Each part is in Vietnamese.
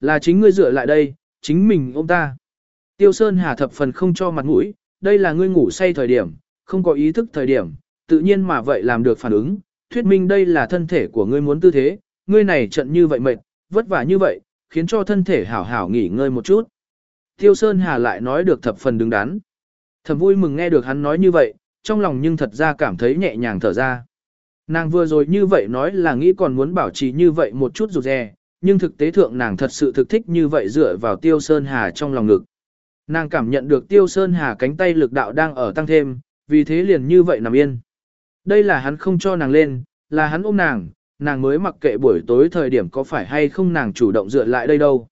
Là chính ngươi dựa lại đây, chính mình ôm ta. Tiêu Sơn Hà thập phần không cho mặt mũi, đây là ngươi ngủ say thời điểm, không có ý thức thời điểm, tự nhiên mà vậy làm được phản ứng, thuyết minh đây là thân thể của ngươi muốn tư thế, ngươi này trận như vậy mệt, vất vả như vậy, khiến cho thân thể hảo hảo nghỉ ngơi một chút. Tiêu Sơn Hà lại nói được thập phần đứng đắn. Thầm vui mừng nghe được hắn nói như vậy, trong lòng nhưng thật ra cảm thấy nhẹ nhàng thở ra. Nàng vừa rồi như vậy nói là nghĩ còn muốn bảo trì như vậy một chút rụt rè, nhưng thực tế thượng nàng thật sự thực thích như vậy dựa vào Tiêu Sơn Hà trong lòng ngực. Nàng cảm nhận được Tiêu Sơn Hà cánh tay lực đạo đang ở tăng thêm, vì thế liền như vậy nằm yên. Đây là hắn không cho nàng lên, là hắn ôm nàng, nàng mới mặc kệ buổi tối thời điểm có phải hay không nàng chủ động dựa lại đây đâu.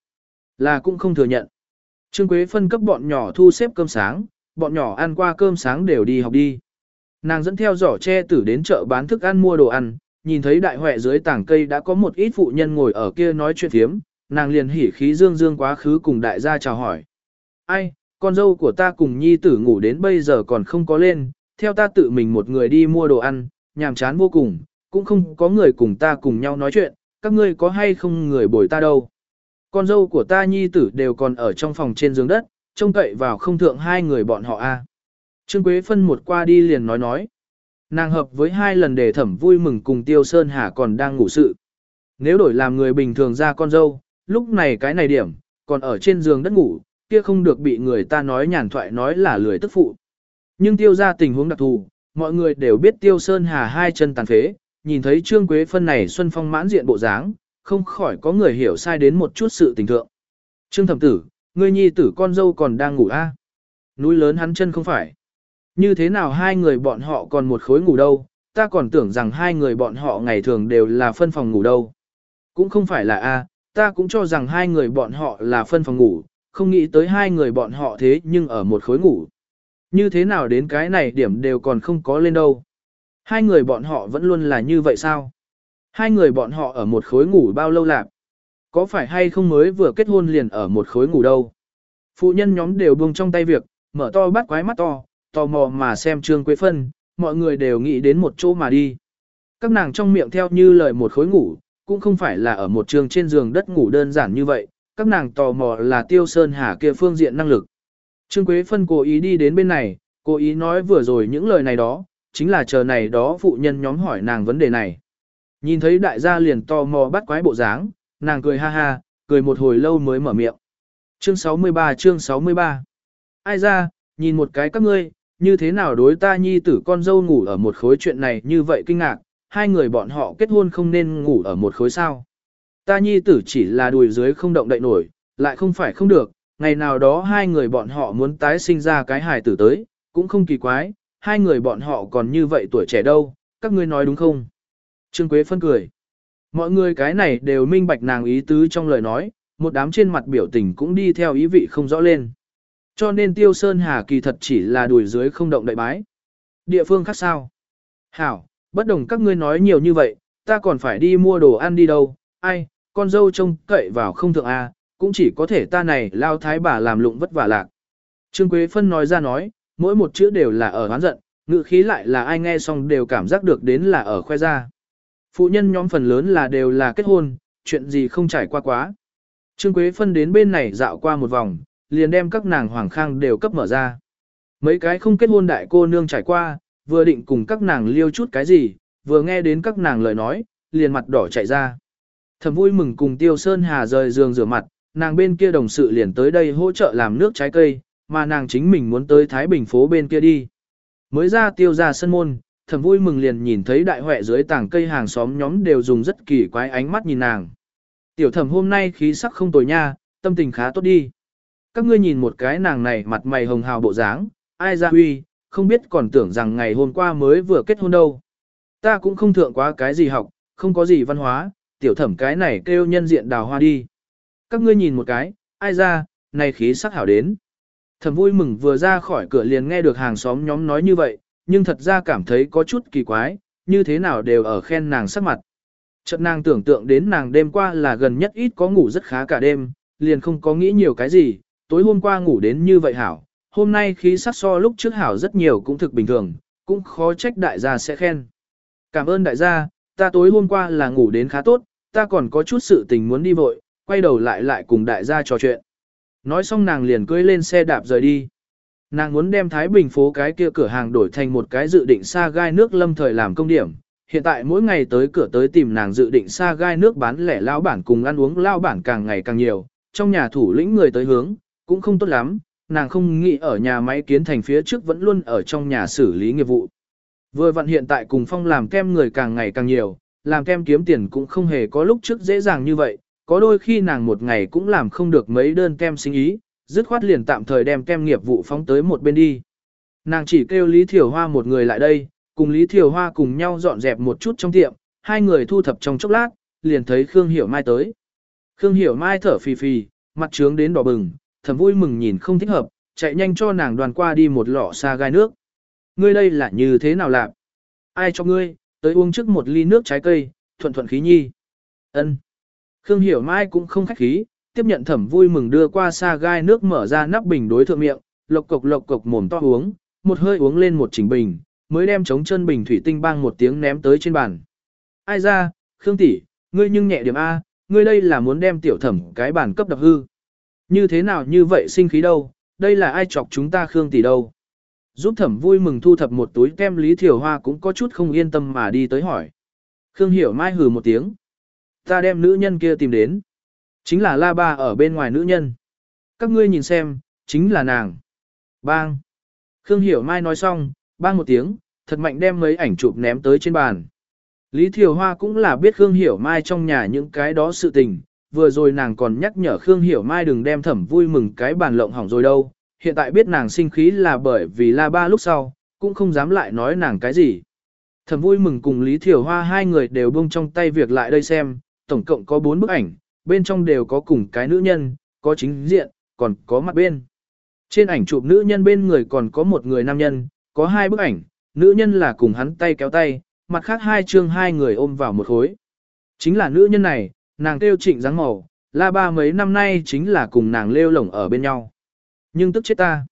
Là cũng không thừa nhận. Trương Quế phân cấp bọn nhỏ thu xếp cơm sáng, bọn nhỏ ăn qua cơm sáng đều đi học đi. Nàng dẫn theo giỏ che tử đến chợ bán thức ăn mua đồ ăn, nhìn thấy đại huệ dưới tảng cây đã có một ít phụ nhân ngồi ở kia nói chuyện thiếm, nàng liền hỉ khí dương dương quá khứ cùng đại gia chào hỏi. Ai, con dâu của ta cùng nhi tử ngủ đến bây giờ còn không có lên, theo ta tự mình một người đi mua đồ ăn, nhàm chán vô cùng, cũng không có người cùng ta cùng nhau nói chuyện, các ngươi có hay không người bồi ta đâu. Con dâu của ta nhi tử đều còn ở trong phòng trên giường đất, trông cậy vào không thượng hai người bọn họ a. Trương Quế Phân một qua đi liền nói nói. Nàng hợp với hai lần để thẩm vui mừng cùng Tiêu Sơn Hà còn đang ngủ sự. Nếu đổi làm người bình thường ra con dâu, lúc này cái này điểm, còn ở trên giường đất ngủ, kia không được bị người ta nói nhàn thoại nói là lười tức phụ. Nhưng tiêu ra tình huống đặc thù, mọi người đều biết Tiêu Sơn Hà hai chân tàn phế, nhìn thấy Trương Quế Phân này Xuân Phong mãn diện bộ dáng, không khỏi có người hiểu sai đến một chút sự tình thượng. Trương thẩm tử, ngươi nhi tử con dâu còn đang ngủ a à? Núi lớn hắn chân không phải. Như thế nào hai người bọn họ còn một khối ngủ đâu, ta còn tưởng rằng hai người bọn họ ngày thường đều là phân phòng ngủ đâu. Cũng không phải là a, ta cũng cho rằng hai người bọn họ là phân phòng ngủ, không nghĩ tới hai người bọn họ thế nhưng ở một khối ngủ. Như thế nào đến cái này điểm đều còn không có lên đâu. Hai người bọn họ vẫn luôn là như vậy sao? Hai người bọn họ ở một khối ngủ bao lâu lạc? Có phải hay không mới vừa kết hôn liền ở một khối ngủ đâu? Phụ nhân nhóm đều buông trong tay việc, mở to bắt quái mắt to, tò mò mà xem Trương Quế Phân, mọi người đều nghĩ đến một chỗ mà đi. Các nàng trong miệng theo như lời một khối ngủ, cũng không phải là ở một trường trên giường đất ngủ đơn giản như vậy, các nàng tò mò là Tiêu Sơn Hà kia phương diện năng lực. Trương Quế Phân cố ý đi đến bên này, cố ý nói vừa rồi những lời này đó, chính là chờ này đó phụ nhân nhóm hỏi nàng vấn đề này. Nhìn thấy đại gia liền tò mò bắt quái bộ dáng, nàng cười ha ha, cười một hồi lâu mới mở miệng. Chương 63 chương 63 Ai ra, nhìn một cái các ngươi, như thế nào đối ta nhi tử con dâu ngủ ở một khối chuyện này như vậy kinh ngạc, hai người bọn họ kết hôn không nên ngủ ở một khối sao. Ta nhi tử chỉ là đùi dưới không động đậy nổi, lại không phải không được, ngày nào đó hai người bọn họ muốn tái sinh ra cái hài tử tới, cũng không kỳ quái, hai người bọn họ còn như vậy tuổi trẻ đâu, các ngươi nói đúng không? Trương Quế phân cười. Mọi người cái này đều minh bạch nàng ý tứ trong lời nói, một đám trên mặt biểu tình cũng đi theo ý vị không rõ lên. Cho nên Tiêu Sơn Hà kỳ thật chỉ là đùi dưới không động đại bái. Địa phương khác sao? Hảo, bất đồng các ngươi nói nhiều như vậy, ta còn phải đi mua đồ ăn đi đâu, ai, con dâu trông cậy vào không thượng A, cũng chỉ có thể ta này lao thái bà làm lụng vất vả lạc. Trương Quế Phân nói ra nói, mỗi một chữ đều là ở oán giận, ngữ khí lại là ai nghe xong đều cảm giác được đến là ở khoe ra. Phụ nhân nhóm phần lớn là đều là kết hôn, chuyện gì không trải qua quá. Trương Quế Phân đến bên này dạo qua một vòng, liền đem các nàng hoàng khang đều cấp mở ra. Mấy cái không kết hôn đại cô nương trải qua, vừa định cùng các nàng liêu chút cái gì, vừa nghe đến các nàng lời nói, liền mặt đỏ chạy ra. Thầm vui mừng cùng Tiêu Sơn Hà rời giường rửa mặt, nàng bên kia đồng sự liền tới đây hỗ trợ làm nước trái cây, mà nàng chính mình muốn tới Thái Bình phố bên kia đi. Mới ra tiêu ra sân môn, thầm vui mừng liền nhìn thấy đại huệ dưới tảng cây hàng xóm nhóm đều dùng rất kỳ quái ánh mắt nhìn nàng. Tiểu thẩm hôm nay khí sắc không tồi nha, tâm tình khá tốt đi. Các ngươi nhìn một cái nàng này mặt mày hồng hào bộ dáng, ai ra huy, không biết còn tưởng rằng ngày hôm qua mới vừa kết hôn đâu. Ta cũng không thượng quá cái gì học, không có gì văn hóa, tiểu thẩm cái này kêu nhân diện đào hoa đi. Các ngươi nhìn một cái, ai ra, này khí sắc hảo đến. Thẩm vui mừng vừa ra khỏi cửa liền nghe được hàng xóm nhóm nói như vậy, nhưng thật ra cảm thấy có chút kỳ quái, như thế nào đều ở khen nàng sắc mặt. Chợt nàng tưởng tượng đến nàng đêm qua là gần nhất ít có ngủ rất khá cả đêm, liền không có nghĩ nhiều cái gì, tối hôm qua ngủ đến như vậy hảo, hôm nay khí sắc so lúc trước hảo rất nhiều cũng thực bình thường, cũng khó trách đại gia sẽ khen. Cảm ơn đại gia, ta tối hôm qua là ngủ đến khá tốt, ta còn có chút sự tình muốn đi vội, quay đầu lại lại cùng đại gia trò chuyện. Nói xong nàng liền cưỡi lên xe đạp rời đi. Nàng muốn đem Thái Bình phố cái kia cửa hàng đổi thành một cái dự định xa gai nước lâm thời làm công điểm. Hiện tại mỗi ngày tới cửa tới tìm nàng dự định xa gai nước bán lẻ lao bản cùng ăn uống lao bản càng ngày càng nhiều, trong nhà thủ lĩnh người tới hướng, cũng không tốt lắm, nàng không nghĩ ở nhà máy kiến thành phía trước vẫn luôn ở trong nhà xử lý nghiệp vụ. Vừa vặn hiện tại cùng phong làm kem người càng ngày càng nhiều, làm kem kiếm tiền cũng không hề có lúc trước dễ dàng như vậy, có đôi khi nàng một ngày cũng làm không được mấy đơn kem sinh ý, dứt khoát liền tạm thời đem kem nghiệp vụ phóng tới một bên đi. Nàng chỉ kêu Lý Thiểu Hoa một người lại đây, cùng Lý Thiểu Hoa cùng nhau dọn dẹp một chút trong tiệm, hai người thu thập trong chốc lát, liền thấy Khương Hiểu Mai tới. Khương Hiểu Mai thở phì phì, mặt trướng đến đỏ bừng, thầm vui mừng nhìn không thích hợp, chạy nhanh cho nàng đoàn qua đi một lọ xa gai nước. Ngươi đây là như thế nào làm? Ai cho ngươi, tới uống trước một ly nước trái cây, thuận thuận khí nhi. Ân. Khương Hiểu Mai cũng không khách khí, tiếp nhận thẩm vui mừng đưa qua xa gai nước mở ra nắp bình đối thượng miệng, lộc cộc lộc cộc mồm to uống, một hơi uống lên một chỉnh bình, mới đem chống chân bình thủy tinh bang một tiếng ném tới trên bàn. Ai ra, Khương tỷ, ngươi nhưng nhẹ điểm A, ngươi đây là muốn đem tiểu thẩm cái bàn cấp đập hư. Như thế nào như vậy sinh khí đâu, đây là ai chọc chúng ta Khương tỷ đâu. Giúp thẩm vui mừng thu thập một túi kem Lý Thiểu Hoa cũng có chút không yên tâm mà đi tới hỏi. Khương Hiểu Mai hừ một tiếng. Ta đem nữ nhân kia tìm đến. Chính là La Ba ở bên ngoài nữ nhân. Các ngươi nhìn xem, chính là nàng. Bang. Khương Hiểu Mai nói xong, bang một tiếng, thật mạnh đem mấy ảnh chụp ném tới trên bàn. Lý Thiều Hoa cũng là biết Khương Hiểu Mai trong nhà những cái đó sự tình, vừa rồi nàng còn nhắc nhở Khương Hiểu Mai đừng đem thẩm vui mừng cái bàn lộng hỏng rồi đâu, hiện tại biết nàng sinh khí là bởi vì La Ba lúc sau, cũng không dám lại nói nàng cái gì. Thẩm vui mừng cùng Lý Thiều Hoa hai người đều buông trong tay việc lại đây xem, tổng cộng có bốn bức ảnh, bên trong đều có cùng cái nữ nhân, có chính diện, còn có mặt bên. Trên ảnh chụp nữ nhân bên người còn có một người nam nhân, có hai bức ảnh, nữ nhân là cùng hắn tay kéo tay, mặt khác hai chương hai người ôm vào một khối. Chính là nữ nhân này, nàng kêu trịnh dáng màu, la ba mấy năm nay chính là cùng nàng lêu lổng ở bên nhau. Nhưng tức chết ta.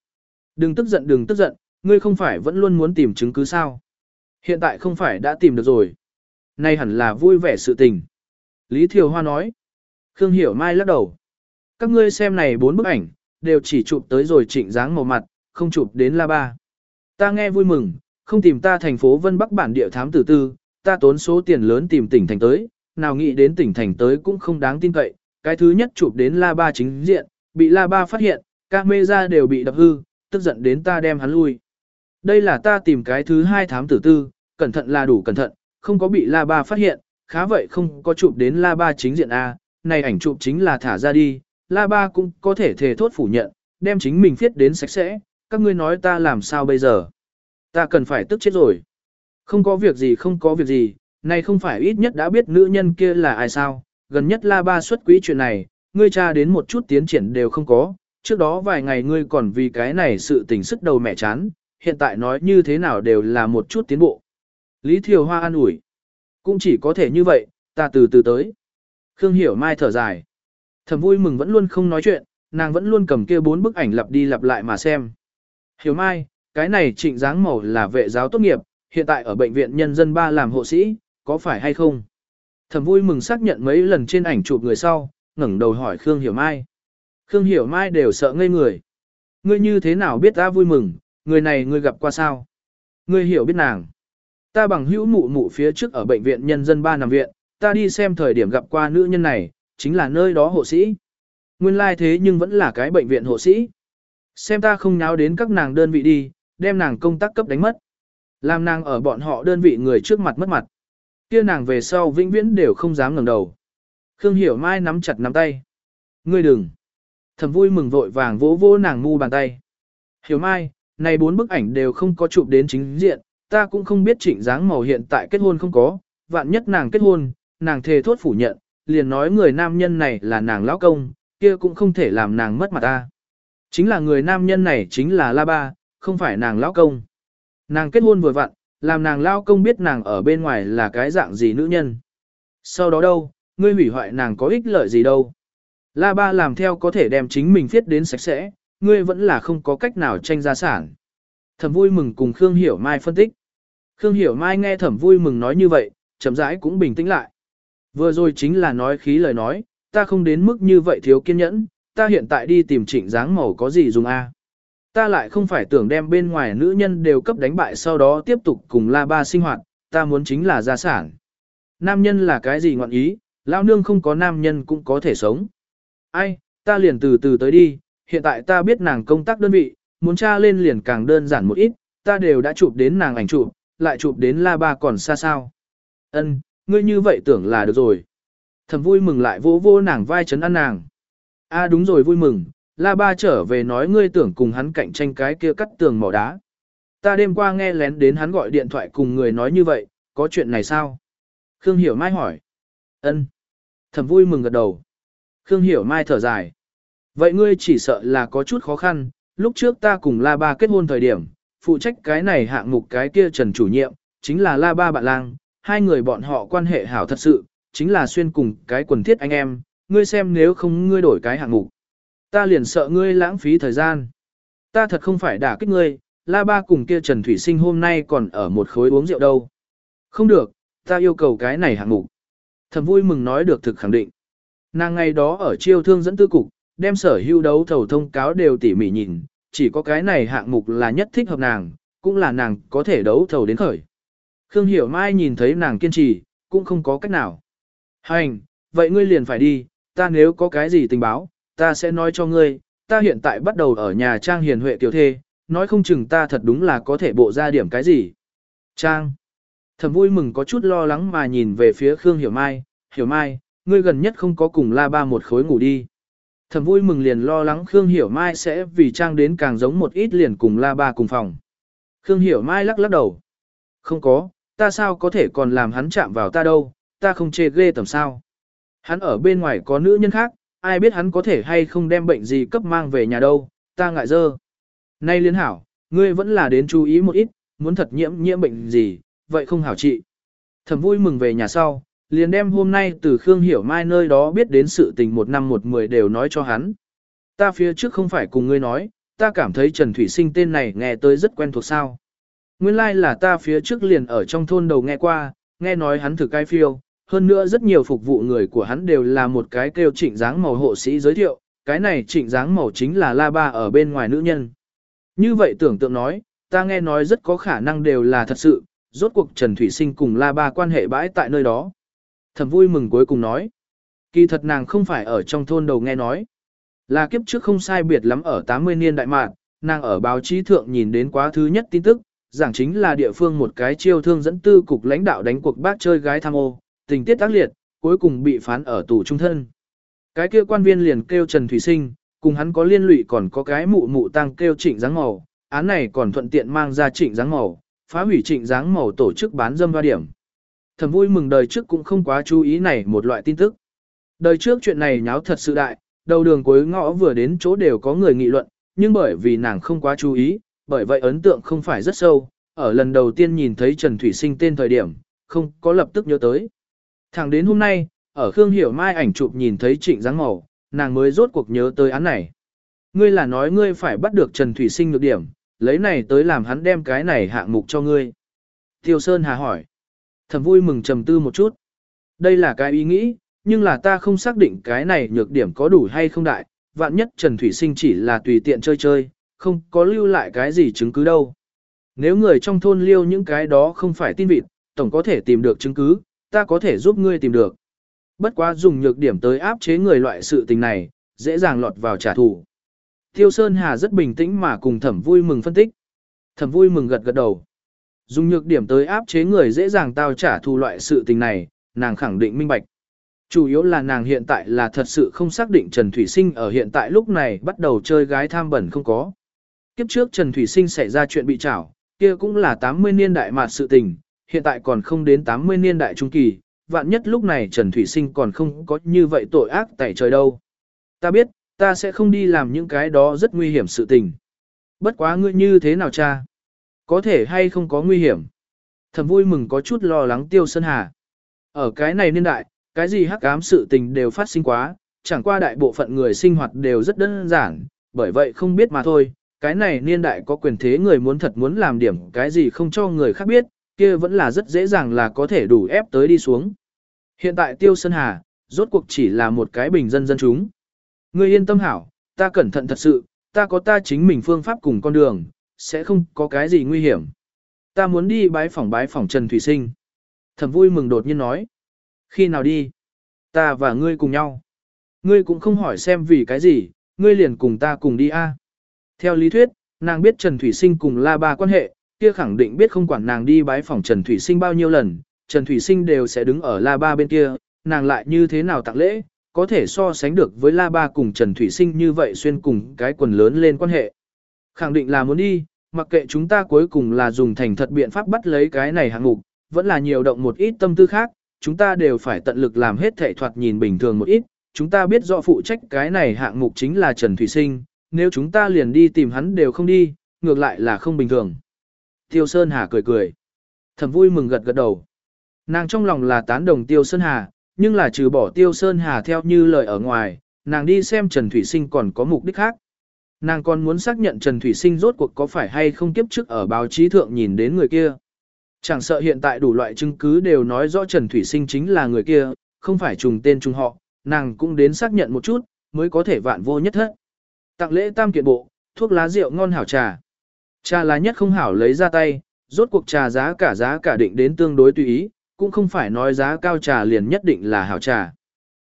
Đừng tức giận đừng tức giận, ngươi không phải vẫn luôn muốn tìm chứng cứ sao. Hiện tại không phải đã tìm được rồi. Nay hẳn là vui vẻ sự tình. Lý Thiều Hoa nói. Khương Hiểu Mai lắc đầu. Các ngươi xem này bốn bức ảnh, đều chỉ chụp tới rồi trịnh dáng màu mặt, không chụp đến la ba. Ta nghe vui mừng, không tìm ta thành phố Vân Bắc bản địa thám tử tư, ta tốn số tiền lớn tìm tỉnh thành tới, nào nghĩ đến tỉnh thành tới cũng không đáng tin cậy. Cái thứ nhất chụp đến la ba chính diện, bị la ba phát hiện, các mê ra đều bị đập hư, tức giận đến ta đem hắn lui. Đây là ta tìm cái thứ hai thám tử tư, cẩn thận là đủ cẩn thận, không có bị la ba phát hiện, khá vậy không có chụp đến la ba chính diện A, này ảnh chụp chính là thả ra đi, la ba cũng có thể thề thốt phủ nhận, đem chính mình viết đến sạch sẽ, các ngươi nói ta làm sao bây giờ. Ta cần phải tức chết rồi. Không có việc gì không có việc gì, này không phải ít nhất đã biết nữ nhân kia là ai sao, gần nhất la ba xuất quỹ chuyện này, ngươi cha đến một chút tiến triển đều không có, trước đó vài ngày ngươi còn vì cái này sự tình sức đầu mẹ chán, hiện tại nói như thế nào đều là một chút tiến bộ. Lý Thiều Hoa an ủi. Cũng chỉ có thể như vậy, ta từ từ tới. Khương Hiểu Mai thở dài. Thầm vui mừng vẫn luôn không nói chuyện, nàng vẫn luôn cầm kia bốn bức ảnh lặp đi lặp lại mà xem. Hiểu Mai, cái này trịnh dáng màu là vệ giáo tốt nghiệp, hiện tại ở bệnh viện nhân dân ba làm hộ sĩ, có phải hay không? Thẩm vui mừng xác nhận mấy lần trên ảnh chụp người sau, ngẩng đầu hỏi Khương Hiểu Mai. Khương Hiểu Mai đều sợ ngây người. Ngươi như thế nào biết ta vui mừng, người này ngươi gặp qua sao? Ngươi hiểu biết nàng. Ta bằng hữu mụ mụ phía trước ở bệnh viện nhân dân ba nằm viện, ta đi xem thời điểm gặp qua nữ nhân này, chính là nơi đó hộ sĩ. Nguyên lai like thế nhưng vẫn là cái bệnh viện hộ sĩ. Xem ta không nháo đến các nàng đơn vị đi, đem nàng công tác cấp đánh mất. Làm nàng ở bọn họ đơn vị người trước mặt mất mặt kia nàng về sau vĩnh viễn đều không dám ngẩng đầu. Khương Hiểu Mai nắm chặt nắm tay. Ngươi đừng. Thầm vui mừng vội vàng vỗ vỗ nàng ngu bàn tay. Hiểu Mai, này bốn bức ảnh đều không có chụp đến chính diện, ta cũng không biết trịnh dáng màu hiện tại kết hôn không có, vạn nhất nàng kết hôn, nàng thề thốt phủ nhận, liền nói người nam nhân này là nàng lão công, kia cũng không thể làm nàng mất mặt ta. Chính là người nam nhân này chính là La Ba, không phải nàng lão công. Nàng kết hôn vừa vặn, làm nàng lao công biết nàng ở bên ngoài là cái dạng gì nữ nhân. Sau đó đâu, ngươi hủy hoại nàng có ích lợi gì đâu. La Ba làm theo có thể đem chính mình viết đến sạch sẽ, ngươi vẫn là không có cách nào tranh gia sản. Thẩm vui mừng cùng Khương Hiểu Mai phân tích. Khương Hiểu Mai nghe thẩm vui mừng nói như vậy, chậm rãi cũng bình tĩnh lại. Vừa rồi chính là nói khí lời nói, ta không đến mức như vậy thiếu kiên nhẫn, ta hiện tại đi tìm trịnh dáng màu có gì dùng a? Ta lại không phải tưởng đem bên ngoài nữ nhân đều cấp đánh bại sau đó tiếp tục cùng la ba sinh hoạt, ta muốn chính là gia sản. Nam nhân là cái gì ngọn ý, lão nương không có nam nhân cũng có thể sống. Ai, ta liền từ từ tới đi, hiện tại ta biết nàng công tác đơn vị, muốn tra lên liền càng đơn giản một ít, ta đều đã chụp đến nàng ảnh chụp, lại chụp đến la ba còn xa sao. Ân, ngươi như vậy tưởng là được rồi. Thầm vui mừng lại vỗ vô nàng vai chấn ăn nàng. A đúng rồi vui mừng, la ba trở về nói ngươi tưởng cùng hắn cạnh tranh cái kia cắt tường mỏ đá. Ta đêm qua nghe lén đến hắn gọi điện thoại cùng người nói như vậy, có chuyện này sao? Khương Hiểu Mai hỏi. Ân. Thầm vui mừng gật đầu. Khương Hiểu Mai thở dài. Vậy ngươi chỉ sợ là có chút khó khăn, lúc trước ta cùng La Ba kết hôn thời điểm, phụ trách cái này hạng mục cái kia Trần chủ nhiệm, chính là La Ba bạn lang, hai người bọn họ quan hệ hảo thật sự, chính là xuyên cùng cái quần thiết anh em, ngươi xem nếu không ngươi đổi cái hạng mục. Ta liền sợ ngươi lãng phí thời gian. Ta thật không phải đả kích ngươi, La Ba cùng kia Trần Thủy Sinh hôm nay còn ở một khối uống rượu đâu. Không được, ta yêu cầu cái này hạng mục. Thầm vui mừng nói được thực khẳng định. Nàng ngày đó ở chiêu thương dẫn tư cục, đem sở hưu đấu thầu thông cáo đều tỉ mỉ nhìn, chỉ có cái này hạng mục là nhất thích hợp nàng, cũng là nàng có thể đấu thầu đến khởi. Khương Hiểu Mai nhìn thấy nàng kiên trì, cũng không có cách nào. Hành, vậy ngươi liền phải đi, ta nếu có cái gì tình báo, ta sẽ nói cho ngươi, ta hiện tại bắt đầu ở nhà Trang Hiền Huệ tiểu thê, nói không chừng ta thật đúng là có thể bộ ra điểm cái gì. Trang. Thầm vui mừng có chút lo lắng mà nhìn về phía Khương Hiểu Mai, Hiểu Mai, ngươi gần nhất không có cùng la ba một khối ngủ đi. Thầm vui mừng liền lo lắng Khương Hiểu Mai sẽ vì Trang đến càng giống một ít liền cùng la ba cùng phòng. Khương Hiểu Mai lắc lắc đầu. Không có, ta sao có thể còn làm hắn chạm vào ta đâu, ta không chê ghê tầm sao. Hắn ở bên ngoài có nữ nhân khác, ai biết hắn có thể hay không đem bệnh gì cấp mang về nhà đâu, ta ngại dơ. Nay liên hảo, ngươi vẫn là đến chú ý một ít, muốn thật nhiễm nhiễm bệnh gì, vậy không hảo trị. Thầm vui mừng về nhà sau, liền đem hôm nay từ Khương Hiểu Mai nơi đó biết đến sự tình một năm một mười đều nói cho hắn. Ta phía trước không phải cùng ngươi nói, ta cảm thấy Trần Thủy Sinh tên này nghe tới rất quen thuộc sao. Nguyên lai like là ta phía trước liền ở trong thôn đầu nghe qua, nghe nói hắn thử cai phiêu, hơn nữa rất nhiều phục vụ người của hắn đều là một cái kêu trịnh dáng màu hộ sĩ giới thiệu, cái này trịnh dáng màu chính là la ba ở bên ngoài nữ nhân. Như vậy tưởng tượng nói, ta nghe nói rất có khả năng đều là thật sự, rốt cuộc Trần Thủy Sinh cùng la ba quan hệ bãi tại nơi đó. Thầm vui mừng cuối cùng nói, kỳ thật nàng không phải ở trong thôn đầu nghe nói, là kiếp trước không sai biệt lắm ở 80 niên đại mạng, nàng ở báo chí thượng nhìn đến quá thứ nhất tin tức, giảng chính là địa phương một cái chiêu thương dẫn tư cục lãnh đạo đánh cuộc bác chơi gái tham ô, tình tiết tác liệt, cuối cùng bị phán ở tù trung thân. Cái kia quan viên liền kêu Trần Thủy Sinh, cùng hắn có liên lụy còn có cái mụ mụ tăng kêu trịnh dáng màu, án này còn thuận tiện mang ra trịnh dáng màu, phá hủy trịnh dáng màu tổ chức bán dâm hoa điểm. Thầm vui mừng đời trước cũng không quá chú ý này một loại tin tức. Đời trước chuyện này nháo thật sự đại, đầu đường cuối ngõ vừa đến chỗ đều có người nghị luận, nhưng bởi vì nàng không quá chú ý, bởi vậy ấn tượng không phải rất sâu, ở lần đầu tiên nhìn thấy Trần Thủy Sinh tên thời điểm, không có lập tức nhớ tới. Thẳng đến hôm nay, ở Khương Hiểu Mai ảnh chụp nhìn thấy trịnh dáng màu, nàng mới rốt cuộc nhớ tới án này. Ngươi là nói ngươi phải bắt được Trần Thủy Sinh được điểm, lấy này tới làm hắn đem cái này hạng mục cho ngươi. Tiêu Sơn Hà hỏi. Thầm vui mừng trầm tư một chút. Đây là cái ý nghĩ, nhưng là ta không xác định cái này nhược điểm có đủ hay không đại, vạn nhất Trần Thủy Sinh chỉ là tùy tiện chơi chơi, không có lưu lại cái gì chứng cứ đâu. Nếu người trong thôn liêu những cái đó không phải tin vịt, tổng có thể tìm được chứng cứ, ta có thể giúp ngươi tìm được. Bất quá dùng nhược điểm tới áp chế người loại sự tình này, dễ dàng lọt vào trả thù. Tiêu Sơn Hà rất bình tĩnh mà cùng thẩm vui mừng phân tích. Thẩm vui mừng gật gật đầu. Dùng nhược điểm tới áp chế người dễ dàng tao trả thù loại sự tình này, nàng khẳng định minh bạch. Chủ yếu là nàng hiện tại là thật sự không xác định Trần Thủy Sinh ở hiện tại lúc này bắt đầu chơi gái tham bẩn không có. Kiếp trước Trần Thủy Sinh xảy ra chuyện bị trảo, kia cũng là 80 niên đại mạt sự tình, hiện tại còn không đến 80 niên đại trung kỳ, vạn nhất lúc này Trần Thủy Sinh còn không có như vậy tội ác tại trời đâu. Ta biết, ta sẽ không đi làm những cái đó rất nguy hiểm sự tình. Bất quá ngươi như thế nào cha? Có thể hay không có nguy hiểm? Thầm vui mừng có chút lo lắng Tiêu Sơn Hà. Ở cái này niên đại, cái gì hắc ám sự tình đều phát sinh quá, chẳng qua đại bộ phận người sinh hoạt đều rất đơn giản, bởi vậy không biết mà thôi. Cái này niên đại có quyền thế người muốn thật muốn làm điểm cái gì không cho người khác biết, kia vẫn là rất dễ dàng là có thể đủ ép tới đi xuống. Hiện tại Tiêu Sơn Hà, rốt cuộc chỉ là một cái bình dân dân chúng. Ngươi yên tâm hảo, ta cẩn thận thật sự, ta có ta chính mình phương pháp cùng con đường, sẽ không có cái gì nguy hiểm. Ta muốn đi bái phỏng bái phỏng Trần Thủy Sinh. Thẩm vui mừng đột nhiên nói. Khi nào đi? Ta và ngươi cùng nhau. Ngươi cũng không hỏi xem vì cái gì, ngươi liền cùng ta cùng đi a. Theo lý thuyết, nàng biết Trần Thủy Sinh cùng La Ba quan hệ, kia khẳng định biết không quản nàng đi bái phỏng Trần Thủy Sinh bao nhiêu lần, Trần Thủy Sinh đều sẽ đứng ở La Ba bên kia, nàng lại như thế nào tặng lễ, có thể so sánh được với La Ba cùng Trần Thủy Sinh như vậy xuyên cùng cái quần lớn lên quan hệ. Khẳng định là muốn đi, mặc kệ chúng ta cuối cùng là dùng thành thật biện pháp bắt lấy cái này hạng mục, vẫn là nhiều động một ít tâm tư khác, chúng ta đều phải tận lực làm hết thể thoạt nhìn bình thường một ít, chúng ta biết rõ phụ trách cái này hạng mục chính là Trần Thủy Sinh, nếu chúng ta liền đi tìm hắn đều không đi, ngược lại là không bình thường. Tiêu Sơn Hà cười cười. Thẩm vui mừng gật gật đầu. Nàng trong lòng là tán đồng Tiêu Sơn Hà, nhưng là trừ bỏ Tiêu Sơn Hà theo như lời ở ngoài, nàng đi xem Trần Thủy Sinh còn có mục đích khác. Nàng còn muốn xác nhận Trần Thủy Sinh rốt cuộc có phải hay không kiếp trước ở báo chí thượng nhìn đến người kia. Chẳng sợ hiện tại đủ loại chứng cứ đều nói rõ Trần Thủy Sinh chính là người kia, không phải trùng tên trùng họ, nàng cũng đến xác nhận một chút, mới có thể vạn vô nhất thất. Tặng lễ tam kiện bộ, thuốc lá rượu ngon hảo trà. Trà là nhất không hảo lấy ra tay, rốt cuộc trà giá cả giá cả định đến tương đối tùy ý, cũng không phải nói giá cao trà liền nhất định là hảo trà.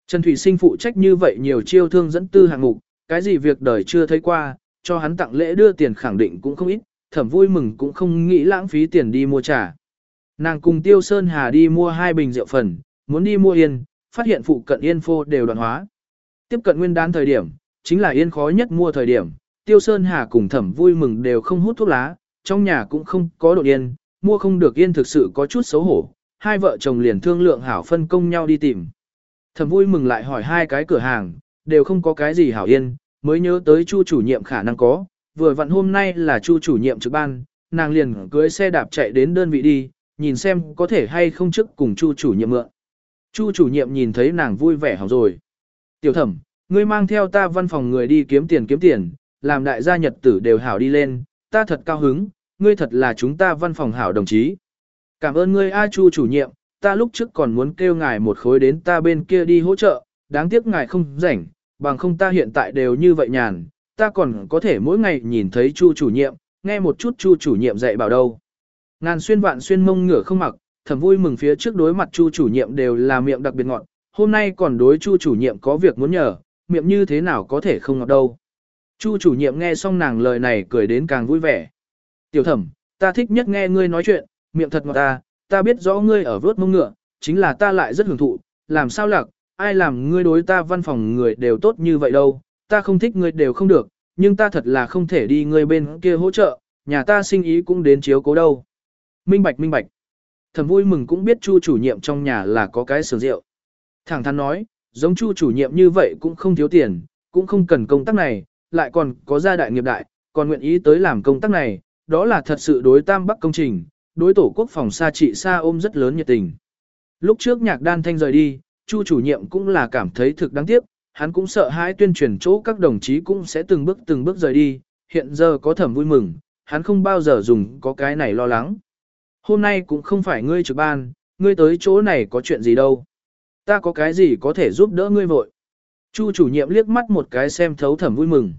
Trần Thủy Sinh phụ trách như vậy nhiều chiêu thương dẫn tư hạng mục, cái gì việc đời chưa thấy qua, cho hắn tặng lễ đưa tiền khẳng định cũng không ít, thẩm vui mừng cũng không nghĩ lãng phí tiền đi mua trà. Nàng cùng Tiêu Sơn Hà đi mua hai bình rượu phần, muốn đi mua yên, phát hiện phụ cận yên phô đều đoạn hóa. Tiếp cận nguyên đán thời điểm, chính là yên khó nhất mua thời điểm, Tiêu Sơn Hà cùng thẩm vui mừng đều không hút thuốc lá, trong nhà cũng không có đồ yên, mua không được yên thực sự có chút xấu hổ, hai vợ chồng liền thương lượng hảo phân công nhau đi tìm. Thẩm vui mừng lại hỏi hai cái cửa hàng, đều không có cái gì hảo yên, mới nhớ tới chu chủ nhiệm khả năng có, vừa vặn hôm nay là chu chủ nhiệm trực ban, nàng liền cưới xe đạp chạy đến đơn vị đi, nhìn xem có thể hay không trước cùng chu chủ nhiệm mượn. Chu chủ nhiệm nhìn thấy nàng vui vẻ hỏng rồi. Tiểu thẩm, ngươi mang theo ta văn phòng người đi kiếm tiền kiếm tiền, làm đại gia nhật tử đều hảo đi lên, ta thật cao hứng, ngươi thật là chúng ta văn phòng hảo đồng chí. Cảm ơn ngươi A Chu chủ nhiệm, ta lúc trước còn muốn kêu ngài một khối đến ta bên kia đi hỗ trợ, đáng tiếc ngài không rảnh, bằng không ta hiện tại đều như vậy nhàn, ta còn có thể mỗi ngày nhìn thấy Chu chủ nhiệm, nghe một chút Chu chủ nhiệm dạy bảo đâu. Ngàn xuyên vạn xuyên mông ngửa không mặc, thầm vui mừng phía trước đối mặt Chu chủ nhiệm đều là miệng đặc biệt ngọt, hôm nay còn đối Chu chủ nhiệm có việc muốn nhờ, miệng như thế nào có thể không ngọt đâu. Chu chủ nhiệm nghe xong nàng lời này cười đến càng vui vẻ. Tiểu thẩm, ta thích nhất nghe ngươi nói chuyện, miệng thật ngọt ta, ta biết rõ ngươi ở vớt mông ngựa, chính là ta lại rất hưởng thụ, làm sao lạc, ai làm ngươi đối ta văn phòng người đều tốt như vậy đâu, ta không thích ngươi đều không được, nhưng ta thật là không thể đi ngươi bên kia hỗ trợ, nhà ta sinh ý cũng đến chiếu cố đâu. Minh bạch minh bạch. Thẩm vui mừng cũng biết chu chủ nhiệm trong nhà là có cái sườn rượu. Thẳng thắn nói, giống chu chủ nhiệm như vậy cũng không thiếu tiền, cũng không cần công tác này, lại còn có gia đại nghiệp đại, còn nguyện ý tới làm công tác này, đó là thật sự đối tam bắc công trình, đối tổ quốc phòng xa trị xa ôm rất lớn nhiệt tình. Lúc trước nhạc đan thanh rời đi, chu chủ nhiệm cũng là cảm thấy thực đáng tiếc, hắn cũng sợ hãi tuyên truyền chỗ các đồng chí cũng sẽ từng bước từng bước rời đi, hiện giờ có thẩm vui mừng, hắn không bao giờ dùng có cái này lo lắng. Hôm nay cũng không phải ngươi trực ban, ngươi tới chỗ này có chuyện gì đâu. Ta có cái gì có thể giúp đỡ ngươi vội. Chu chủ nhiệm liếc mắt một cái xem thấu thẩm vui mừng.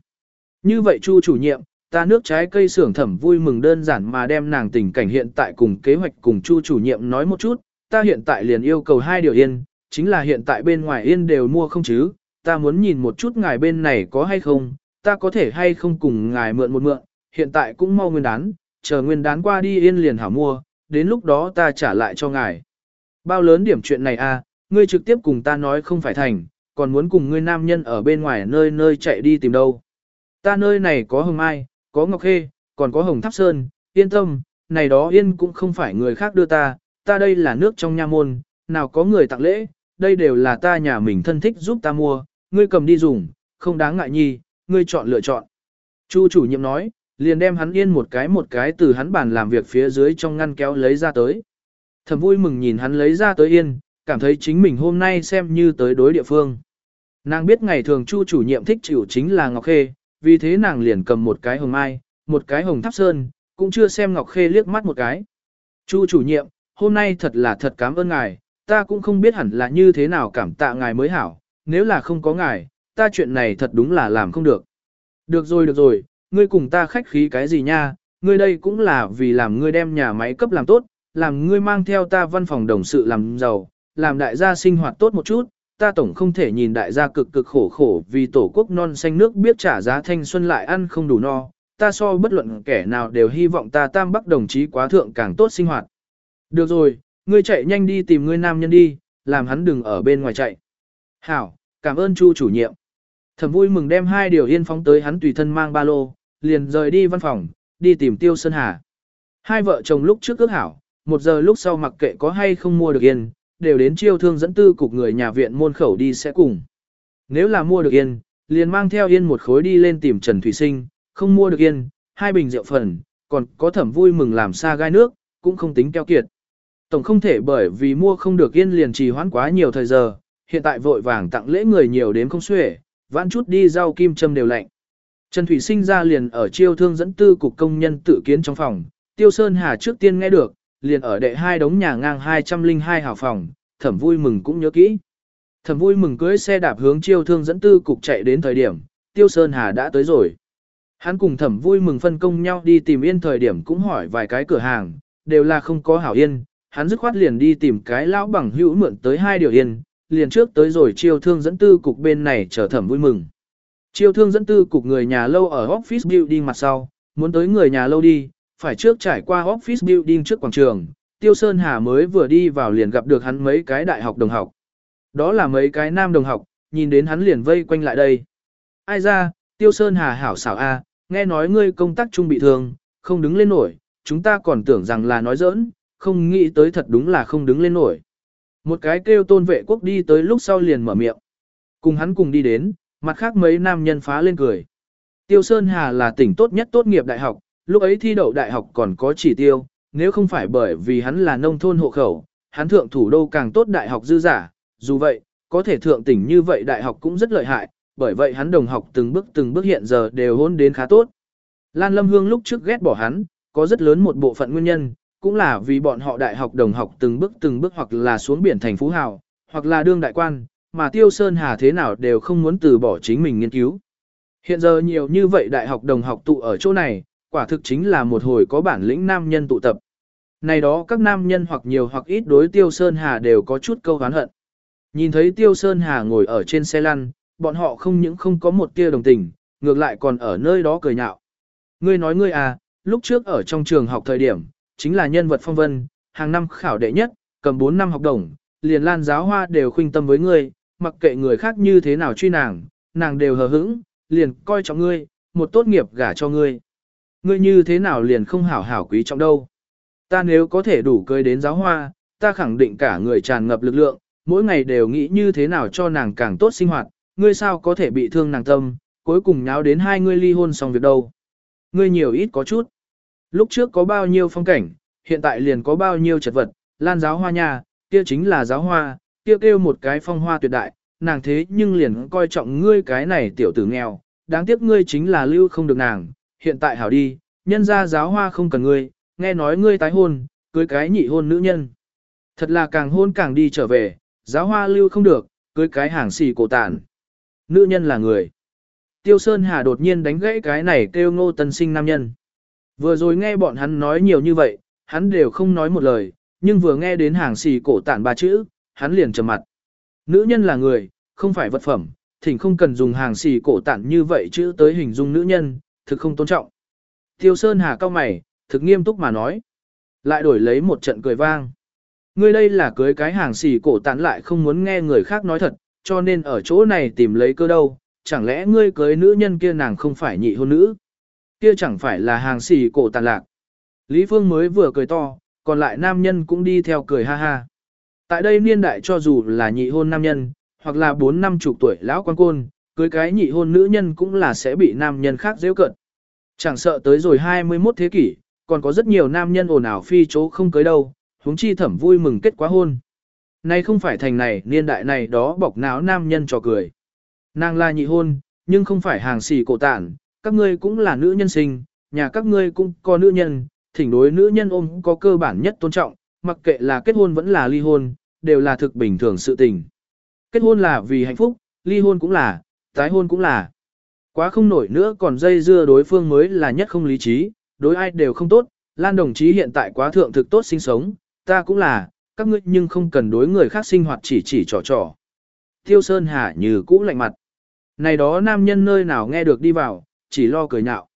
Như vậy Chu chủ nhiệm, ta nước trái cây xưởng thẩm vui mừng đơn giản mà đem nàng tình cảnh hiện tại cùng kế hoạch cùng Chu chủ nhiệm nói một chút, ta hiện tại liền yêu cầu hai điều yên, chính là hiện tại bên ngoài yên đều mua không chứ, ta muốn nhìn một chút ngài bên này có hay không, ta có thể hay không cùng ngài mượn một mượn, hiện tại cũng mau nguyên đán, chờ nguyên đán qua đi yên liền hảo mua, đến lúc đó ta trả lại cho ngài. Bao lớn điểm chuyện này à, ngươi trực tiếp cùng ta nói không phải thành, còn muốn cùng ngươi nam nhân ở bên ngoài nơi nơi chạy đi tìm đâu. Ta nơi này có hồng mai, có ngọc khê, còn có hồng tháp sơn, yên tâm, này đó yên cũng không phải người khác đưa ta, ta đây là nước trong nha môn, nào có người tặng lễ, đây đều là ta nhà mình thân thích giúp ta mua, ngươi cầm đi dùng, không đáng ngại nhi, ngươi chọn lựa chọn. Chu chủ nhiệm nói, liền đem hắn yên một cái một cái từ hắn bàn làm việc phía dưới trong ngăn kéo lấy ra tới. Thầm vui mừng nhìn hắn lấy ra tới yên, cảm thấy chính mình hôm nay xem như tới đối địa phương. Nàng biết ngày thường chu chủ nhiệm thích chịu chính là Ngọc Khê, vì thế nàng liền cầm một cái hồng mai, một cái hồng tháp sơn, cũng chưa xem Ngọc Khê liếc mắt một cái. Chu chủ nhiệm, hôm nay thật là thật cảm ơn ngài, ta cũng không biết hẳn là như thế nào cảm tạ ngài mới hảo, nếu là không có ngài, ta chuyện này thật đúng là làm không được. Được rồi được rồi, ngươi cùng ta khách khí cái gì nha, ngươi đây cũng là vì làm ngươi đem nhà máy cấp làm tốt, làm ngươi mang theo ta văn phòng đồng sự làm giàu, làm đại gia sinh hoạt tốt một chút, ta tổng không thể nhìn đại gia cực cực khổ khổ vì tổ quốc non xanh nước biết trả giá thanh xuân lại ăn không đủ no, ta so bất luận kẻ nào đều hy vọng ta tam bắc đồng chí quá thượng càng tốt sinh hoạt. Được rồi, ngươi chạy nhanh đi tìm ngươi nam nhân đi, làm hắn đừng ở bên ngoài chạy. Hảo, cảm ơn Chu chủ nhiệm. Thẩm vui mừng đem hai điều yên phóng tới hắn tùy thân mang ba lô, liền rời đi văn phòng, đi tìm Tiêu Sơn Hà. Hai vợ chồng lúc trước ước hảo, một giờ lúc sau mặc kệ có hay không mua được yên, đều đến chiêu thương dẫn tư cục người nhà viện môn khẩu đi sẽ cùng. Nếu là mua được yên, liền mang theo yên một khối đi lên tìm Trần Thủy Sinh, không mua được yên, hai bình rượu phần, còn có thẩm vui mừng làm xa gai nước, cũng không tính keo kiệt. Tổng không thể bởi vì mua không được yên liền trì hoãn quá nhiều thời giờ, hiện tại vội vàng tặng lễ người nhiều đến không xuể, vãn chút đi rau kim châm đều lạnh. Trần Thủy Sinh ra liền ở chiêu thương dẫn tư cục công nhân tự kiến trong phòng, Tiêu Sơn Hà trước tiên nghe được, liền ở đệ hai đống nhà ngang 202 hào phòng, thẩm vui mừng cũng nhớ kỹ. Thẩm vui mừng cưới xe đạp hướng chiêu thương dẫn tư cục chạy đến thời điểm, Tiêu Sơn Hà đã tới rồi. Hắn cùng thẩm vui mừng phân công nhau đi tìm yên thời điểm cũng hỏi vài cái cửa hàng, đều là không có hảo yên, hắn dứt khoát liền đi tìm cái lão bằng hữu mượn tới hai điều yên, liền trước tới rồi chiêu thương dẫn tư cục bên này chờ thẩm vui mừng. Chiêu thương dẫn tư cục người nhà lâu ở office building mặt sau, muốn tới người nhà lâu đi, phải trước trải qua office building trước quảng trường, Tiêu Sơn Hà mới vừa đi vào liền gặp được hắn mấy cái đại học đồng học. Đó là mấy cái nam đồng học, nhìn đến hắn liền vây quanh lại đây. Ai ra, Tiêu Sơn Hà hảo xảo a, nghe nói ngươi công tác trung bị thương, không đứng lên nổi, chúng ta còn tưởng rằng là nói giỡn, không nghĩ tới thật đúng là không đứng lên nổi. Một cái kêu tôn vệ quốc đi tới lúc sau liền mở miệng. Cùng hắn cùng đi đến, mặt khác mấy nam nhân phá lên cười. Tiêu Sơn Hà là tỉnh tốt nhất tốt nghiệp đại học, lúc ấy thi đậu đại học còn có chỉ tiêu, nếu không phải bởi vì hắn là nông thôn hộ khẩu, hắn thượng thủ đô càng tốt đại học dư giả, dù vậy, có thể thượng tỉnh như vậy đại học cũng rất lợi hại, bởi vậy hắn đồng học từng bước từng bước hiện giờ đều hôn đến khá tốt. Lan Lâm Hương lúc trước ghét bỏ hắn, có rất lớn một bộ phận nguyên nhân, cũng là vì bọn họ đại học đồng học từng bước từng bước hoặc là xuống biển thành phú hào, hoặc là đương đại quan, mà Tiêu Sơn Hà thế nào đều không muốn từ bỏ chính mình nghiên cứu. Hiện giờ nhiều như vậy đại học đồng học tụ ở chỗ này, quả thực chính là một hồi có bản lĩnh nam nhân tụ tập. Này đó các nam nhân hoặc nhiều hoặc ít đối Tiêu Sơn Hà đều có chút câu hán hận. Nhìn thấy Tiêu Sơn Hà ngồi ở trên xe lăn, bọn họ không những không có một tia đồng tình, ngược lại còn ở nơi đó cười nhạo. Ngươi nói ngươi à, lúc trước ở trong trường học thời điểm, chính là nhân vật phong vân, hàng năm khảo đệ nhất, cầm 4 năm học đồng, liền lan giáo hoa đều khuynh tâm với ngươi, mặc kệ người khác như thế nào truy nàng, nàng đều hờ hững, liền coi trọng ngươi, một tốt nghiệp gả cho ngươi. Ngươi như thế nào liền không hảo hảo quý trọng đâu. Ta nếu có thể đủ cưới đến giáo hoa, ta khẳng định cả người tràn ngập lực lượng, mỗi ngày đều nghĩ như thế nào cho nàng càng tốt sinh hoạt, ngươi sao có thể bị thương nàng tâm, cuối cùng nháo đến hai ngươi ly hôn xong việc đâu. Ngươi nhiều ít có chút. Lúc trước có bao nhiêu phong cảnh, hiện tại liền có bao nhiêu chật vật, lan giáo hoa nha, kia chính là giáo hoa, kia kêu, kêu một cái phong hoa tuyệt đại, nàng thế nhưng liền coi trọng ngươi cái này tiểu tử nghèo, đáng tiếc ngươi chính là lưu không được nàng, hiện tại hảo đi, nhân ra giáo hoa không cần ngươi, nghe nói ngươi tái hôn, cưới cái nhị hôn nữ nhân. Thật là càng hôn càng đi trở về, giáo hoa lưu không được, cưới cái hàng xì cổ tản Nữ nhân là người. Tiêu Sơn Hà đột nhiên đánh gãy cái này kêu ngô tân sinh nam nhân. Vừa rồi nghe bọn hắn nói nhiều như vậy, hắn đều không nói một lời, nhưng vừa nghe đến hàng xì cổ tản ba chữ, hắn liền trầm mặt. Nữ nhân là người, không phải vật phẩm, thỉnh không cần dùng hàng xì cổ tản như vậy chữ tới hình dung nữ nhân, thực không tôn trọng. Tiêu Sơn Hà cao mày, thực nghiêm túc mà nói. Lại đổi lấy một trận cười vang. Ngươi đây là cưới cái hàng xì cổ tán lại không muốn nghe người khác nói thật, cho nên ở chỗ này tìm lấy cơ đâu, chẳng lẽ ngươi cưới nữ nhân kia nàng không phải nhị hôn nữ? Kia chẳng phải là hàng xì cổ tàn lạc. Lý Phương mới vừa cười to, còn lại nam nhân cũng đi theo cười ha ha. Tại đây niên đại cho dù là nhị hôn nam nhân, hoặc là bốn năm chục tuổi lão quan côn, cưới cái nhị hôn nữ nhân cũng là sẽ bị nam nhân khác dễ cận. Chẳng sợ tới rồi 21 thế kỷ, còn có rất nhiều nam nhân ồn ào phi chỗ không cưới đâu, huống chi thẩm vui mừng kết quá hôn. Nay không phải thành này, niên đại này đó bọc não nam nhân trò cười. Nàng là nhị hôn, nhưng không phải hàng xì cổ tản, các ngươi cũng là nữ nhân sinh, nhà các ngươi cũng có nữ nhân, thỉnh đối nữ nhân ôm có cơ bản nhất tôn trọng, mặc kệ là kết hôn vẫn là ly hôn, đều là thực bình thường sự tình. Kết hôn là vì hạnh phúc, ly hôn cũng là, tái hôn cũng là. Quá không nổi nữa còn dây dưa đối phương mới là nhất không lý trí, đối ai đều không tốt, Lan đồng chí hiện tại quá thượng thực tốt sinh sống, ta cũng là, các ngươi nhưng không cần đối người khác sinh hoạt chỉ chỉ trò trò. Tiêu Sơn Hà như cũ lạnh mặt. Này đó nam nhân nơi nào nghe được đi vào, chỉ lo cười nhạo.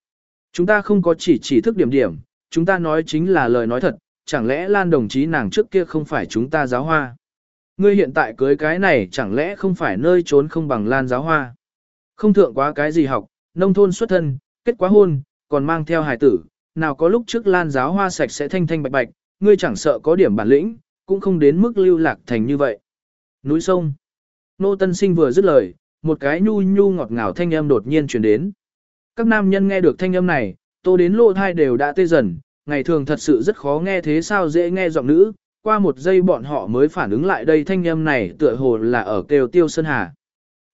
Chúng ta không có chỉ chỉ thức điểm điểm, chúng ta nói chính là lời nói thật, chẳng lẽ Lan đồng chí nàng trước kia không phải chúng ta giáo hoa. Ngươi hiện tại cưới cái này chẳng lẽ không phải nơi trốn không bằng Lan giáo hoa. Không thượng quá cái gì học, nông thôn xuất thân, kết quá hôn, còn mang theo hài tử, nào có lúc trước Lan giáo hoa sạch sẽ thanh thanh bạch bạch, ngươi chẳng sợ có điểm bản lĩnh, cũng không đến mức lưu lạc thành như vậy. Núi sông. Nô Tân Sinh vừa dứt lời, một cái nhu nhu ngọt ngào thanh âm đột nhiên truyền đến. Các nam nhân nghe được thanh âm này, tô đến lô thai đều đã tê dần, ngày thường thật sự rất khó nghe thế sao dễ nghe giọng nữ, qua một giây bọn họ mới phản ứng lại đây thanh âm này tựa hồ là ở kêu tiêu sơn hà.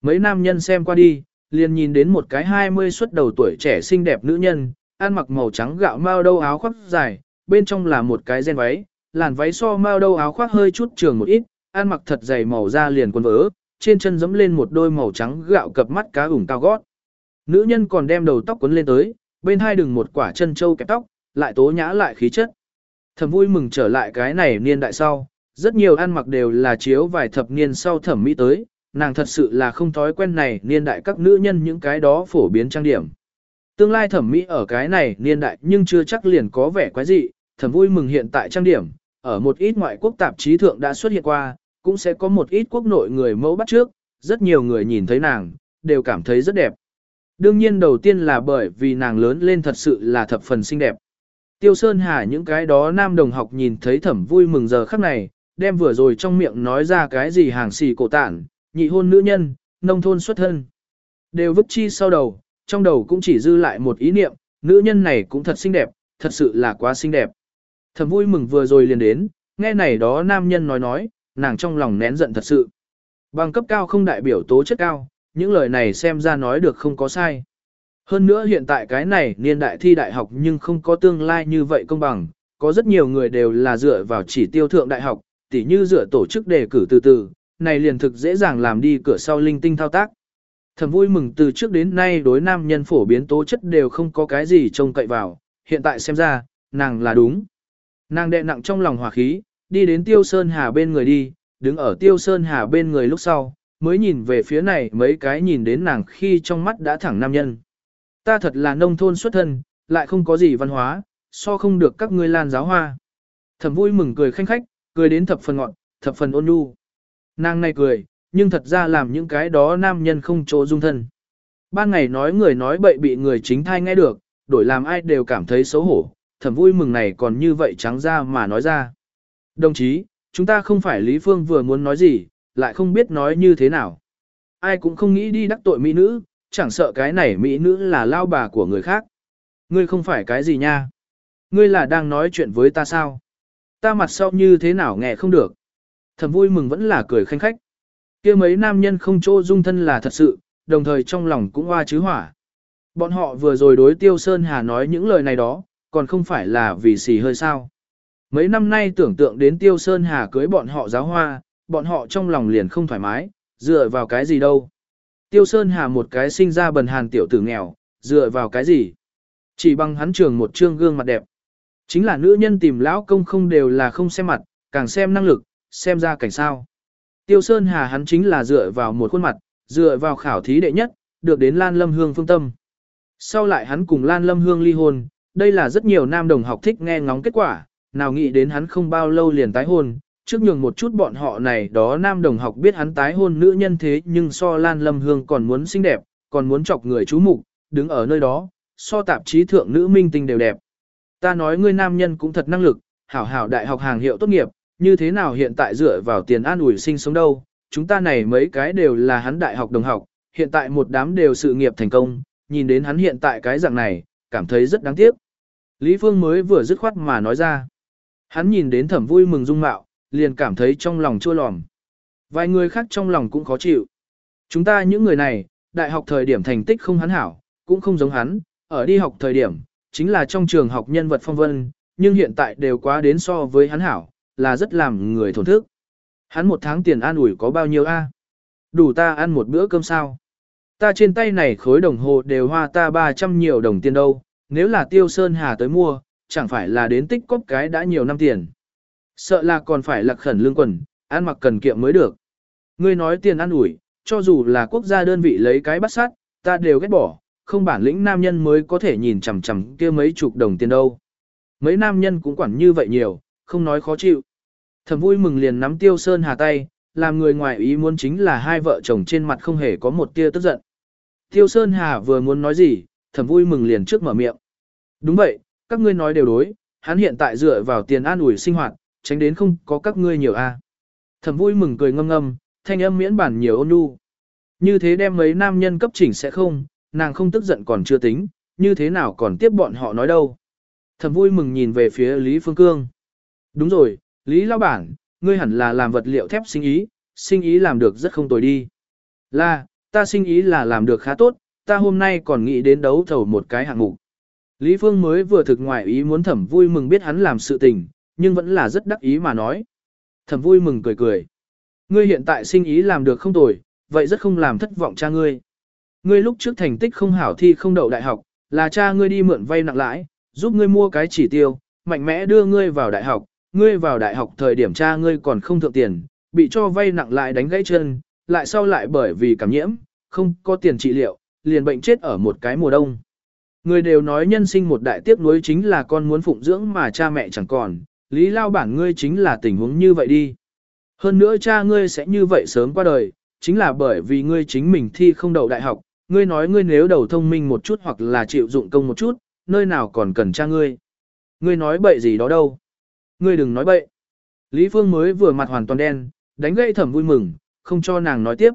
Mấy nam nhân xem qua đi, liền nhìn đến một cái 20 xuất đầu tuổi trẻ xinh đẹp nữ nhân, ăn mặc màu trắng gạo mao đâu áo khoác dài, bên trong là một cái ren váy, làn váy so mao đâu áo khoác hơi chút trường một ít, ăn mặc thật dày màu da liền quần vỡ, trên chân giẫm lên một đôi màu trắng gạo cập mắt cá ủng cao gót. Nữ nhân còn đem đầu tóc quấn lên tới, bên hai đừng một quả chân châu kẹp tóc, lại tố nhã lại khí chất. Thẩm vui mừng trở lại cái này niên đại sau, rất nhiều ăn mặc đều là chiếu vài thập niên sau thẩm mỹ tới, nàng thật sự là không thói quen này niên đại các nữ nhân những cái đó phổ biến trang điểm. Tương lai thẩm mỹ ở cái này niên đại nhưng chưa chắc liền có vẻ quái dị, thẩm vui mừng hiện tại trang điểm, ở một ít ngoại quốc tạp chí thượng đã xuất hiện qua, cũng sẽ có một ít quốc nội người mẫu bắt trước, rất nhiều người nhìn thấy nàng, đều cảm thấy rất đẹp. Đương nhiên đầu tiên là bởi vì nàng lớn lên thật sự là thập phần xinh đẹp. Tiêu Sơn Hà những cái đó nam đồng học nhìn thấy thẩm vui mừng giờ khắc này, đem vừa rồi trong miệng nói ra cái gì hàng xì cổ tản, nhị hôn nữ nhân, nông thôn xuất thân. Đều vứt chi sau đầu, trong đầu cũng chỉ dư lại một ý niệm, nữ nhân này cũng thật xinh đẹp, thật sự là quá xinh đẹp. Thầm vui mừng vừa rồi liền đến, nghe này đó nam nhân nói nói, nàng trong lòng nén giận thật sự. Bằng cấp cao không đại biểu tố chất cao, những lời này xem ra nói được không có sai. Hơn nữa hiện tại cái này niên đại thi đại học nhưng không có tương lai như vậy công bằng, có rất nhiều người đều là dựa vào chỉ tiêu thượng đại học, tỉ như dựa tổ chức đề cử từ từ, này liền thực dễ dàng làm đi cửa sau linh tinh thao tác. Thầm vui mừng từ trước đến nay đối nam nhân phổ biến tố chất đều không có cái gì trông cậy vào, hiện tại xem ra, nàng là đúng. Nàng đệ nặng trong lòng hòa khí, đi đến Tiêu Sơn Hà bên người đi, đứng ở Tiêu Sơn Hà bên người lúc sau, mới nhìn về phía này mấy cái nhìn đến nàng khi trong mắt đã thẳng nam nhân. Ta thật là nông thôn xuất thân, lại không có gì văn hóa, so không được các ngươi lan giáo hoa. Thẩm vui mừng cười khanh khách, cười đến thập phần ngọn, thập phần ôn nhu. Nàng này cười, nhưng thật ra làm những cái đó nam nhân không chỗ dung thân. Ban ngày nói người nói bậy bị người chính thai nghe được, đổi làm ai đều cảm thấy xấu hổ, thẩm vui mừng này còn như vậy trắng ra mà nói ra. Đồng chí, chúng ta không phải Lý Phương vừa muốn nói gì, lại không biết nói như thế nào. Ai cũng không nghĩ đi đắc tội mỹ nữ, chẳng sợ cái này mỹ nữ là lao bà của người khác. Ngươi không phải cái gì nha. Ngươi là đang nói chuyện với ta sao? Ta mặt sau như thế nào nghe không được. Thầm vui mừng vẫn là cười khanh khách. kia mấy nam nhân không chỗ dung thân là thật sự, đồng thời trong lòng cũng hoa chứ hỏa. Bọn họ vừa rồi đối Tiêu Sơn Hà nói những lời này đó, còn không phải là vì xì hơi sao. Mấy năm nay tưởng tượng đến Tiêu Sơn Hà cưới bọn họ giáo hoa, bọn họ trong lòng liền không thoải mái, dựa vào cái gì đâu. Tiêu Sơn Hà một cái sinh ra bần hàn tiểu tử nghèo, dựa vào cái gì? Chỉ bằng hắn trường một trương gương mặt đẹp. Chính là nữ nhân tìm lão công không đều là không xem mặt, càng xem năng lực, xem ra cảnh sao. Tiêu Sơn Hà hắn chính là dựa vào một khuôn mặt, dựa vào khảo thí đệ nhất, được đến Lan Lâm Hương phương tâm. Sau lại hắn cùng Lan Lâm Hương ly hôn, đây là rất nhiều nam đồng học thích nghe ngóng kết quả, nào nghĩ đến hắn không bao lâu liền tái hôn, trước nhường một chút bọn họ này đó nam đồng học biết hắn tái hôn nữ nhân thế nhưng so Lan Lâm Hương còn muốn xinh đẹp, còn muốn chọc người chú mục, đứng ở nơi đó, so tạp chí thượng nữ minh tinh đều đẹp. Ta nói ngươi nam nhân cũng thật năng lực, hảo hảo đại học hàng hiệu tốt nghiệp, như thế nào hiện tại dựa vào tiền an ủi sinh sống đâu, chúng ta này mấy cái đều là hắn đại học đồng học, hiện tại một đám đều sự nghiệp thành công, nhìn đến hắn hiện tại cái dạng này, cảm thấy rất đáng tiếc. Lý Phương mới vừa dứt khoát mà nói ra. Hắn nhìn đến thẩm vui mừng dung mạo, liền cảm thấy trong lòng chua lòm. Vài người khác trong lòng cũng khó chịu. Chúng ta những người này, đại học thời điểm thành tích không hắn hảo, cũng không giống hắn, ở đi học thời điểm, chính là trong trường học nhân vật phong vân, nhưng hiện tại đều quá đến so với hắn hảo, là rất làm người thổn thức. Hắn một tháng tiền an ủi có bao nhiêu a? Đủ ta ăn một bữa cơm sao? Ta trên tay này khối đồng hồ đều hoa ta 300 nhiều đồng tiền đâu, nếu là tiêu sơn hà tới mua, chẳng phải là đến tích cóp cái đã nhiều năm tiền. Sợ là còn phải lạc khẩn lương quần, ăn mặc cần kiệm mới được. Ngươi nói tiền ăn ủi, cho dù là quốc gia đơn vị lấy cái bắt sát, ta đều ghét bỏ, không bản lĩnh nam nhân mới có thể nhìn chằm chằm kia mấy chục đồng tiền đâu. Mấy nam nhân cũng quản như vậy nhiều, không nói khó chịu. Thầm vui mừng liền nắm tiêu sơn hà tay, làm người ngoài ý muốn chính là hai vợ chồng trên mặt không hề có một tia tức giận. Tiêu sơn hà vừa muốn nói gì, thầm vui mừng liền trước mở miệng. Đúng vậy, các ngươi nói đều đối, hắn hiện tại dựa vào tiền an ủi sinh hoạt, tránh đến không có các ngươi nhiều a. À. Thầm vui mừng cười ngâm ngâm, thanh âm miễn bản nhiều ôn nhu. Như thế đem mấy nam nhân cấp chỉnh sẽ không, nàng không tức giận còn chưa tính, như thế nào còn tiếp bọn họ nói đâu. Thầm vui mừng nhìn về phía Lý Phương Cương. Đúng rồi, Lý Lao Bản, ngươi hẳn là làm vật liệu thép sinh ý, sinh ý làm được rất không tồi đi. Là, ta sinh ý là làm được khá tốt, ta hôm nay còn nghĩ đến đấu thầu một cái hạng mục. Lý Phương mới vừa thực ngoại ý muốn thẩm vui mừng biết hắn làm sự tình, nhưng vẫn là rất đắc ý mà nói. Thẩm vui mừng cười cười. Ngươi hiện tại sinh ý làm được không tồi, vậy rất không làm thất vọng cha ngươi. Ngươi lúc trước thành tích không hảo thi không đậu đại học, là cha ngươi đi mượn vay nặng lãi, giúp ngươi mua cái chỉ tiêu, mạnh mẽ đưa ngươi vào đại học, ngươi vào đại học thời điểm cha ngươi còn không thượng tiền, bị cho vay nặng lại đánh gãy chân, lại sau lại bởi vì cảm nhiễm, không có tiền trị liệu, liền bệnh chết ở một cái mùa đông. Người đều nói nhân sinh một đại tiếc nuối chính là con muốn phụng dưỡng mà cha mẹ chẳng còn, lý lao bản ngươi chính là tình huống như vậy đi. Hơn nữa cha ngươi sẽ như vậy sớm qua đời, chính là bởi vì ngươi chính mình thi không đậu đại học, ngươi nói ngươi nếu đầu thông minh một chút hoặc là chịu dụng công một chút, nơi nào còn cần cha ngươi. Ngươi nói bậy gì đó đâu. Ngươi đừng nói bậy. Lý Phương mới vừa mặt hoàn toàn đen, đánh gậy thẩm vui mừng, không cho nàng nói tiếp.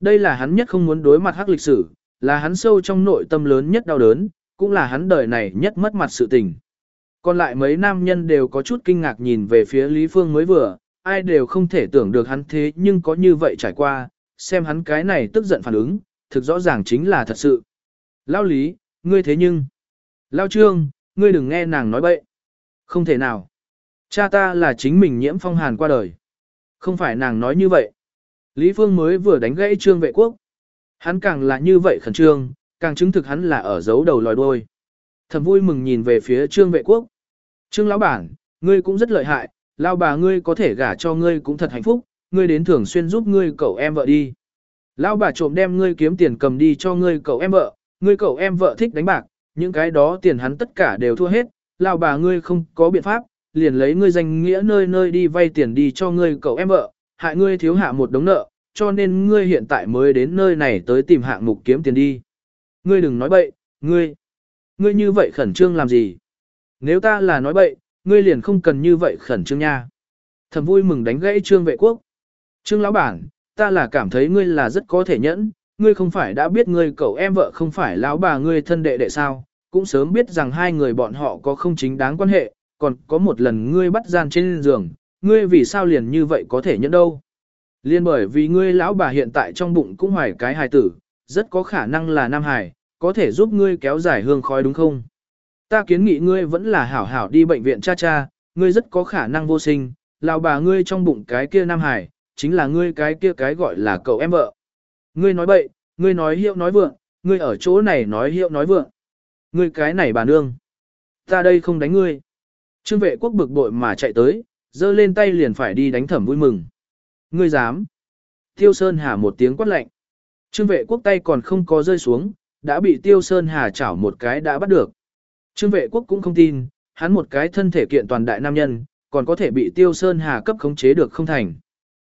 Đây là hắn nhất không muốn đối mặt hắc lịch sử, là hắn sâu trong nội tâm lớn nhất đau đớn, cũng là hắn đời này nhất mất mặt sự tình. Còn lại mấy nam nhân đều có chút kinh ngạc nhìn về phía Lý Phương mới vừa, ai đều không thể tưởng được hắn thế nhưng có như vậy trải qua, xem hắn cái này tức giận phản ứng, thực rõ ràng chính là thật sự. Lao Lý, ngươi thế nhưng... Lao Trương, ngươi đừng nghe nàng nói bậy. Không thể nào. Cha ta là chính mình nhiễm phong hàn qua đời. Không phải nàng nói như vậy. Lý Phương mới vừa đánh gãy trương vệ quốc. Hắn càng là như vậy khẩn trương, càng chứng thực hắn là ở giấu đầu lòi đuôi. Thầm vui mừng nhìn về phía trương vệ quốc. Trương lão bản, ngươi cũng rất lợi hại, lao bà ngươi có thể gả cho ngươi cũng thật hạnh phúc, ngươi đến thường xuyên giúp ngươi cậu em vợ đi. Lao bà trộm đem ngươi kiếm tiền cầm đi cho ngươi cậu em vợ, ngươi cậu em vợ thích đánh bạc, những cái đó tiền hắn tất cả đều thua hết, lao bà ngươi không có biện pháp, liền lấy ngươi danh nghĩa nơi nơi đi vay tiền đi cho ngươi cậu em vợ, hại ngươi thiếu hạ một đống nợ, cho nên ngươi hiện tại mới đến nơi này tới tìm hạng mục kiếm tiền đi. Ngươi đừng nói bậy, ngươi, ngươi như vậy khẩn trương làm gì? Nếu ta là nói bậy, ngươi liền không cần như vậy khẩn trương nha. Thầm vui mừng đánh gãy trương vệ quốc. Trương lão bản, ta là cảm thấy ngươi là rất có thể nhẫn, ngươi không phải đã biết ngươi cậu em vợ không phải lão bà ngươi thân đệ đệ sao, cũng sớm biết rằng hai người bọn họ có không chính đáng quan hệ, còn có một lần ngươi bắt gian trên giường, ngươi vì sao liền như vậy có thể nhẫn đâu. Liên bởi vì ngươi lão bà hiện tại trong bụng cũng hoài cái hài tử, rất có khả năng là nam hài, có thể giúp ngươi kéo dài hương khói đúng không? Ta kiến nghị ngươi vẫn là hảo hảo đi bệnh viện cha cha, ngươi rất có khả năng vô sinh, lão bà ngươi trong bụng cái kia nam hài, chính là ngươi cái kia cái gọi là cậu em vợ. Ngươi nói bậy, ngươi nói hiệu nói vượng, ngươi ở chỗ này nói hiệu nói vượng. Ngươi cái này bà nương. Ta đây không đánh ngươi. Trương vệ quốc bực bội mà chạy tới, giơ lên tay liền phải đi đánh thẩm vui mừng. Ngươi dám. Tiêu Sơn Hà một tiếng quát lạnh. Trương vệ quốc tay còn không có rơi xuống, đã bị Tiêu Sơn Hà chảo một cái đã bắt được. Trương vệ quốc cũng không tin, hắn một cái thân thể kiện toàn đại nam nhân, còn có thể bị Tiêu Sơn Hà cấp khống chế được không thành.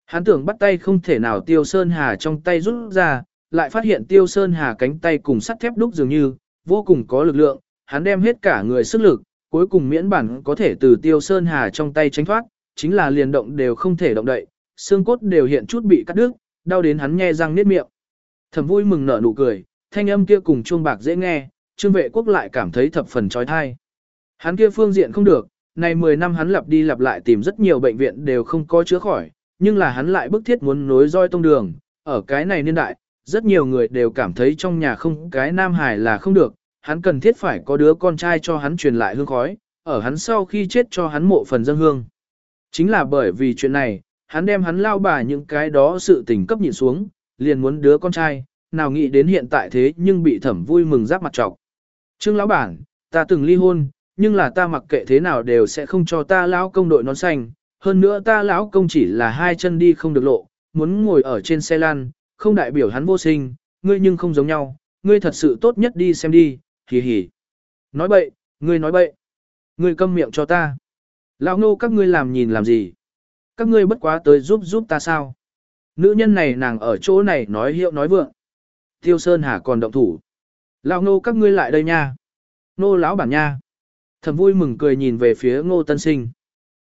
Hắn tưởng bắt tay không thể nào Tiêu Sơn Hà trong tay rút ra, lại phát hiện Tiêu Sơn Hà cánh tay cùng sắt thép đúc dường như, vô cùng có lực lượng, hắn đem hết cả người sức lực, cuối cùng miễn bản có thể từ Tiêu Sơn Hà trong tay tránh thoát, chính là liền động đều không thể động đậy, xương cốt đều hiện chút bị cắt đứt, đau đến hắn nhe răng niết miệng. Thẩm vui mừng nở nụ cười, thanh âm kia cùng chuông bạc dễ nghe, Trương Vệ Quốc lại cảm thấy thập phần trói thai. Hắn kia phương diện không được, này 10 năm hắn lặp đi lặp lại tìm rất nhiều bệnh viện đều không có chữa khỏi, nhưng là hắn lại bức thiết muốn nối roi tông đường, ở cái này niên đại, rất nhiều người đều cảm thấy trong nhà không cái nam hài là không được, hắn cần thiết phải có đứa con trai cho hắn truyền lại hương khói, ở hắn sau khi chết cho hắn mộ phần dân hương. Chính là bởi vì chuyện này, hắn đem hắn lao bà những cái đó sự tình cấp nhịn xuống, liền muốn đứa con trai, nào nghĩ đến hiện tại thế nhưng bị thẩm vui mừng giáp mặt trọc. Trương lão bản, ta từng ly hôn, nhưng là ta mặc kệ thế nào đều sẽ không cho ta lão công đội nón xanh, hơn nữa ta lão công chỉ là hai chân đi không được lộ, muốn ngồi ở trên xe lăn, không đại biểu hắn vô sinh, ngươi nhưng không giống nhau, ngươi thật sự tốt nhất đi xem đi, hì hì. Nói bậy, ngươi nói bậy. Ngươi câm miệng cho ta. Lão Ngô các ngươi làm nhìn làm gì? Các ngươi bất quá tới giúp giúp ta sao? Nữ nhân này nàng ở chỗ này nói hiệu nói vượng. Tiêu Sơn Hà còn động thủ. Lão Ngô các ngươi lại đây nha. Nô lão bản nha. Thầm vui mừng cười nhìn về phía ngô tân sinh.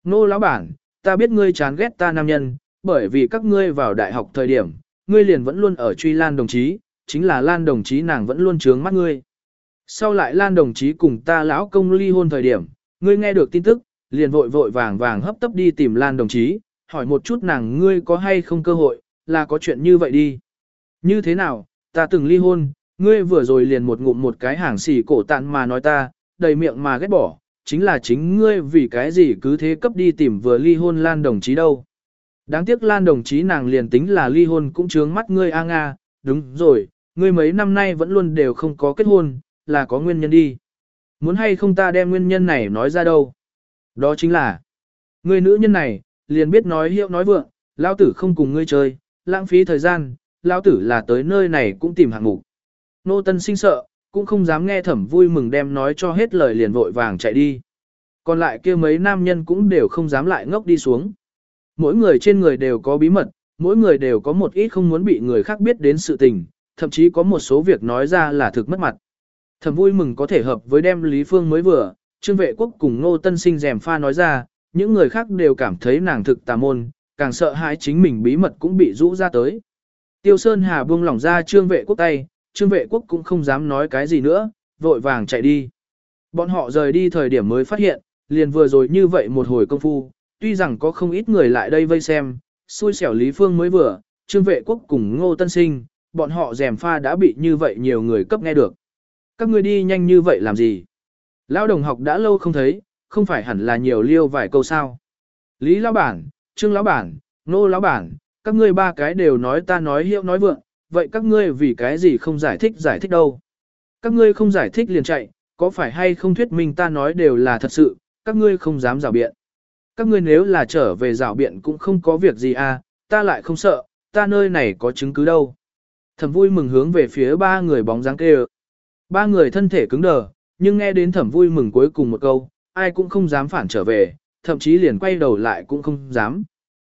Nô lão bản, ta biết ngươi chán ghét ta nam nhân, bởi vì các ngươi vào đại học thời điểm, ngươi liền vẫn luôn ở truy Lan đồng chí, chính là Lan đồng chí nàng vẫn luôn trướng mắt ngươi. Sau lại Lan đồng chí cùng ta lão công ly hôn thời điểm, ngươi nghe được tin tức, liền vội vội vàng vàng hấp tấp đi tìm Lan đồng chí, hỏi một chút nàng ngươi có hay không cơ hội, là có chuyện như vậy đi. Như thế nào, ta từng ly hôn, ngươi vừa rồi liền một ngụm một cái hàng xì cổ tạn mà nói ta, đầy miệng mà ghét bỏ, chính là chính ngươi vì cái gì cứ thế cấp đi tìm vừa ly hôn Lan đồng chí đâu. Đáng tiếc Lan đồng chí nàng liền tính là ly hôn cũng chướng mắt ngươi a nga, đúng rồi, ngươi mấy năm nay vẫn luôn đều không có kết hôn, là có nguyên nhân đi. Muốn hay không ta đem nguyên nhân này nói ra đâu. Đó chính là, người nữ nhân này, liền biết nói hiệu nói vượng, lao tử không cùng ngươi chơi, lãng phí thời gian, lao tử là tới nơi này cũng tìm hạng mục. Nô tân sinh sợ, cũng không dám nghe thẩm vui mừng đem nói cho hết lời liền vội vàng chạy đi. Còn lại kia mấy nam nhân cũng đều không dám lại ngốc đi xuống. Mỗi người trên người đều có bí mật, mỗi người đều có một ít không muốn bị người khác biết đến sự tình, thậm chí có một số việc nói ra là thực mất mặt. Thẩm vui mừng có thể hợp với đem Lý Phương mới vừa, Trương Vệ Quốc cùng Ngô Tân Sinh rèm pha nói ra, những người khác đều cảm thấy nàng thực tà môn, càng sợ hãi chính mình bí mật cũng bị rũ ra tới. Tiêu Sơn Hà buông lỏng ra Trương Vệ Quốc tay, Trương Vệ Quốc cũng không dám nói cái gì nữa, vội vàng chạy đi. Bọn họ rời đi thời điểm mới phát hiện, liền vừa rồi như vậy một hồi công phu, tuy rằng có không ít người lại đây vây xem, xui xẻo Lý Phương mới vừa, Trương Vệ Quốc cùng Ngô Tân Sinh, bọn họ rèm pha đã bị như vậy nhiều người cấp nghe được. Các ngươi đi nhanh như vậy làm gì? Lão đồng học đã lâu không thấy, không phải hẳn là nhiều liêu vài câu sao. Lý lão bản, Trương lão bản, Nô lão bản, các ngươi ba cái đều nói ta nói hiệu nói vượng, vậy các ngươi vì cái gì không giải thích giải thích đâu? Các ngươi không giải thích liền chạy, có phải hay không thuyết minh ta nói đều là thật sự, các ngươi không dám rào biện. Các ngươi nếu là trở về rào biện cũng không có việc gì à, ta lại không sợ, ta nơi này có chứng cứ đâu. thầm vui mừng hướng về phía ba người bóng dáng kêu. Ba người thân thể cứng đờ, nhưng nghe đến thẩm vui mừng cuối cùng một câu, ai cũng không dám phản trở về, thậm chí liền quay đầu lại cũng không dám.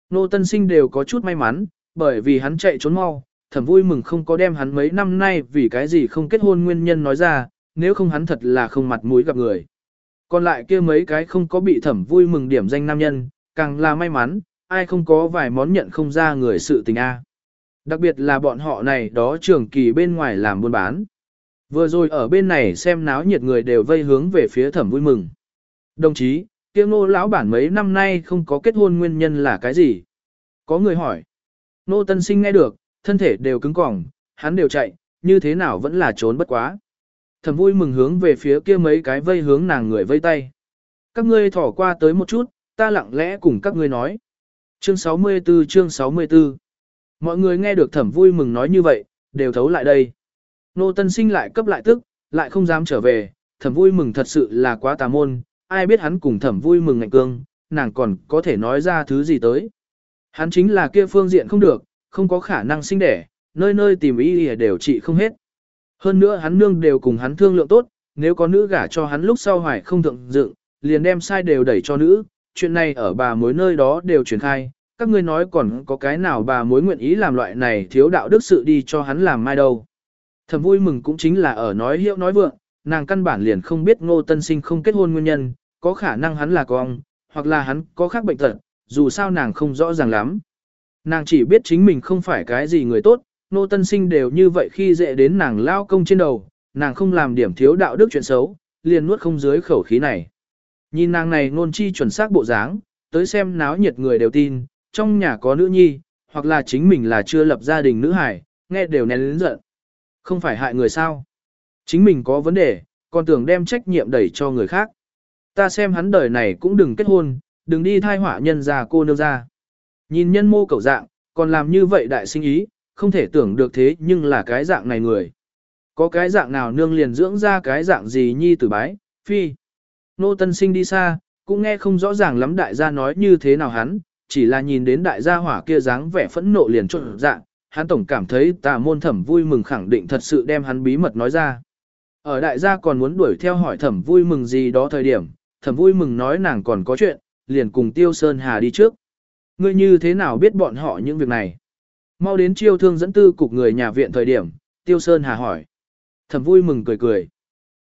Nô tân sinh đều có chút may mắn, bởi vì hắn chạy trốn mau, thẩm vui mừng không có đem hắn mấy năm nay vì cái gì không kết hôn nguyên nhân nói ra, nếu không hắn thật là không mặt mũi gặp người. Còn lại kia mấy cái không có bị thẩm vui mừng điểm danh nam nhân, càng là may mắn, ai không có vài món nhận không ra người sự tình A. Đặc biệt là bọn họ này đó trường kỳ bên ngoài làm buôn bán. Vừa rồi ở bên này xem náo nhiệt người đều vây hướng về phía thẩm vui mừng. Đồng chí, kia ngô lão bản mấy năm nay không có kết hôn nguyên nhân là cái gì? Có người hỏi. Nô tân sinh nghe được, thân thể đều cứng cỏng, hắn đều chạy, như thế nào vẫn là trốn bất quá. Thẩm vui mừng hướng về phía kia mấy cái vây hướng nàng người vây tay. Các ngươi thỏ qua tới một chút, ta lặng lẽ cùng các ngươi nói. Chương 64 chương 64 Mọi người nghe được thẩm vui mừng nói như vậy, đều thấu lại đây. Nô tân sinh lại cấp lại tức, lại không dám trở về, thẩm vui mừng thật sự là quá tà môn, ai biết hắn cùng thẩm vui mừng ngạnh cương, nàng còn có thể nói ra thứ gì tới. Hắn chính là kia phương diện không được, không có khả năng sinh đẻ, nơi nơi tìm ý đều trị không hết. Hơn nữa hắn nương đều cùng hắn thương lượng tốt, nếu có nữ gả cho hắn lúc sau hoài không thượng dựng, liền đem sai đều đẩy cho nữ, chuyện này ở bà mối nơi đó đều truyền khai, các ngươi nói còn có cái nào bà mối nguyện ý làm loại này thiếu đạo đức sự đi cho hắn làm mai đâu. Thầm vui mừng cũng chính là ở nói hiệu nói vượng, nàng căn bản liền không biết ngô tân sinh không kết hôn nguyên nhân, có khả năng hắn là con, hoặc là hắn có khác bệnh tật, dù sao nàng không rõ ràng lắm. Nàng chỉ biết chính mình không phải cái gì người tốt, nô tân sinh đều như vậy khi dễ đến nàng lao công trên đầu, nàng không làm điểm thiếu đạo đức chuyện xấu, liền nuốt không dưới khẩu khí này. Nhìn nàng này nôn chi chuẩn xác bộ dáng, tới xem náo nhiệt người đều tin, trong nhà có nữ nhi, hoặc là chính mình là chưa lập gia đình nữ hải, nghe đều nén lớn giận. Không phải hại người sao? Chính mình có vấn đề, còn tưởng đem trách nhiệm đẩy cho người khác. Ta xem hắn đời này cũng đừng kết hôn, đừng đi thai họa nhân già cô nương ra. Nhìn nhân mô cầu dạng, còn làm như vậy đại sinh ý, không thể tưởng được thế nhưng là cái dạng này người. Có cái dạng nào nương liền dưỡng ra cái dạng gì nhi tử bái, phi. Nô tân sinh đi xa, cũng nghe không rõ ràng lắm đại gia nói như thế nào hắn, chỉ là nhìn đến đại gia hỏa kia dáng vẻ phẫn nộ liền trộn dạng, hắn tổng cảm thấy tà môn thẩm vui mừng khẳng định thật sự đem hắn bí mật nói ra. Ở đại gia còn muốn đuổi theo hỏi thẩm vui mừng gì đó thời điểm, thẩm vui mừng nói nàng còn có chuyện, liền cùng Tiêu Sơn Hà đi trước. Ngươi như thế nào biết bọn họ những việc này? Mau đến chiêu thương dẫn tư cục người nhà viện thời điểm, Tiêu Sơn Hà hỏi. Thẩm vui mừng cười cười.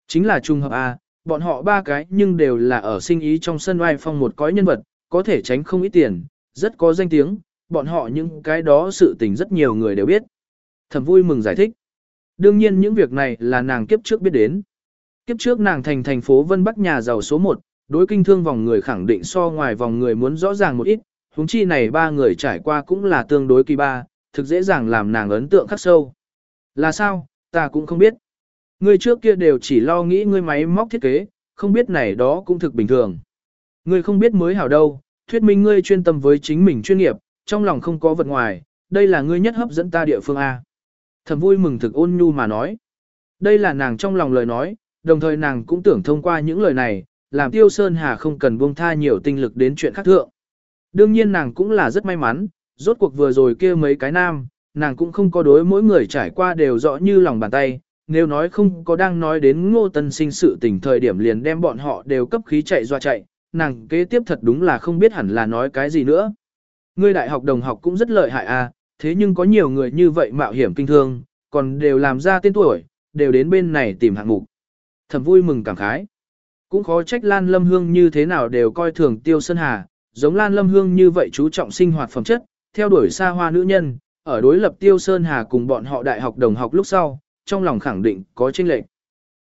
Chính là trung hợp A, bọn họ ba cái nhưng đều là ở sinh ý trong sân oai phong một cõi nhân vật, có thể tránh không ít tiền, rất có danh tiếng, bọn họ những cái đó sự tình rất nhiều người đều biết. Thẩm vui mừng giải thích. Đương nhiên những việc này là nàng kiếp trước biết đến. Kiếp trước nàng thành thành phố Vân Bắc nhà giàu số 1, đối kinh thương vòng người khẳng định so ngoài vòng người muốn rõ ràng một ít, huống chi này ba người trải qua cũng là tương đối kỳ ba, thực dễ dàng làm nàng ấn tượng khắc sâu. Là sao, ta cũng không biết. Ngươi trước kia đều chỉ lo nghĩ ngươi máy móc thiết kế, không biết này đó cũng thực bình thường. Ngươi không biết mới hảo đâu, thuyết minh ngươi chuyên tâm với chính mình chuyên nghiệp, trong lòng không có vật ngoài, đây là ngươi nhất hấp dẫn ta địa phương A. Thầm vui mừng thực ôn nhu mà nói. Đây là nàng trong lòng lời nói, đồng thời nàng cũng tưởng thông qua những lời này, làm Tiêu Sơn Hà không cần buông tha nhiều tinh lực đến chuyện khác thượng. Đương nhiên nàng cũng là rất may mắn, rốt cuộc vừa rồi kia mấy cái nam, nàng cũng không có đối mỗi người trải qua đều rõ như lòng bàn tay, nếu nói không có đang nói đến ngô tân sinh sự tình thời điểm liền đem bọn họ đều cấp khí chạy doa chạy, nàng kế tiếp thật đúng là không biết hẳn là nói cái gì nữa. Ngươi đại học đồng học cũng rất lợi hại à, thế nhưng có nhiều người như vậy mạo hiểm kinh thương, còn đều làm ra tên tuổi, đều đến bên này tìm hạng mục. Thầm vui mừng cảm khái. Cũng khó trách Lan Lâm Hương như thế nào đều coi thường Tiêu Sơn Hà, giống Lan Lâm Hương như vậy chú trọng sinh hoạt phẩm chất, theo đuổi xa hoa nữ nhân, ở đối lập Tiêu Sơn Hà cùng bọn họ đại học đồng học lúc sau, trong lòng khẳng định có chênh lệch.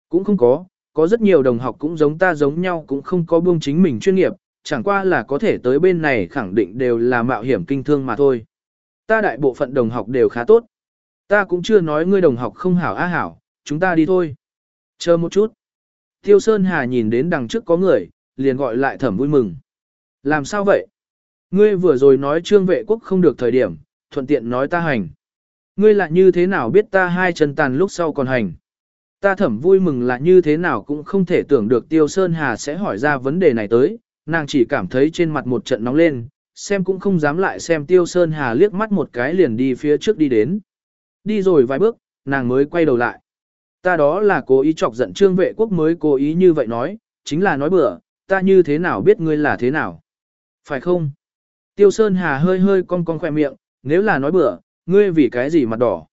Cũng không có, có rất nhiều đồng học cũng giống ta giống nhau cũng không có buông chính mình chuyên nghiệp, chẳng qua là có thể tới bên này khẳng định đều là mạo hiểm kinh thương mà thôi. Ta đại bộ phận đồng học đều khá tốt. Ta cũng chưa nói ngươi đồng học không hảo á hảo, chúng ta đi thôi. Chờ một chút. Tiêu Sơn Hà nhìn đến đằng trước có người, liền gọi lại thẩm vui mừng. Làm sao vậy? Ngươi vừa rồi nói trương vệ quốc không được thời điểm, thuận tiện nói ta hành. Ngươi lại như thế nào biết ta hai chân tàn lúc sau còn hành? Ta thẩm vui mừng là như thế nào cũng không thể tưởng được Tiêu Sơn Hà sẽ hỏi ra vấn đề này tới, nàng chỉ cảm thấy trên mặt một trận nóng lên, xem cũng không dám lại xem Tiêu Sơn Hà liếc mắt một cái liền đi phía trước đi đến. Đi rồi vài bước, nàng mới quay đầu lại. Ta đó là cố ý chọc giận trương vệ quốc mới cố ý như vậy nói, chính là nói bừa, ta như thế nào biết ngươi là thế nào. Phải không? Tiêu Sơn Hà hơi hơi cong cong khỏe miệng, nếu là nói bừa, ngươi vì cái gì mặt đỏ.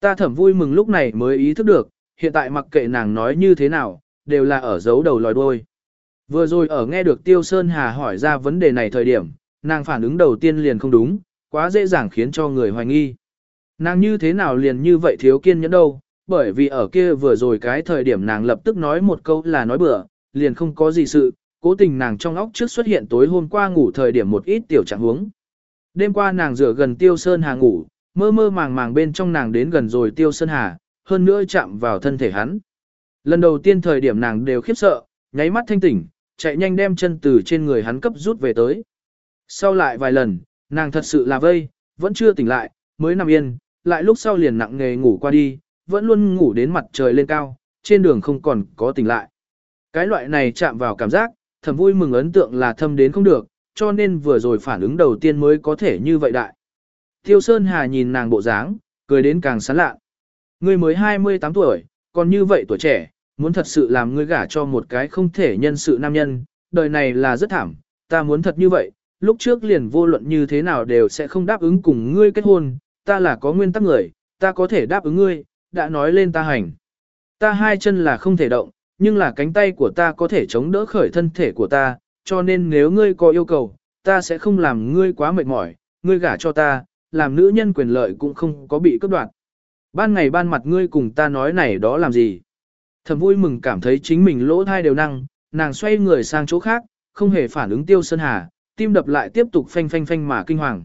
Ta thẩm vui mừng lúc này mới ý thức được, hiện tại mặc kệ nàng nói như thế nào, đều là ở giấu đầu lòi đuôi. Vừa rồi ở nghe được Tiêu Sơn Hà hỏi ra vấn đề này thời điểm, nàng phản ứng đầu tiên liền không đúng, quá dễ dàng khiến cho người hoài nghi. Nàng như thế nào liền như vậy thiếu kiên nhẫn đâu, bởi vì ở kia vừa rồi cái thời điểm nàng lập tức nói một câu là nói bừa, liền không có gì sự, cố tình nàng trong óc trước xuất hiện tối hôm qua ngủ thời điểm một ít tiểu trạng huống. Đêm qua nàng rửa gần Tiêu Sơn Hà ngủ, mơ mơ màng màng bên trong nàng đến gần rồi Tiêu Sơn Hà, hơn nữa chạm vào thân thể hắn. Lần đầu tiên thời điểm nàng đều khiếp sợ, nháy mắt thanh tỉnh, chạy nhanh đem chân từ trên người hắn cấp rút về tới. Sau lại vài lần, nàng thật sự là vây, vẫn chưa tỉnh lại, mới nằm yên, lại lúc sau liền nặng nghề ngủ qua đi, vẫn luôn ngủ đến mặt trời lên cao, trên đường không còn có tỉnh lại. Cái loại này chạm vào cảm giác, thầm vui mừng ấn tượng là thâm đến không được, cho nên vừa rồi phản ứng đầu tiên mới có thể như vậy đại. Tiêu Sơn Hà nhìn nàng bộ dáng, cười đến càng sán lạ. Ngươi mới 28 tuổi, còn như vậy tuổi trẻ, muốn thật sự làm ngươi gả cho một cái không thể nhân sự nam nhân, đời này là rất thảm, ta muốn thật như vậy, lúc trước liền vô luận như thế nào đều sẽ không đáp ứng cùng ngươi kết hôn, ta là có nguyên tắc người, ta có thể đáp ứng ngươi, đã nói lên ta hành. Ta hai chân là không thể động, nhưng là cánh tay của ta có thể chống đỡ khởi thân thể của ta, cho nên nếu ngươi có yêu cầu, ta sẽ không làm ngươi quá mệt mỏi, ngươi gả cho ta, làm nữ nhân quyền lợi cũng không có bị cướp đoạt. Ban ngày ban mặt ngươi cùng ta nói này đó làm gì? Thầm vui mừng cảm thấy chính mình lỗ thai đều năng, nàng xoay người sang chỗ khác, không hề phản ứng tiêu sơn hà, tim đập lại tiếp tục phanh phanh phanh mà kinh hoàng.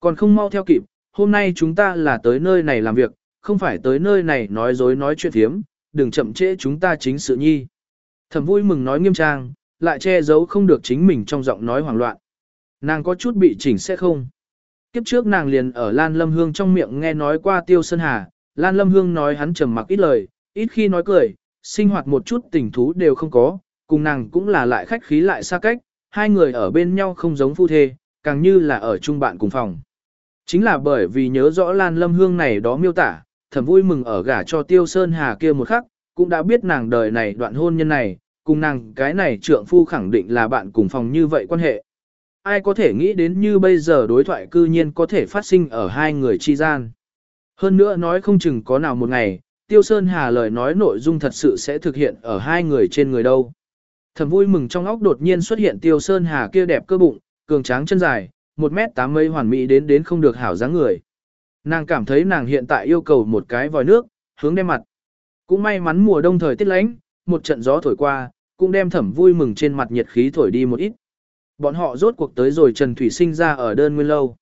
Còn không mau theo kịp, hôm nay chúng ta là tới nơi này làm việc, không phải tới nơi này nói dối nói chuyện thiếm, đừng chậm trễ chúng ta chính sự nhi. Thầm vui mừng nói nghiêm trang, lại che giấu không được chính mình trong giọng nói hoảng loạn. Nàng có chút bị chỉnh sẽ không. Kiếp trước nàng liền ở Lan Lâm Hương trong miệng nghe nói qua Tiêu Sơn Hà, Lan Lâm Hương nói hắn trầm mặc ít lời, ít khi nói cười, sinh hoạt một chút tình thú đều không có, cùng nàng cũng là lại khách khí lại xa cách, hai người ở bên nhau không giống phu thê, càng như là ở chung bạn cùng phòng. Chính là bởi vì nhớ rõ Lan Lâm Hương này đó miêu tả, thầm vui mừng ở gả cho Tiêu Sơn Hà kia một khắc, cũng đã biết nàng đời này đoạn hôn nhân này, cùng nàng cái này trượng phu khẳng định là bạn cùng phòng như vậy quan hệ. Ai có thể nghĩ đến như bây giờ đối thoại cư nhiên có thể phát sinh ở hai người chi gian. Hơn nữa nói không chừng có nào một ngày, Tiêu Sơn Hà lời nói nội dung thật sự sẽ thực hiện ở hai người trên người đâu. Thầm vui mừng trong óc đột nhiên xuất hiện Tiêu Sơn Hà kia đẹp cơ bụng, cường tráng chân dài, một mét tám mây hoàn mỹ đến đến không được hảo dáng người. Nàng cảm thấy nàng hiện tại yêu cầu một cái vòi nước, hướng đem mặt. Cũng may mắn mùa đông thời tiết lánh, một trận gió thổi qua, cũng đem thẩm vui mừng trên mặt nhiệt khí thổi đi một ít. Bọn họ rốt cuộc tới rồi Trần Thủy sinh ra ở đơn nguyên lâu.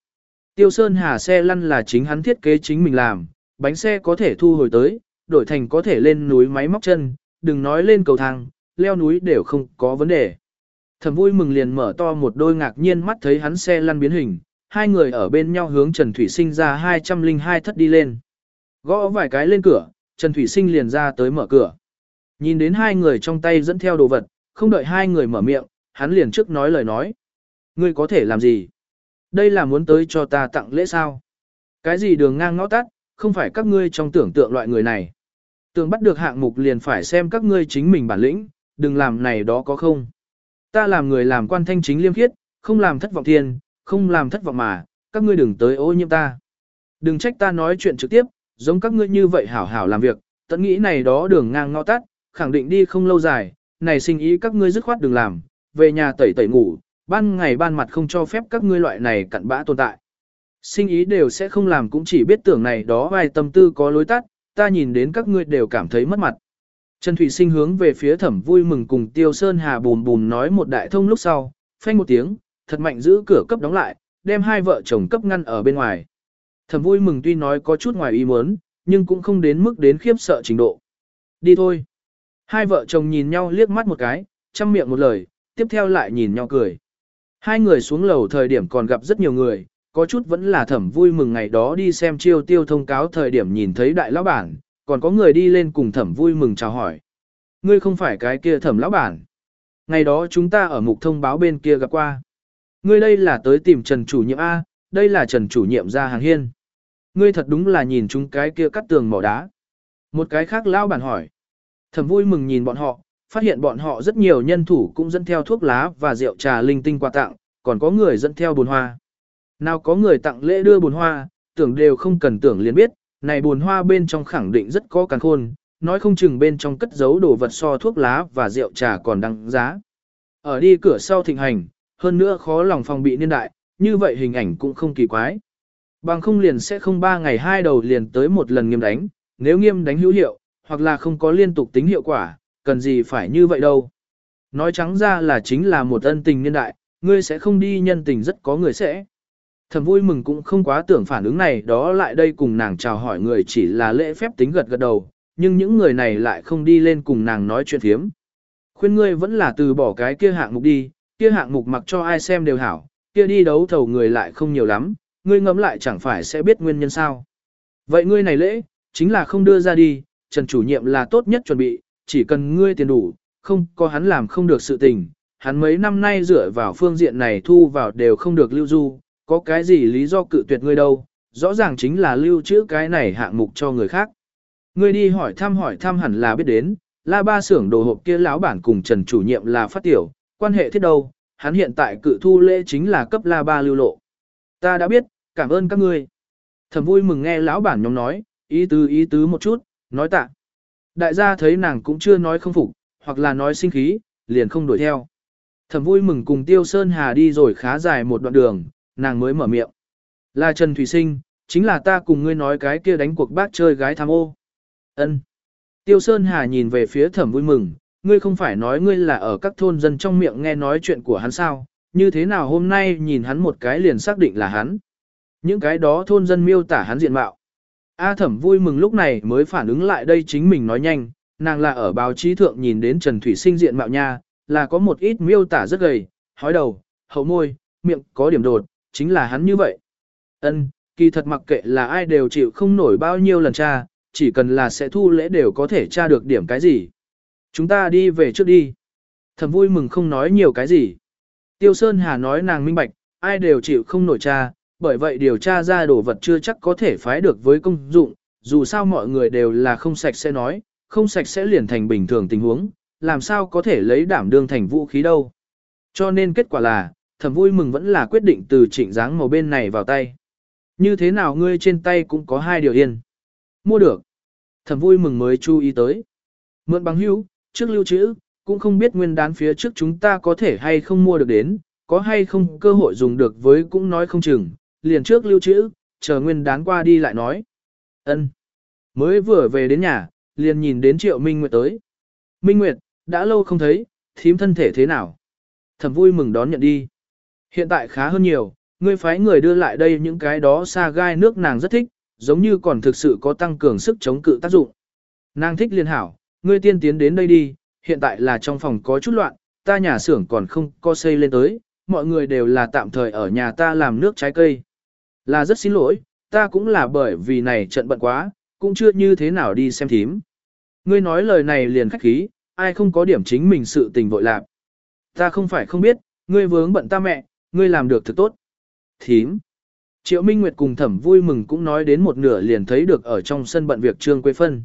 Tiêu Sơn Hà xe lăn là chính hắn thiết kế chính mình làm, bánh xe có thể thu hồi tới, đổi thành có thể lên núi máy móc chân, đừng nói lên cầu thang, leo núi đều không có vấn đề. Thẩm vui mừng liền mở to một đôi ngạc nhiên mắt thấy hắn xe lăn biến hình, hai người ở bên nhau hướng Trần Thủy Sinh ra 202 thất đi lên. Gõ vài cái lên cửa, Trần Thủy Sinh liền ra tới mở cửa. Nhìn đến hai người trong tay dẫn theo đồ vật, không đợi hai người mở miệng, hắn liền trước nói lời nói. Ngươi có thể làm gì? Đây là muốn tới cho ta tặng lễ sao? Cái gì đường ngang ngõ tắt, không phải các ngươi trong tưởng tượng loại người này. Tưởng bắt được hạng mục liền phải xem các ngươi chính mình bản lĩnh, đừng làm này đó có không. Ta làm người làm quan thanh chính liêm khiết, không làm thất vọng thiên, không làm thất vọng mà, các ngươi đừng tới ô nhiễm ta. Đừng trách ta nói chuyện trực tiếp, giống các ngươi như vậy hảo hảo làm việc, tận nghĩ này đó đường ngang ngõ tắt, khẳng định đi không lâu dài, này sinh ý các ngươi dứt khoát đừng làm, về nhà tẩy tẩy ngủ, ban ngày ban mặt không cho phép các ngươi loại này cặn bã tồn tại. Sinh ý đều sẽ không làm cũng chỉ biết tưởng này đó vài tâm tư có lối tắt, ta nhìn đến các ngươi đều cảm thấy mất mặt. Trần Thủy Sinh hướng về phía thẩm vui mừng cùng Tiêu Sơn Hà bùn bùn nói một đại thông lúc sau, phanh một tiếng, thật mạnh giữ cửa cấp đóng lại, đem hai vợ chồng cấp ngăn ở bên ngoài. Thẩm vui mừng tuy nói có chút ngoài ý muốn, nhưng cũng không đến mức đến khiếp sợ trình độ. Đi thôi. Hai vợ chồng nhìn nhau liếc mắt một cái, chăm miệng một lời, tiếp theo lại nhìn nhau cười. Hai người xuống lầu thời điểm còn gặp rất nhiều người, có chút vẫn là thẩm vui mừng ngày đó đi xem chiêu tiêu thông cáo thời điểm nhìn thấy đại lão bản, còn có người đi lên cùng thẩm vui mừng chào hỏi. Ngươi không phải cái kia thẩm lão bản. Ngày đó chúng ta ở mục thông báo bên kia gặp qua. Ngươi đây là tới tìm Trần chủ nhiệm A, đây là Trần chủ nhiệm ra hàng hiên. Ngươi thật đúng là nhìn chúng cái kia cắt tường mỏ đá. Một cái khác lão bản hỏi. Thẩm vui mừng nhìn bọn họ, phát hiện bọn họ rất nhiều nhân thủ cũng dẫn theo thuốc lá và rượu trà linh tinh quà tặng, còn có người dẫn theo bồn hoa. Nào có người tặng lễ đưa bồn hoa, tưởng đều không cần tưởng liền biết, này bồn hoa bên trong khẳng định rất có càng khôn, nói không chừng bên trong cất giấu đồ vật so thuốc lá và rượu trà còn đăng giá. Ở đi cửa sau thịnh hành, hơn nữa khó lòng phòng bị niên đại, như vậy hình ảnh cũng không kỳ quái. Bằng không liền sẽ không ba ngày hai đầu liền tới một lần nghiêm đánh, nếu nghiêm đánh hữu hiệu, hoặc là không có liên tục tính hiệu quả, cần gì phải như vậy đâu. Nói trắng ra là chính là một ân tình niên đại, ngươi sẽ không đi nhân tình rất có người sẽ. Thầm vui mừng cũng không quá tưởng phản ứng này đó lại đây cùng nàng chào hỏi người chỉ là lễ phép tính gật gật đầu, nhưng những người này lại không đi lên cùng nàng nói chuyện thiếm. Khuyên ngươi vẫn là từ bỏ cái kia hạng mục đi, kia hạng mục mặc cho ai xem đều hảo, kia đi đấu thầu người lại không nhiều lắm, ngươi ngẫm lại chẳng phải sẽ biết nguyên nhân sao. Vậy ngươi này lễ, chính là không đưa ra đi, Trần chủ nhiệm là tốt nhất chuẩn bị, chỉ cần ngươi tiền đủ, không có hắn làm không được sự tình, hắn mấy năm nay dựa vào phương diện này thu vào đều không được lưu du, có cái gì lý do cự tuyệt ngươi đâu, rõ ràng chính là lưu trữ cái này hạng mục cho người khác. Ngươi đi hỏi thăm hỏi thăm hẳn là biết đến, la ba xưởng đồ hộp kia lão bản cùng Trần chủ nhiệm là phát tiểu, quan hệ thiết đâu, hắn hiện tại cự thu lễ chính là cấp la ba lưu lộ. Ta đã biết, cảm ơn các ngươi. Thầm vui mừng nghe lão bản nhóm nói, ý tứ ý tứ một chút, nói tạ. Đại gia thấy nàng cũng chưa nói không phục, hoặc là nói sinh khí, liền không đuổi theo. Thầm vui mừng cùng Tiêu Sơn Hà đi rồi khá dài một đoạn đường, nàng mới mở miệng. Là Trần Thủy Sinh, chính là ta cùng ngươi nói cái kia đánh cuộc bác chơi gái tham ô. Ân. Tiêu Sơn Hà nhìn về phía thẩm vui mừng, ngươi không phải nói ngươi là ở các thôn dân trong miệng nghe nói chuyện của hắn sao, như thế nào hôm nay nhìn hắn một cái liền xác định là hắn. Những cái đó thôn dân miêu tả hắn diện mạo. A thẩm vui mừng lúc này mới phản ứng lại đây chính mình nói nhanh, nàng là ở báo chí thượng nhìn đến Trần Thủy Sinh diện mạo nha, là có một ít miêu tả rất gầy, hói đầu, hậu môi, miệng có điểm đột, chính là hắn như vậy. Ân, kỳ thật mặc kệ là ai đều chịu không nổi bao nhiêu lần tra, chỉ cần là sẽ thu lễ đều có thể tra được điểm cái gì. Chúng ta đi về trước đi. Thầm vui mừng không nói nhiều cái gì. Tiêu Sơn Hà nói nàng minh bạch, ai đều chịu không nổi tra, bởi vậy điều tra ra đồ vật chưa chắc có thể phái được với công dụng, dù sao mọi người đều là không sạch sẽ nói, không sạch sẽ liền thành bình thường tình huống, làm sao có thể lấy đảm đương thành vũ khí đâu. Cho nên kết quả là, thầm vui mừng vẫn là quyết định từ trịnh dáng màu bên này vào tay. Như thế nào ngươi trên tay cũng có hai điều yên. Mua được. Thầm vui mừng mới chú ý tới. Mượn bằng hữu, trước lưu trữ, cũng không biết nguyên đán phía trước chúng ta có thể hay không mua được đến, có hay không cơ hội dùng được với cũng nói không chừng, liền trước lưu trữ, chờ nguyên đán qua đi lại nói. ân Mới vừa về đến nhà, liền nhìn đến Triệu Minh Nguyệt tới. Minh Nguyệt, đã lâu không thấy, thím thân thể thế nào? Thầm vui mừng đón nhận đi. Hiện tại khá hơn nhiều, ngươi phái người đưa lại đây những cái đó xa gai nước nàng rất thích, giống như còn thực sự có tăng cường sức chống cự tác dụng. Nàng thích liên hảo, ngươi tiên tiến đến đây đi, hiện tại là trong phòng có chút loạn, ta nhà xưởng còn không có xây lên tới, mọi người đều là tạm thời ở nhà ta làm nước trái cây. Là rất xin lỗi, ta cũng là bởi vì này trận bận quá, cũng chưa như thế nào đi xem thím. Ngươi nói lời này liền khách khí, ai không có điểm chính mình sự tình vội lạc. Ta không phải không biết, ngươi vướng bận ta mẹ, ngươi làm được thực tốt. Thím. Triệu Minh Nguyệt cùng thẩm vui mừng cũng nói đến một nửa liền thấy được ở trong sân bận việc Trương Quế Phân.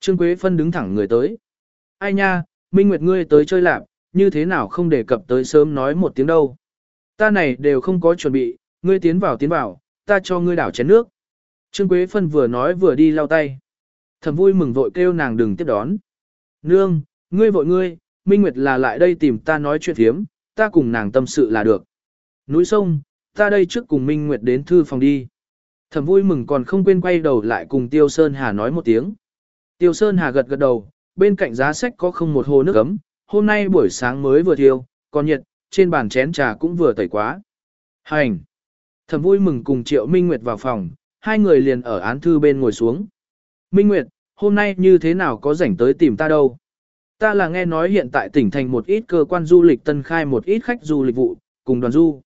Trương Quế Phân đứng thẳng người tới. Ai nha, Minh Nguyệt ngươi tới chơi lạc, như thế nào không đề cập tới sớm nói một tiếng đâu. Ta này đều không có chuẩn bị, ngươi tiến vào tiến vào, ta cho ngươi đảo chén nước. Trương Quế Phân vừa nói vừa đi lau tay. Thẩm vui mừng vội kêu nàng đừng tiếp đón. Nương, ngươi vội ngươi, Minh Nguyệt là lại đây tìm ta nói chuyện thiếm, ta cùng nàng tâm sự là được. Núi sông, ta đây trước cùng Minh Nguyệt đến thư phòng đi. Thẩm vui mừng còn không quên quay đầu lại cùng Tiêu Sơn Hà nói một tiếng. Tiêu Sơn Hà gật gật đầu, bên cạnh giá sách có không một hồ nước ấm, hôm nay buổi sáng mới vừa thiêu, còn nhiệt, trên bàn chén trà cũng vừa tẩy quá. Hành! Thẩm vui mừng cùng Triệu Minh Nguyệt vào phòng, hai người liền ở án thư bên ngồi xuống. Minh Nguyệt, hôm nay như thế nào có rảnh tới tìm ta đâu? Ta là nghe nói hiện tại tỉnh thành một ít cơ quan du lịch tân khai một ít khách du lịch vụ, cùng đoàn du.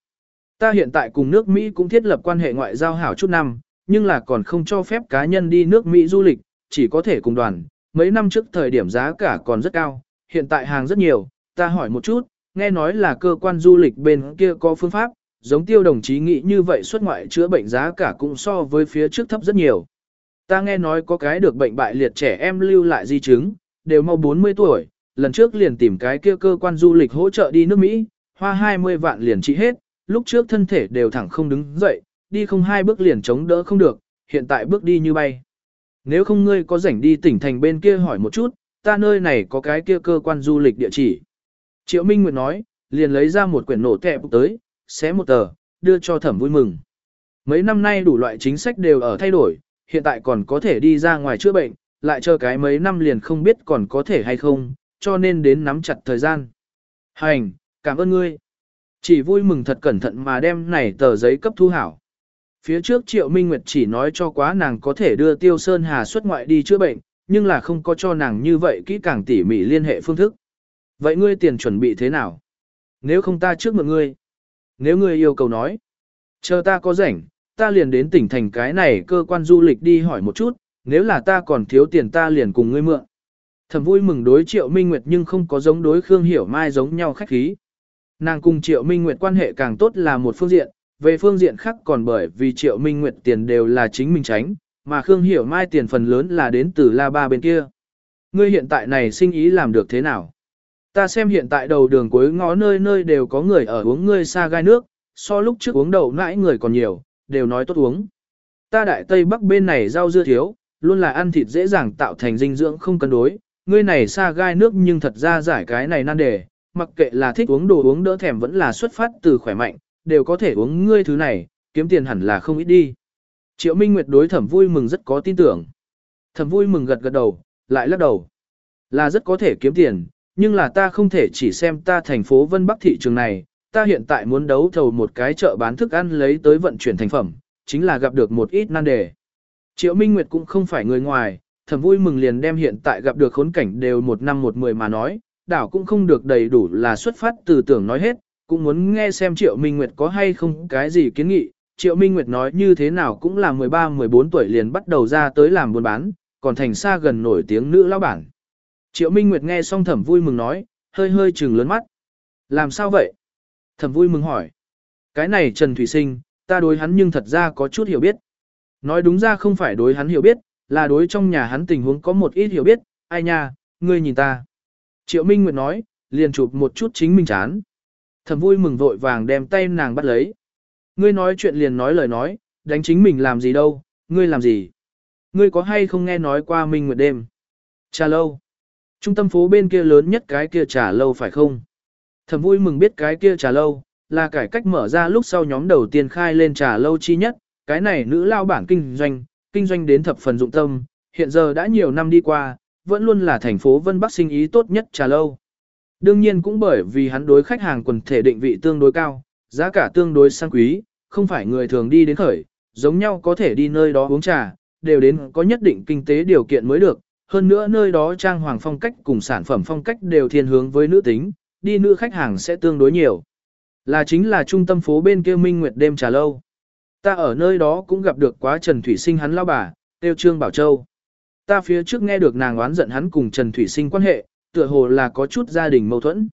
Ta hiện tại cùng nước Mỹ cũng thiết lập quan hệ ngoại giao hảo chút năm, nhưng là còn không cho phép cá nhân đi nước Mỹ du lịch, chỉ có thể cùng đoàn. Mấy năm trước thời điểm giá cả còn rất cao, hiện tại hàng rất nhiều, ta hỏi một chút, nghe nói là cơ quan du lịch bên kia có phương pháp, giống tiêu đồng chí nghĩ như vậy xuất ngoại chữa bệnh giá cả cũng so với phía trước thấp rất nhiều. Ta nghe nói có cái được bệnh bại liệt trẻ em lưu lại di chứng, đều mau 40 tuổi, lần trước liền tìm cái kia cơ quan du lịch hỗ trợ đi nước Mỹ, hoa 20 vạn liền trị hết, lúc trước thân thể đều thẳng không đứng dậy, đi không hai bước liền chống đỡ không được, hiện tại bước đi như bay. Nếu không ngươi có rảnh đi tỉnh thành bên kia hỏi một chút, ta nơi này có cái kia cơ quan du lịch địa chỉ. Triệu Minh Nguyệt nói, liền lấy ra một quyển nổ kẹp tới, xé một tờ, đưa cho thẩm vui mừng. Mấy năm nay đủ loại chính sách đều ở thay đổi, hiện tại còn có thể đi ra ngoài chữa bệnh, lại chờ cái mấy năm liền không biết còn có thể hay không, cho nên đến nắm chặt thời gian. Hành, cảm ơn ngươi. Chỉ vui mừng thật cẩn thận mà đem này tờ giấy cấp thu hảo. Phía trước Triệu Minh Nguyệt chỉ nói cho quá nàng có thể đưa Tiêu Sơn Hà xuất ngoại đi chữa bệnh, nhưng là không có cho nàng như vậy kỹ càng tỉ mỉ liên hệ phương thức. Vậy ngươi tiền chuẩn bị thế nào? Nếu không ta trước mượn ngươi. Nếu ngươi yêu cầu nói. Chờ ta có rảnh, ta liền đến tỉnh thành cái này cơ quan du lịch đi hỏi một chút, nếu là ta còn thiếu tiền ta liền cùng ngươi mượn. Thầm vui mừng đối Triệu Minh Nguyệt nhưng không có giống đối Khương Hiểu Mai giống nhau khách khí. Nàng cùng Triệu Minh Nguyệt quan hệ càng tốt là một phương diện, về phương diện khác còn bởi vì Triệu Minh Nguyệt tiền đều là chính mình tránh, mà Khương Hiểu Mai tiền phần lớn là đến từ La Ba bên kia. Ngươi hiện tại này sinh ý làm được thế nào? Ta xem hiện tại đầu đường cuối ngõ nơi nơi đều có người ở uống ngươi xa gai nước, so lúc trước uống đậu nãi người còn nhiều, đều nói tốt uống. Ta đại tây bắc bên này rau dưa thiếu, luôn là ăn thịt dễ dàng tạo thành dinh dưỡng không cân đối, ngươi này xa gai nước nhưng thật ra giải cái này nan đề, mặc kệ là thích uống đồ uống đỡ thèm vẫn là xuất phát từ khỏe mạnh, đều có thể uống ngươi thứ này, kiếm tiền hẳn là không ít đi. Triệu Minh Nguyệt đối thẩm vui mừng rất có tin tưởng. Thẩm vui mừng gật gật đầu, lại lắc đầu. Là rất có thể kiếm tiền, nhưng là ta không thể chỉ xem ta thành phố Vân Bắc thị trường này, ta hiện tại muốn đấu thầu một cái chợ bán thức ăn lấy tới vận chuyển thành phẩm, chính là gặp được một ít nan đề. Triệu Minh Nguyệt cũng không phải người ngoài, thẩm vui mừng liền đem hiện tại gặp được khốn cảnh đều một năm một mười mà nói, đảo cũng không được đầy đủ là xuất phát từ tưởng nói hết, cũng muốn nghe xem Triệu Minh Nguyệt có hay không cái gì kiến nghị, Triệu Minh Nguyệt nói như thế nào cũng là 13-14 tuổi liền bắt đầu ra tới làm buôn bán, còn thành xa gần nổi tiếng nữ lão bản. Triệu Minh Nguyệt nghe xong thẩm vui mừng nói, hơi hơi trừng lớn mắt. Làm sao vậy? Thẩm vui mừng hỏi. Cái này Trần Thủy Sinh, ta đối hắn nhưng thật ra có chút hiểu biết. Nói đúng ra không phải đối hắn hiểu biết, là đối trong nhà hắn tình huống có một ít hiểu biết, ai nha, ngươi nhìn ta. Triệu Minh Nguyệt nói, liền chụp một chút chính mình chán. Thẩm vui mừng vội vàng đem tay nàng bắt lấy. Ngươi nói chuyện liền nói lời nói, đánh chính mình làm gì đâu, ngươi làm gì? Ngươi có hay không nghe nói qua Minh Nguyệt đêm? Trà lâu. Trung tâm phố bên kia lớn nhất cái kia trà lâu phải không? Thẩm vui mừng biết cái kia trà lâu, là cải cách mở ra lúc sau nhóm đầu tiên khai lên trà lâu chi nhất, cái này nữ lao bản kinh doanh, kinh doanh đến thập phần dụng tâm, hiện giờ đã nhiều năm đi qua, vẫn luôn là thành phố Vân Bắc sinh ý tốt nhất trà lâu. Đương nhiên cũng bởi vì hắn đối khách hàng quần thể định vị tương đối cao, giá cả tương đối sang quý, không phải người thường đi đến khởi, giống nhau có thể đi nơi đó uống trà, đều đến có nhất định kinh tế điều kiện mới được. Hơn nữa nơi đó trang hoàng phong cách cùng sản phẩm phong cách đều thiên hướng với nữ tính, đi nữ khách hàng sẽ tương đối nhiều. Là chính là trung tâm phố bên kia Minh Nguyệt đêm trà lâu. Ta ở nơi đó cũng gặp được quá Trần Thủy Sinh hắn lao bà, tiêu Trương Bảo Châu. Ta phía trước nghe được nàng oán giận hắn cùng Trần Thủy Sinh quan hệ, tựa hồ là có chút gia đình mâu thuẫn.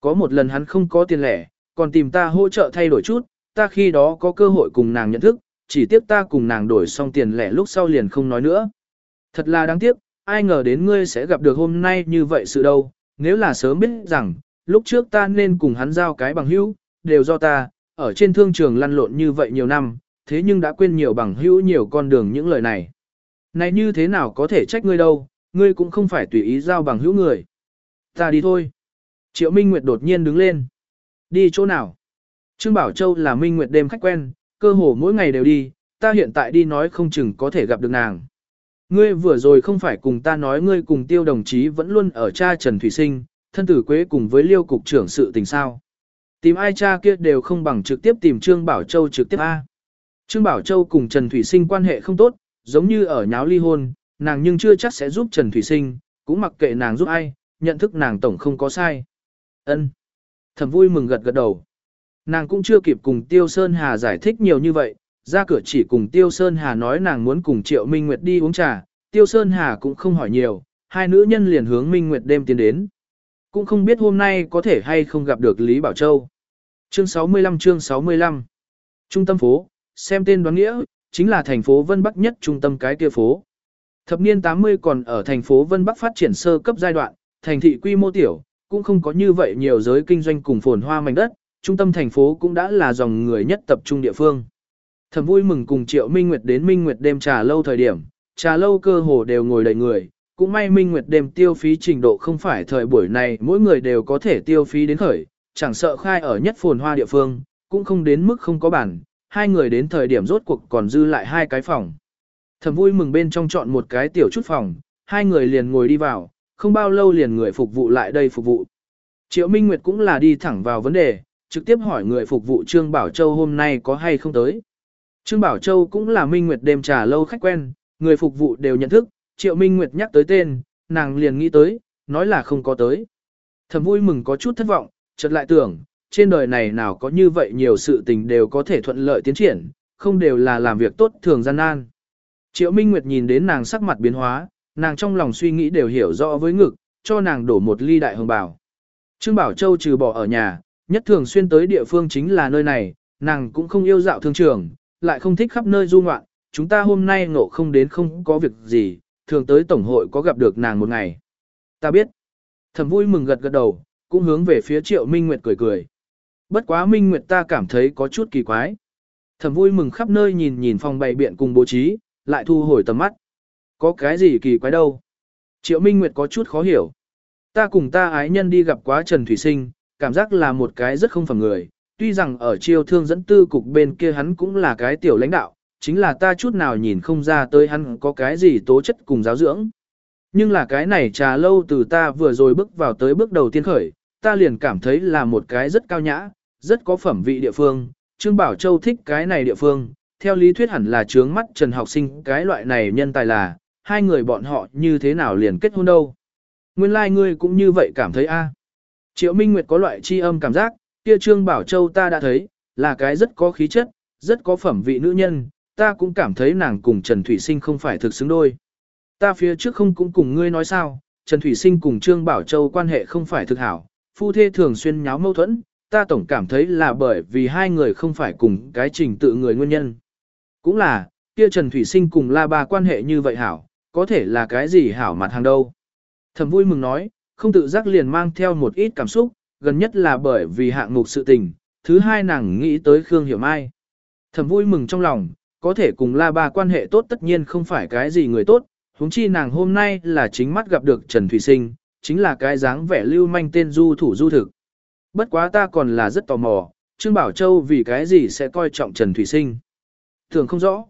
Có một lần hắn không có tiền lẻ, còn tìm ta hỗ trợ thay đổi chút, ta khi đó có cơ hội cùng nàng nhận thức, chỉ tiếc ta cùng nàng đổi xong tiền lẻ lúc sau liền không nói nữa. Thật là đáng tiếc, ai ngờ đến ngươi sẽ gặp được hôm nay như vậy sự đâu, nếu là sớm biết rằng, lúc trước ta nên cùng hắn giao cái bằng hữu, đều do ta, ở trên thương trường lăn lộn như vậy nhiều năm, thế nhưng đã quên nhiều bằng hữu nhiều con đường những lời này. Này như thế nào có thể trách ngươi đâu, ngươi cũng không phải tùy ý giao bằng hữu người. Ta đi thôi. Triệu Minh Nguyệt đột nhiên đứng lên. Đi chỗ nào? Trương Bảo Châu là Minh Nguyệt đêm khách quen, cơ hồ mỗi ngày đều đi, ta hiện tại đi nói không chừng có thể gặp được nàng. Ngươi vừa rồi không phải cùng ta nói ngươi cùng tiêu đồng chí vẫn luôn ở cha Trần Thủy Sinh, thân tử quế cùng với liêu cục trưởng sự tình sao. Tìm ai cha kia đều không bằng trực tiếp tìm Trương Bảo Châu trực tiếp A. Trương Bảo Châu cùng Trần Thủy Sinh quan hệ không tốt, giống như ở nháo ly hôn, nàng nhưng chưa chắc sẽ giúp Trần Thủy Sinh, cũng mặc kệ nàng giúp ai, nhận thức nàng tổng không có sai. Ân. Thẩm vui mừng gật gật đầu. Nàng cũng chưa kịp cùng Tiêu Sơn Hà giải thích nhiều như vậy, ra cửa chỉ cùng Tiêu Sơn Hà nói nàng muốn cùng Triệu Minh Nguyệt đi uống trà, Tiêu Sơn Hà cũng không hỏi nhiều, hai nữ nhân liền hướng Minh Nguyệt đêm tiến đến. Cũng không biết hôm nay có thể hay không gặp được Lý Bảo Châu. Chương 65 chương 65 Trung tâm phố, xem tên đoán nghĩa, chính là thành phố Vân Bắc nhất trung tâm cái kia phố. Thập niên 80 còn ở thành phố Vân Bắc phát triển sơ cấp giai đoạn, thành thị quy mô tiểu, cũng không có như vậy nhiều giới kinh doanh cùng phồn hoa mảnh đất, trung tâm thành phố cũng đã là dòng người nhất tập trung địa phương. Thầm vui mừng cùng Triệu Minh Nguyệt đến Minh Nguyệt đêm trà lâu thời điểm, trà lâu cơ hồ đều ngồi đầy người, cũng may Minh Nguyệt đêm tiêu phí trình độ không phải thời buổi này mỗi người đều có thể tiêu phí đến khởi, chẳng sợ khai ở nhất phồn hoa địa phương, cũng không đến mức không có bản, hai người đến thời điểm rốt cuộc còn dư lại hai cái phòng. Thầm vui mừng bên trong chọn một cái tiểu chút phòng, hai người liền ngồi đi vào, không bao lâu liền người phục vụ lại đây phục vụ. Triệu Minh Nguyệt cũng là đi thẳng vào vấn đề, trực tiếp hỏi người phục vụ Trương Bảo Châu hôm nay có hay không tới. Trương Bảo Châu cũng là Minh Nguyệt đêm trà lâu khách quen, người phục vụ đều nhận thức, Triệu Minh Nguyệt nhắc tới tên, nàng liền nghĩ tới, nói là không có tới. Thầm vui mừng có chút thất vọng, chợt lại tưởng, trên đời này nào có như vậy nhiều sự tình đều có thể thuận lợi tiến triển, không đều là làm việc tốt thường gian nan. Triệu Minh Nguyệt nhìn đến nàng sắc mặt biến hóa, nàng trong lòng suy nghĩ đều hiểu rõ với ngực, cho nàng đổ một ly đại hồng bảo. Trương Bảo Châu trừ bỏ ở nhà, nhất thường xuyên tới địa phương chính là nơi này, nàng cũng không yêu dạo thương trường, lại không thích khắp nơi du ngoạn, chúng ta hôm nay ngộ không đến không có việc gì, thường tới tổng hội có gặp được nàng một ngày. Ta biết. Thẩm vui mừng gật gật đầu, cũng hướng về phía Triệu Minh Nguyệt cười cười. Bất quá Minh Nguyệt ta cảm thấy có chút kỳ quái. Thẩm vui mừng khắp nơi nhìn nhìn phòng bày biện cùng bố trí, lại thu hồi tầm mắt. Có cái gì kỳ quái đâu? Triệu Minh Nguyệt có chút khó hiểu. Ta cùng ta ái nhân đi gặp quá Trần Thủy Sinh, cảm giác là một cái rất không phẩm người. Tuy rằng ở chiêu thương dẫn tư cục bên kia hắn cũng là cái tiểu lãnh đạo, chính là ta chút nào nhìn không ra tới hắn có cái gì tố chất cùng giáo dưỡng. Nhưng là cái này trà lâu từ ta vừa rồi bước vào tới bước đầu tiên khởi, ta liền cảm thấy là một cái rất cao nhã, rất có phẩm vị địa phương. Trương Bảo Châu thích cái này địa phương, theo lý thuyết hẳn là trướng mắt Trần học sinh cái loại này nhân tài là, hai người bọn họ như thế nào liền kết hôn đâu. Nguyên lai like ngươi cũng như vậy cảm thấy a. Triệu Minh Nguyệt có loại chi âm cảm giác, kia Trương Bảo Châu ta đã thấy, là cái rất có khí chất, rất có phẩm vị nữ nhân, ta cũng cảm thấy nàng cùng Trần Thủy Sinh không phải thực xứng đôi. Ta phía trước không cũng cùng ngươi nói sao, Trần Thủy Sinh cùng Trương Bảo Châu quan hệ không phải thực hảo, phu thê thường xuyên nháo mâu thuẫn, ta tổng cảm thấy là bởi vì hai người không phải cùng cái trình tự người nguyên nhân. Cũng là, kia Trần Thủy Sinh cùng La Ba quan hệ như vậy hảo, có thể là cái gì hảo mặt hàng đâu. Thầm vui mừng nói, không tự giác liền mang theo một ít cảm xúc, gần nhất là bởi vì hạng mục sự tình, thứ hai nàng nghĩ tới Khương Hiểu Mai. Thầm vui mừng trong lòng, có thể cùng La Ba quan hệ tốt tất nhiên không phải cái gì người tốt, huống chi nàng hôm nay là chính mắt gặp được Trần Thủy Sinh, chính là cái dáng vẻ lưu manh tên du thủ du thực. Bất quá ta còn là rất tò mò, Trương Bảo Châu vì cái gì sẽ coi trọng Trần Thủy Sinh. Thường không rõ.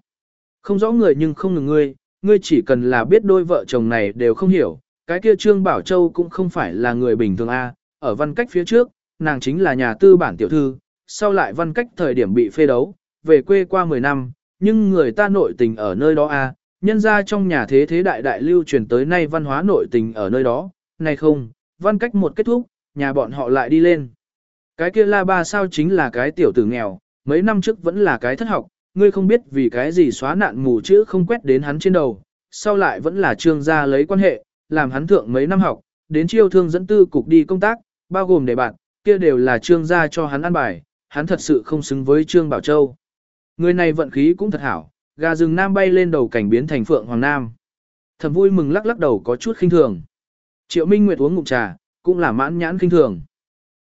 Không rõ người nhưng không ngừng ngươi, ngươi chỉ cần là biết đôi vợ chồng này đều không hiểu, cái kia Trương Bảo Châu cũng không phải là người bình thường A, ở văn cách phía trước, nàng chính là nhà tư bản tiểu thư, sau lại văn cách thời điểm bị phê đấu, về quê qua 10 năm, nhưng người ta nội tình ở nơi đó A, nhân ra trong nhà thế thế đại đại lưu truyền tới nay văn hóa nội tình ở nơi đó, này không, văn cách một kết thúc, nhà bọn họ lại đi lên. Cái kia la ba sao chính là cái tiểu tử nghèo, mấy năm trước vẫn là cái thất học, ngươi không biết vì cái gì xóa nạn mù chữ không quét đến hắn trên đầu, sau lại vẫn là trương gia lấy quan hệ, làm hắn thượng mấy năm học, đến chiêu thương dẫn tư cục đi công tác, bao gồm để bạn, kia đều là trương gia cho hắn ăn bài, hắn thật sự không xứng với trương Bảo Châu. Người này vận khí cũng thật hảo, gà rừng nam bay lên đầu cảnh biến thành phượng hoàng nam. Thầm vui mừng lắc lắc đầu có chút khinh thường. Triệu Minh Nguyệt uống ngụm trà, cũng là mãn nhãn kinh thường.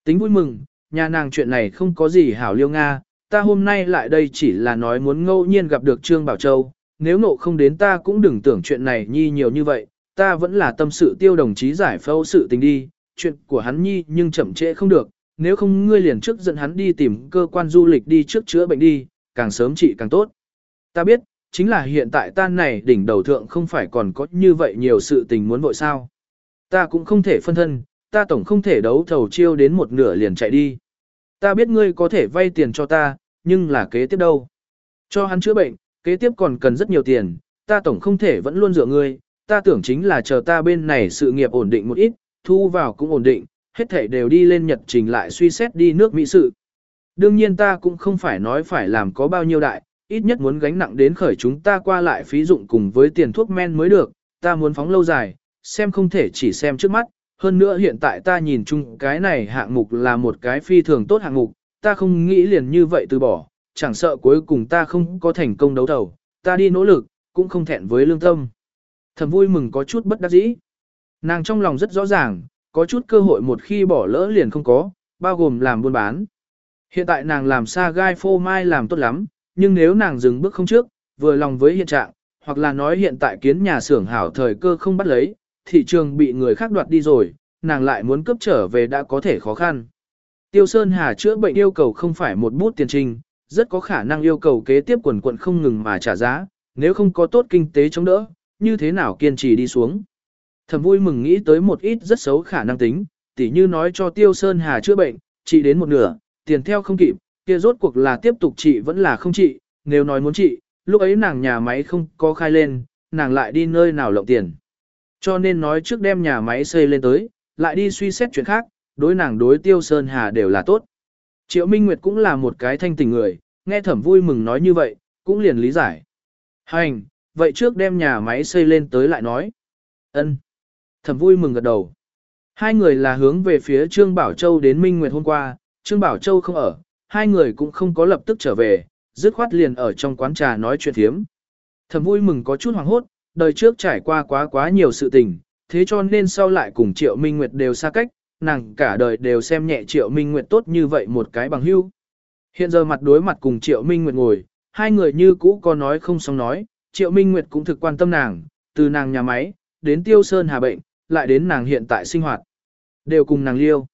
Tính vui mừng, nhà nàng chuyện này không có gì hảo liêu Nga, ta hôm nay lại đây chỉ là nói muốn ngẫu nhiên gặp được Trương Bảo Châu, nếu ngộ không đến ta cũng đừng tưởng chuyện này nhi nhiều như vậy, ta vẫn là tâm sự tiêu đồng chí giải phẫu sự tình đi, chuyện của hắn nhi nhưng chậm trễ không được, nếu không ngươi liền trước dẫn hắn đi tìm cơ quan du lịch đi trước chữa bệnh đi, càng sớm trị càng tốt. Ta biết, chính là hiện tại ta này đỉnh đầu thượng không phải còn có như vậy nhiều sự tình muốn vội sao. Ta cũng không thể phân thân, ta tổng không thể đấu thầu chiêu đến một nửa liền chạy đi. Ta biết ngươi có thể vay tiền cho ta, nhưng là kế tiếp đâu. Cho hắn chữa bệnh, kế tiếp còn cần rất nhiều tiền, ta tổng không thể vẫn luôn dựa ngươi, ta tưởng chính là chờ ta bên này sự nghiệp ổn định một ít, thu vào cũng ổn định, hết thảy đều đi lên nhật trình lại suy xét đi nước Mỹ sự. Đương nhiên ta cũng không phải nói phải làm có bao nhiêu đại, ít nhất muốn gánh nặng đến khởi chúng ta qua lại phí dụng cùng với tiền thuốc men mới được, ta muốn phóng lâu dài, xem không thể chỉ xem trước mắt, hơn nữa hiện tại ta nhìn chung cái này hạng mục là một cái phi thường tốt hạng mục, ta không nghĩ liền như vậy từ bỏ, chẳng sợ cuối cùng ta không có thành công đấu thầu, ta đi nỗ lực, cũng không thẹn với lương tâm. Thầm vui mừng có chút bất đắc dĩ. Nàng trong lòng rất rõ ràng, có chút cơ hội một khi bỏ lỡ liền không có, bao gồm làm buôn bán. Hiện tại nàng làm xa gai phô mai làm tốt lắm, nhưng nếu nàng dừng bước không trước, vừa lòng với hiện trạng, hoặc là nói hiện tại kiến nhà xưởng hảo thời cơ không bắt lấy, thị trường bị người khác đoạt đi rồi, nàng lại muốn cướp trở về đã có thể khó khăn. Tiêu Sơn Hà chữa bệnh yêu cầu không phải một bút tiền trình, rất có khả năng yêu cầu kế tiếp quần quận không ngừng mà trả giá, nếu không có tốt kinh tế chống đỡ, như thế nào kiên trì đi xuống. Thầm vui mừng nghĩ tới một ít rất xấu khả năng tính, tỉ như nói cho Tiêu Sơn Hà chữa bệnh, chỉ đến một nửa, tiền theo không kịp, kia rốt cuộc là tiếp tục trị vẫn là không trị, nếu nói muốn trị, lúc ấy nàng nhà máy không có khai lên, nàng lại đi nơi nào lộng tiền. Cho nên nói trước đem nhà máy xây lên tới, lại đi suy xét chuyện khác, đối nàng đối tiêu sơn hà đều là tốt. Triệu Minh Nguyệt cũng là một cái thanh tình người, nghe thẩm vui mừng nói như vậy, cũng liền lý giải. Hành, vậy trước đem nhà máy xây lên tới lại nói. ân Thẩm vui mừng gật đầu. Hai người là hướng về phía Trương Bảo Châu đến Minh Nguyệt hôm qua, Trương Bảo Châu không ở, hai người cũng không có lập tức trở về, dứt khoát liền ở trong quán trà nói chuyện thiếm. Thẩm vui mừng có chút hoảng hốt, đời trước trải qua quá quá nhiều sự tình, thế cho nên sau lại cùng Triệu Minh Nguyệt đều xa cách, nàng cả đời đều xem nhẹ Triệu Minh Nguyệt tốt như vậy một cái bằng hữu. Hiện giờ mặt đối mặt cùng Triệu Minh Nguyệt ngồi, hai người như cũ có nói không xong nói, Triệu Minh Nguyệt cũng thực quan tâm nàng, từ nàng nhà máy, đến Tiêu Sơn Hà bệnh, lại đến nàng hiện tại sinh hoạt. Đều cùng nàng liêu.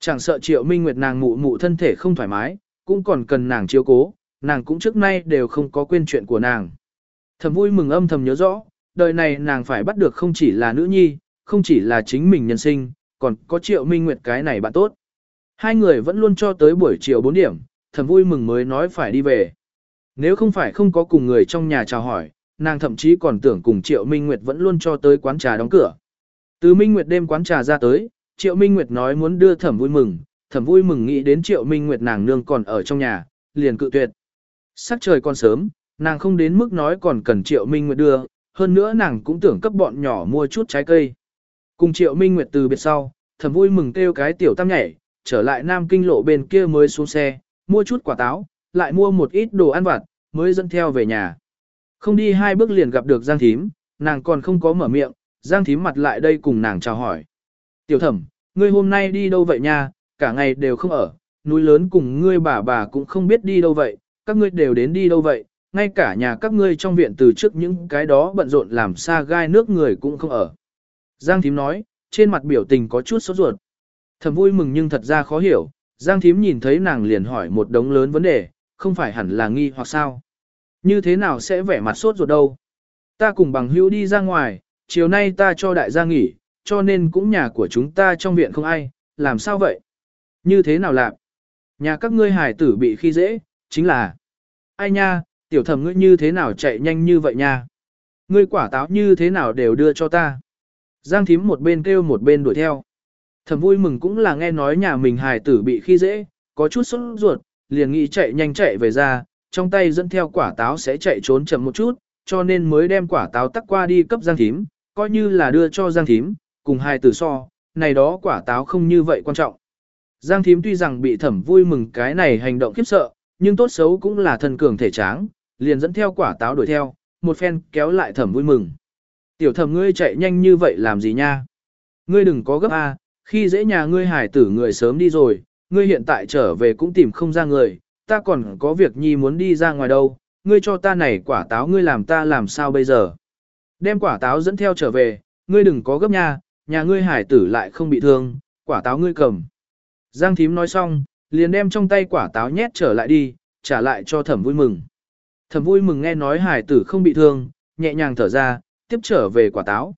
Chẳng sợ Triệu Minh Nguyệt nàng mụ mụ thân thể không thoải mái, cũng còn cần nàng chiếu cố, nàng cũng trước nay đều không có quên chuyện của nàng. Thầm vui mừng âm thầm nhớ rõ, đời này nàng phải bắt được không chỉ là nữ nhi, không chỉ là chính mình nhân sinh, còn có triệu minh nguyệt cái này bạn tốt. Hai người vẫn luôn cho tới buổi chiều 4 điểm, thầm vui mừng mới nói phải đi về. Nếu không phải không có cùng người trong nhà chào hỏi, nàng thậm chí còn tưởng cùng triệu minh nguyệt vẫn luôn cho tới quán trà đóng cửa. Từ minh nguyệt đêm quán trà ra tới, triệu minh nguyệt nói muốn đưa thẩm vui mừng, thẩm vui mừng nghĩ đến triệu minh nguyệt nàng nương còn ở trong nhà, liền cự tuyệt. Sắc trời còn sớm, nàng không đến mức nói còn cần Triệu Minh Nguyệt đưa, hơn nữa nàng cũng tưởng cấp bọn nhỏ mua chút trái cây. Cùng Triệu Minh Nguyệt từ biệt sau, thầm vui mừng kêu cái tiểu tam nhảy, trở lại Nam Kinh lộ bên kia mới xuống xe, mua chút quả táo, lại mua một ít đồ ăn vặt, mới dẫn theo về nhà. Không đi hai bước liền gặp được Giang Thím, nàng còn không có mở miệng, Giang Thím mặt lại đây cùng nàng chào hỏi. Tiểu thẩm, ngươi hôm nay đi đâu vậy nha, cả ngày đều không ở, núi lớn cùng ngươi bà bà cũng không biết đi đâu vậy, các ngươi đều đến đi đâu vậy, ngay cả nhà các ngươi trong viện từ trước những cái đó bận rộn làm xa gai nước người cũng không ở. Giang Thím nói, trên mặt biểu tình có chút sốt ruột. Thầm vui mừng nhưng thật ra khó hiểu, Giang Thím nhìn thấy nàng liền hỏi một đống lớn vấn đề, không phải hẳn là nghi hoặc sao. Như thế nào sẽ vẻ mặt sốt ruột đâu. Ta cùng bằng hữu đi ra ngoài, chiều nay ta cho đại gia nghỉ, cho nên cũng nhà của chúng ta trong viện không ai, làm sao vậy? Như thế nào làm? Nhà các ngươi hải tử bị khi dễ, chính là... Ai nha, tiểu thẩm ngươi như thế nào chạy nhanh như vậy nha? Ngươi quả táo như thế nào đều đưa cho ta? Giang thím một bên kêu một bên đuổi theo. Thẩm vui mừng cũng là nghe nói nhà mình hài tử bị khi dễ, có chút sốt ruột, liền nghĩ chạy nhanh chạy về ra, trong tay dẫn theo quả táo sẽ chạy trốn chậm một chút, cho nên mới đem quả táo tắc qua đi cấp Giang thím, coi như là đưa cho Giang thím, cùng hài tử so, này đó quả táo không như vậy quan trọng. Giang thím tuy rằng bị thẩm vui mừng cái này hành động khiếp sợ, nhưng tốt xấu cũng là thần cường thể tráng, liền dẫn theo quả táo đuổi theo, một phen kéo lại thẩm vui mừng. Tiểu thẩm ngươi chạy nhanh như vậy làm gì nha? Ngươi đừng có gấp a, khi dễ nhà ngươi hải tử người sớm đi rồi, ngươi hiện tại trở về cũng tìm không ra người, ta còn có việc nhi muốn đi ra ngoài đâu, ngươi cho ta này quả táo ngươi làm ta làm sao bây giờ? Đem quả táo dẫn theo trở về, ngươi đừng có gấp nha, nhà ngươi hải tử lại không bị thương, quả táo ngươi cầm. Giang thím nói xong, liền đem trong tay quả táo nhét trở lại đi, trả lại cho thẩm vui mừng. Thẩm vui mừng nghe nói hải tử không bị thương, nhẹ nhàng thở ra, tiếp trở về quả táo.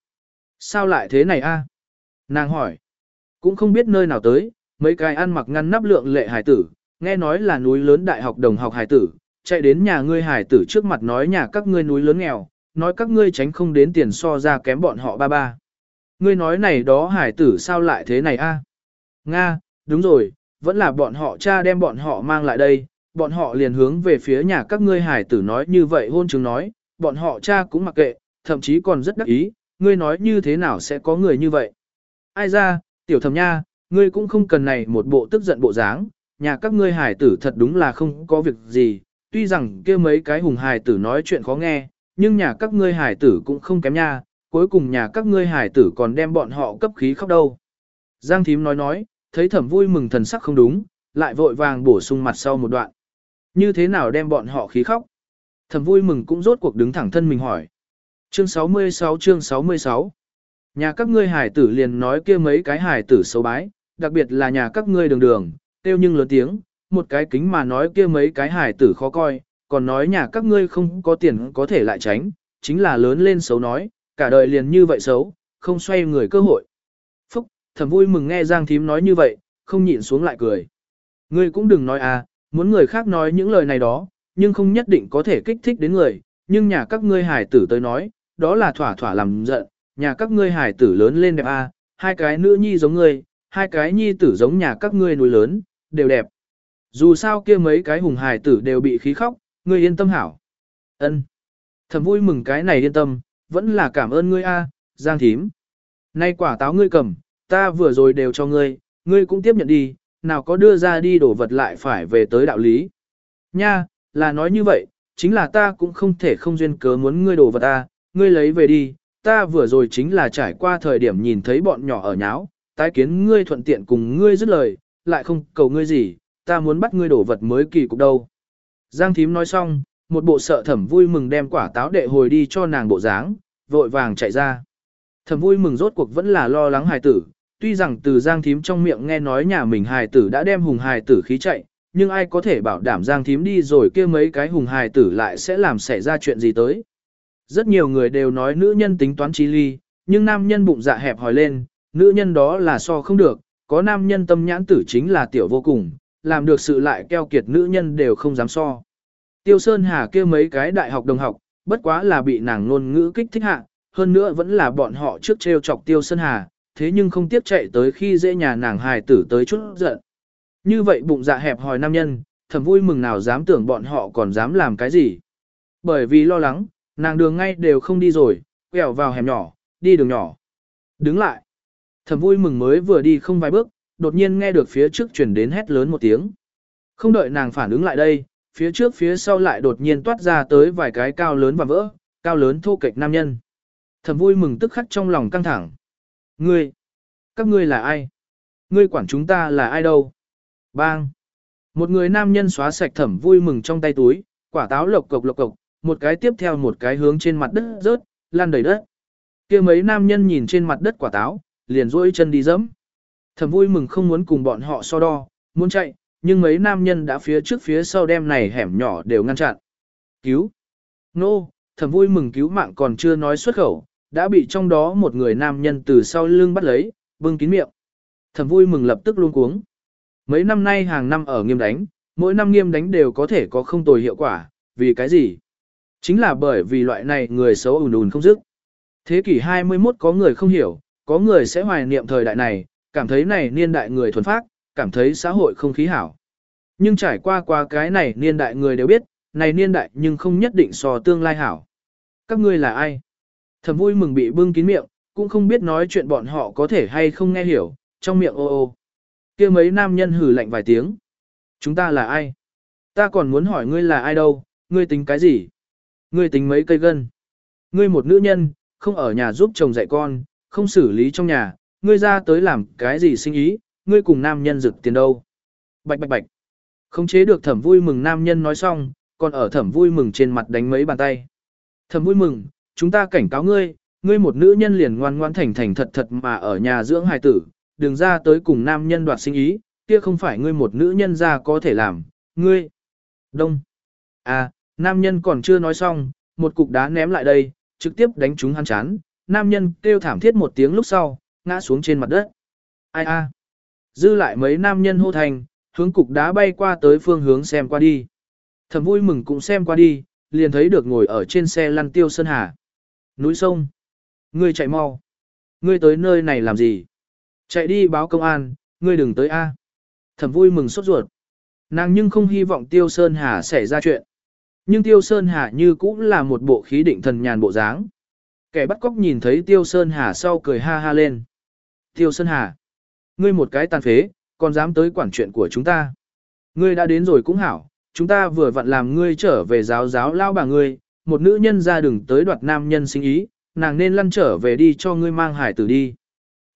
Sao lại thế này a? Nàng hỏi. Cũng không biết nơi nào tới, mấy cái ăn mặc ngăn nắp lượng lệ hải tử, nghe nói là núi lớn đại học đồng học hải tử, chạy đến nhà ngươi hải tử trước mặt nói nhà các ngươi núi lớn nghèo, nói các ngươi tránh không đến tiền so ra kém bọn họ ba ba. Ngươi nói này đó hải tử sao lại thế này a? Nga, đúng rồi, vẫn là bọn họ cha đem bọn họ mang lại đây, bọn họ liền hướng về phía nhà các ngươi hải tử nói như vậy hôn chứng nói, bọn họ cha cũng mặc kệ, thậm chí còn rất đắc ý, ngươi nói như thế nào sẽ có người như vậy. Ai ra, tiểu thầm nha, ngươi cũng không cần này một bộ tức giận bộ dáng, nhà các ngươi hải tử thật đúng là không có việc gì, tuy rằng kia mấy cái hùng hải tử nói chuyện khó nghe, nhưng nhà các ngươi hải tử cũng không kém nha, cuối cùng nhà các ngươi hải tử còn đem bọn họ cấp khí khóc đâu. Giang thím nói nói, thấy thẩm vui mừng thần sắc không đúng, lại vội vàng bổ sung mặt sau một đoạn. Như thế nào đem bọn họ khí khóc? Thẩm vui mừng cũng rốt cuộc đứng thẳng thân mình hỏi. Chương 66 chương 66 Nhà các ngươi hải tử liền nói kia mấy cái hải tử xấu bái, đặc biệt là nhà các ngươi đường đường, tiêu nhưng lớn tiếng, một cái kính mà nói kia mấy cái hải tử khó coi, còn nói nhà các ngươi không có tiền có thể lại tránh, chính là lớn lên xấu nói, cả đời liền như vậy xấu, không xoay người cơ hội. Phúc, thầm vui mừng nghe Giang Thím nói như vậy, không nhịn xuống lại cười. Ngươi cũng đừng nói à, muốn người khác nói những lời này đó, nhưng không nhất định có thể kích thích đến người, nhưng nhà các ngươi hải tử tới nói, đó là thỏa thỏa làm giận, nhà các ngươi hải tử lớn lên đẹp a, hai cái nữ nhi giống ngươi, hai cái nhi tử giống nhà các ngươi núi lớn, đều đẹp. Dù sao kia mấy cái hùng hải tử đều bị khí khóc, ngươi yên tâm hảo. Ân. Thầm vui mừng cái này yên tâm, vẫn là cảm ơn ngươi a, Giang thím. Nay quả táo ngươi cầm, ta vừa rồi đều cho ngươi, ngươi cũng tiếp nhận đi, nào có đưa ra đi đổ vật lại phải về tới đạo lý. Nha, là nói như vậy, chính là ta cũng không thể không duyên cớ muốn ngươi đổ vật ta, ngươi lấy về đi, ta vừa rồi chính là trải qua thời điểm nhìn thấy bọn nhỏ ở nháo, tái kiến ngươi thuận tiện cùng ngươi dứt lời, lại không cầu ngươi gì, ta muốn bắt ngươi đổ vật mới kỳ cục đâu. Giang thím nói xong, một bộ sợ thẩm vui mừng đem quả táo đệ hồi đi cho nàng bộ dáng, vội vàng chạy ra. Thẩm vui mừng rốt cuộc vẫn là lo lắng hài tử, tuy rằng từ Giang thím trong miệng nghe nói nhà mình hài tử đã đem hùng hài tử khí chạy, nhưng ai có thể bảo đảm Giang thím đi rồi kia mấy cái hùng hài tử lại sẽ làm xảy ra chuyện gì tới. Rất nhiều người đều nói nữ nhân tính toán trí ly, nhưng nam nhân bụng dạ hẹp hòi lên, nữ nhân đó là so không được, có nam nhân tâm nhãn tử chính là tiểu vô cùng, làm được sự lại keo kiệt nữ nhân đều không dám so. Tiêu Sơn Hà kia mấy cái đại học đồng học, bất quá là bị nàng ngôn ngữ kích thích hạ, hơn nữa vẫn là bọn họ trước treo chọc Tiêu Sơn Hà, thế nhưng không tiếp chạy tới khi dễ nhà nàng hài tử tới chút giận. Như vậy bụng dạ hẹp hòi nam nhân, thầm vui mừng nào dám tưởng bọn họ còn dám làm cái gì. Bởi vì lo lắng, nàng đường ngay đều không đi rồi, quẹo vào hẻm nhỏ, đi đường nhỏ. Đứng lại. Thầm vui mừng mới vừa đi không vài bước, đột nhiên nghe được phía trước chuyển đến hét lớn một tiếng. Không đợi nàng phản ứng lại đây, phía trước phía sau lại đột nhiên toát ra tới vài cái cao lớn và vỡ, cao lớn thô kệch nam nhân. Thầm vui mừng tức khắc trong lòng căng thẳng. Ngươi, các ngươi là ai? Ngươi quản chúng ta là ai đâu? Bang! Một người nam nhân xóa sạch thẩm vui mừng trong tay túi, quả táo lộc cộc lộc cộc, một cái tiếp theo một cái hướng trên mặt đất rớt, lan đầy đất. kia mấy nam nhân nhìn trên mặt đất quả táo, liền duỗi chân đi dẫm. Thẩm vui mừng không muốn cùng bọn họ so đo, muốn chạy, nhưng mấy nam nhân đã phía trước phía sau đem này hẻm nhỏ đều ngăn chặn. Cứu! Nô! No, thẩm vui mừng cứu mạng còn chưa nói xuất khẩu, đã bị trong đó một người nam nhân từ sau lưng bắt lấy, bưng kín miệng. Thẩm vui mừng lập tức luôn cuống. Mấy năm nay hàng năm ở nghiêm đánh, mỗi năm nghiêm đánh đều có thể có không tồi hiệu quả, vì cái gì? Chính là bởi vì loại này người xấu ùn ùn không dứt. Thế kỷ 21 có người không hiểu, có người sẽ hoài niệm thời đại này, cảm thấy này niên đại người thuần phát, cảm thấy xã hội không khí hảo. Nhưng trải qua qua cái này niên đại người đều biết, này niên đại nhưng không nhất định so tương lai hảo. Các ngươi là ai? Thẩm vui mừng bị bưng kín miệng, cũng không biết nói chuyện bọn họ có thể hay không nghe hiểu, trong miệng ô ô. kia mấy nam nhân hử lạnh vài tiếng. Chúng ta là ai? Ta còn muốn hỏi ngươi là ai đâu, ngươi tính cái gì? Ngươi tính mấy cây gân? Ngươi một nữ nhân, không ở nhà giúp chồng dạy con, không xử lý trong nhà, ngươi ra tới làm cái gì sinh ý, ngươi cùng nam nhân rực tiền đâu? Bạch bạch bạch. Không chế được thẩm vui mừng nam nhân nói xong, còn ở thẩm vui mừng trên mặt đánh mấy bàn tay. Thẩm vui mừng, chúng ta cảnh cáo ngươi, ngươi một nữ nhân liền ngoan ngoan thành thành thật thật mà ở nhà dưỡng hài tử, đừng ra tới cùng nam nhân đoạt sinh ý, kia không phải ngươi một nữ nhân ra có thể làm, ngươi. Đông. À, nam nhân còn chưa nói xong, một cục đá ném lại đây, trực tiếp đánh trúng hắn chán, nam nhân kêu thảm thiết một tiếng lúc sau, ngã xuống trên mặt đất. Ai a? Dư lại mấy nam nhân hô thành, hướng cục đá bay qua tới phương hướng xem qua đi. Thầm vui mừng cũng xem qua đi, liền thấy được ngồi ở trên xe lăn tiêu sơn hà. Núi sông. Ngươi chạy mau. Ngươi tới nơi này làm gì? Chạy đi báo công an, ngươi đừng tới A. Thẩm vui mừng sốt ruột. Nàng nhưng không hy vọng Tiêu Sơn Hà xảy ra chuyện. Nhưng Tiêu Sơn Hà như cũng là một bộ khí định thần nhàn bộ dáng. Kẻ bắt cóc nhìn thấy Tiêu Sơn Hà sau cười ha ha lên. Tiêu Sơn Hà, ngươi một cái tàn phế, còn dám tới quản chuyện của chúng ta. Ngươi đã đến rồi cũng hảo, chúng ta vừa vặn làm ngươi trở về giáo giáo lao bà ngươi, một nữ nhân ra đừng tới đoạt nam nhân sinh ý, nàng nên lăn trở về đi cho ngươi mang hải tử đi.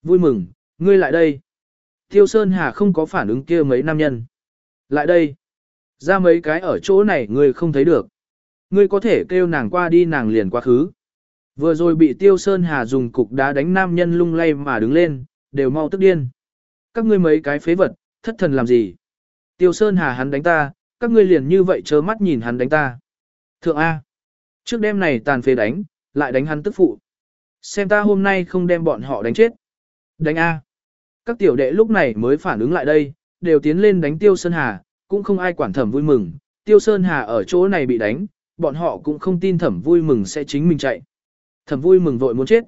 Vui mừng, ngươi lại đây. Tiêu Sơn Hà không có phản ứng kia mấy nam nhân. Lại đây. Ra mấy cái ở chỗ này ngươi không thấy được. Ngươi có thể kêu nàng qua đi nàng liền quá khứ. Vừa rồi bị Tiêu Sơn Hà dùng cục đá đánh nam nhân lung lay mà đứng lên, đều mau tức điên. Các ngươi mấy cái phế vật, thất thần làm gì? Tiêu Sơn Hà hắn đánh ta, các ngươi liền như vậy chớ mắt nhìn hắn đánh ta. Thượng A. Trước đêm này tàn phế đánh, lại đánh hắn tức phụ. Xem ta hôm nay không đem bọn họ đánh chết. Đánh A. Các tiểu đệ lúc này mới phản ứng lại đây, đều tiến lên đánh Tiêu Sơn Hà, cũng không ai quản thẩm vui mừng. Tiêu Sơn Hà ở chỗ này bị đánh, bọn họ cũng không tin thẩm vui mừng sẽ chính mình chạy. Thẩm vui mừng vội muốn chết.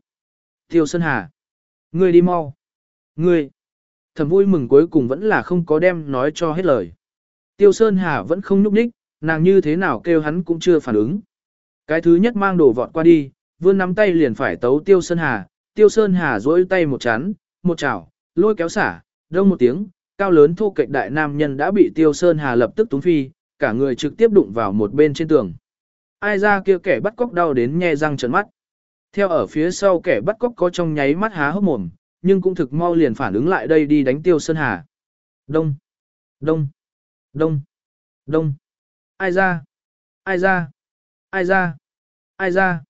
Tiêu Sơn Hà. Ngươi đi mau. Ngươi. Thẩm vui mừng cuối cùng vẫn là không có đem nói cho hết lời. Tiêu Sơn Hà vẫn không nhúc nhích, nàng như thế nào kêu hắn cũng chưa phản ứng. Cái thứ nhất mang đồ vọt qua đi, vươn nắm tay liền phải tấu Tiêu Sơn Hà, Tiêu Sơn Hà duỗi tay một chán, một chảo, lôi kéo xả, đông một tiếng, cao lớn thô kệch đại nam nhân đã bị Tiêu Sơn Hà lập tức túng phi, cả người trực tiếp đụng vào một bên trên tường. Ai ra kia kẻ bắt cóc đau đến nhe răng trợn mắt. Theo ở phía sau kẻ bắt cóc có trong nháy mắt há hốc mồm, nhưng cũng thực mau liền phản ứng lại đây đi đánh Tiêu Sơn Hà. Đông, đông, đông, đông. Ai ra? Ai ra? Ai ra? Ai ra?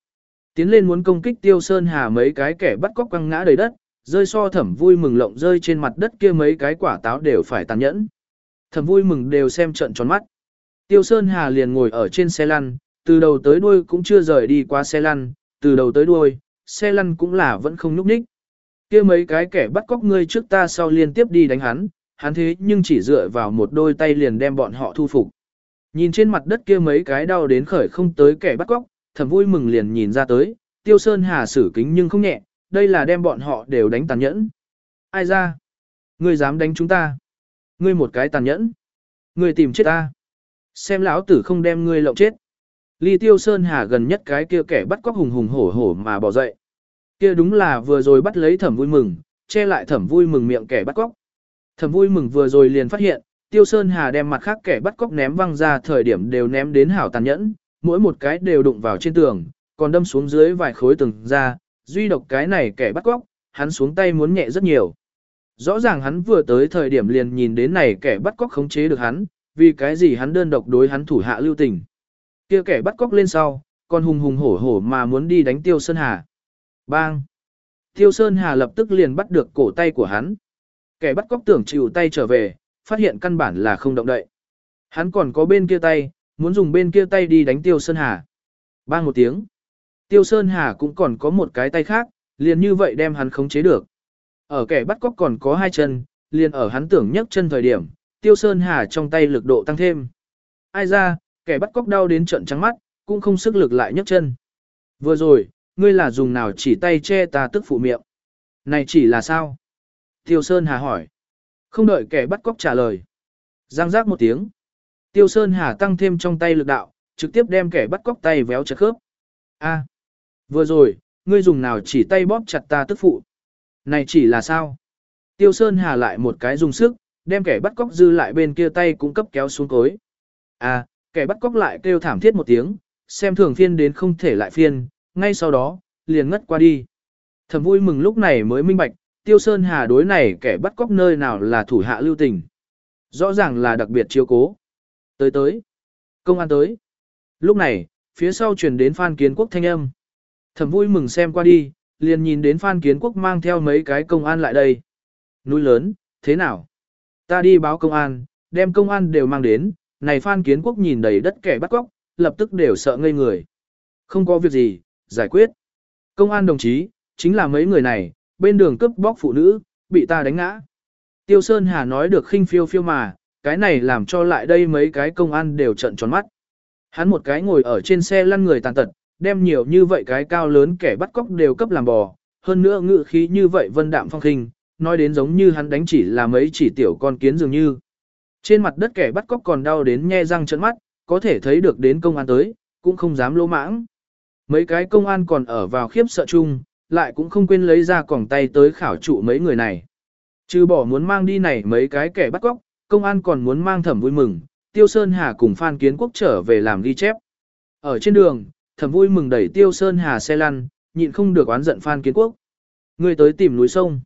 Tiến lên muốn công kích Tiêu Sơn Hà mấy cái kẻ bắt cóc quăng ngã đầy đất, rơi so thẩm vui mừng lộng rơi trên mặt đất kia mấy cái quả táo đều phải tàn nhẫn. Thẩm vui mừng đều xem trận tròn mắt. Tiêu Sơn Hà liền ngồi ở trên xe lăn, từ đầu tới đuôi cũng chưa rời đi qua xe lăn, từ đầu tới đuôi, xe lăn cũng là vẫn không nhúc nhích. Kia mấy cái kẻ bắt cóc ngươi trước ta sau liên tiếp đi đánh hắn, hắn thế nhưng chỉ dựa vào một đôi tay liền đem bọn họ thu phục. Nhìn trên mặt đất kia mấy cái đau đến khởi không tới kẻ bắt cóc, thầm vui mừng liền nhìn ra tới, tiêu sơn hà xử kính nhưng không nhẹ, đây là đem bọn họ đều đánh tàn nhẫn. Ai ra? Ngươi dám đánh chúng ta? Ngươi một cái tàn nhẫn? Ngươi tìm chết ta? Xem lão tử không đem ngươi lộng chết. Ly Tiêu Sơn Hà gần nhất cái kia kẻ bắt cóc hùng hùng hổ hổ mà bỏ dậy. Kia đúng là vừa rồi bắt lấy thẩm vui mừng, che lại thẩm vui mừng miệng kẻ bắt cóc. Thẩm vui mừng vừa rồi liền phát hiện, Tiêu Sơn Hà đem mặt khác kẻ bắt cóc ném văng ra thời điểm đều ném đến hảo tàn nhẫn, mỗi một cái đều đụng vào trên tường, còn đâm xuống dưới vài khối tường ra, duy độc cái này kẻ bắt cóc, hắn xuống tay muốn nhẹ rất nhiều. Rõ ràng hắn vừa tới thời điểm liền nhìn đến này kẻ bắt cóc khống chế được hắn, vì cái gì hắn đơn độc đối hắn thủ hạ lưu tình. Kia kẻ bắt cóc lên sau, còn hùng hùng hổ hổ mà muốn đi đánh Tiêu Sơn Hà. Bang! Tiêu Sơn Hà lập tức liền bắt được cổ tay của hắn. Kẻ bắt cóc tưởng chịu tay trở về, phát hiện căn bản là không động đậy. Hắn còn có bên kia tay, muốn dùng bên kia tay đi đánh Tiêu Sơn Hà. Bang một tiếng. Tiêu Sơn Hà cũng còn có một cái tay khác, liền như vậy đem hắn khống chế được. Ở kẻ bắt cóc còn có hai chân, liền ở hắn tưởng nhấc chân thời điểm, Tiêu Sơn Hà trong tay lực độ tăng thêm. Ai ra, kẻ bắt cóc đau đến trận trắng mắt, cũng không sức lực lại nhấc chân. Vừa rồi, ngươi là dùng nào chỉ tay che ta tức phụ miệng. Này chỉ là sao? Tiêu Sơn Hà hỏi. Không đợi kẻ bắt cóc trả lời. Giang giác một tiếng. Tiêu Sơn Hà tăng thêm trong tay lực đạo, trực tiếp đem kẻ bắt cóc tay véo chặt khớp. A, vừa rồi, ngươi dùng nào chỉ tay bóp chặt ta tức phụ. Này chỉ là sao? Tiêu Sơn Hà lại một cái dùng sức, đem kẻ bắt cóc dư lại bên kia tay cũng cấp kéo xuống cối. A, kẻ bắt cóc lại kêu thảm thiết một tiếng, xem thường phiên đến không thể lại phiên, ngay sau đó, liền ngất qua đi. Thầm vui mừng lúc này mới minh bạch, Tiêu Sơn Hà đối này kẻ bắt cóc nơi nào là thủ hạ lưu tình. Rõ ràng là đặc biệt chiếu cố. Tới tới. Công an tới. Lúc này, phía sau truyền đến Phan Kiến Quốc thanh âm. Thầm vui mừng xem qua đi, liền nhìn đến Phan Kiến Quốc mang theo mấy cái công an lại đây. Núi lớn, thế nào? Ta đi báo công an, đem công an đều mang đến, này Phan Kiến Quốc nhìn đầy đất kẻ bắt cóc, lập tức đều sợ ngây người. Không có việc gì, giải quyết. Công an đồng chí, chính là mấy người này, bên đường cướp bóc phụ nữ, bị ta đánh ngã. Tiêu Sơn Hà nói được khinh phiêu phiêu mà, cái này làm cho lại đây mấy cái công an đều trận tròn mắt. Hắn một cái ngồi ở trên xe lăn người tàn tật, đem nhiều như vậy cái cao lớn kẻ bắt cóc đều cấp làm bò, hơn nữa ngự khí như vậy vân đạm phong khinh, nói đến giống như hắn đánh chỉ là mấy chỉ tiểu con kiến dường như. Trên mặt đất kẻ bắt cóc còn đau đến nhe răng trợn mắt, có thể thấy được đến công an tới, cũng không dám lỗ mãng. Mấy cái công an còn ở vào khiếp sợ chung, lại cũng không quên lấy ra còng tay tới khảo trụ mấy người này. Trừ bỏ muốn mang đi này mấy cái kẻ bắt cóc, công an còn muốn mang thẩm vui mừng, Tiêu Sơn Hà cùng Phan Kiến Quốc trở về làm ghi chép. Ở trên đường, thẩm vui mừng đẩy Tiêu Sơn Hà xe lăn, nhịn không được oán giận Phan Kiến Quốc. Ngươi tới tìm núi sông.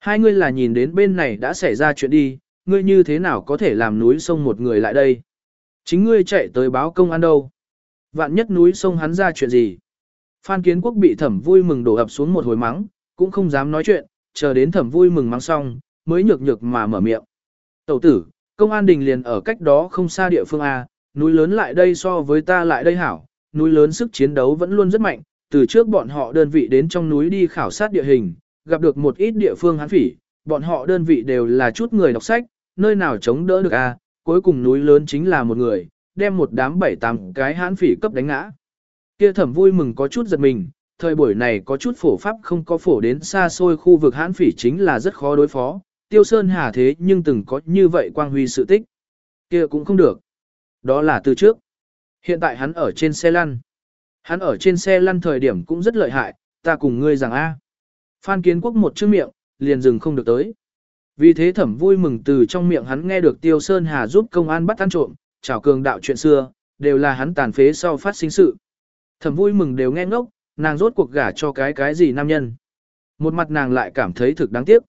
Hai ngươi là nhìn đến bên này đã xảy ra chuyện đi, ngươi như thế nào có thể làm núi sông một người lại đây? Chính ngươi chạy tới báo công an đâu? Vạn nhất núi sông hắn ra chuyện gì? Phan Kiến Quốc bị thẩm vui mừng đổ ập xuống một hồi mắng, cũng không dám nói chuyện, chờ đến thẩm vui mừng mắng xong, mới nhược nhược mà mở miệng. Tẩu tử, công an đình liền ở cách đó không xa địa phương A, núi lớn lại đây so với ta lại đây hảo, núi lớn sức chiến đấu vẫn luôn rất mạnh, từ trước bọn họ đơn vị đến trong núi đi khảo sát địa hình, gặp được một ít địa phương hán phỉ, bọn họ đơn vị đều là chút người đọc sách, nơi nào chống đỡ được A, cuối cùng núi lớn chính là một người, đem một đám bảy tám cái hán phỉ cấp đánh ngã. Kia thẩm vui mừng có chút giật mình, thời buổi này có chút phổ pháp không có phổ đến xa xôi khu vực hãn phỉ chính là rất khó đối phó, tiêu sơn hà thế nhưng từng có như vậy quang huy sự tích. Kia cũng không được. Đó là từ trước. Hiện tại hắn ở trên xe lăn. Hắn ở trên xe lăn thời điểm cũng rất lợi hại, ta cùng ngươi rằng a. Phan Kiến Quốc một chữ miệng, liền dừng không được tới. Vì thế thẩm vui mừng từ trong miệng hắn nghe được Tiêu Sơn Hà giúp công an bắt ăn trộm, chào cường đạo chuyện xưa, đều là hắn tàn phế sau phát sinh sự. Thẩm vui mừng đều nghe ngốc, nàng rốt cuộc gả cho cái cái gì nam nhân. Một mặt nàng lại cảm thấy thực đáng tiếc.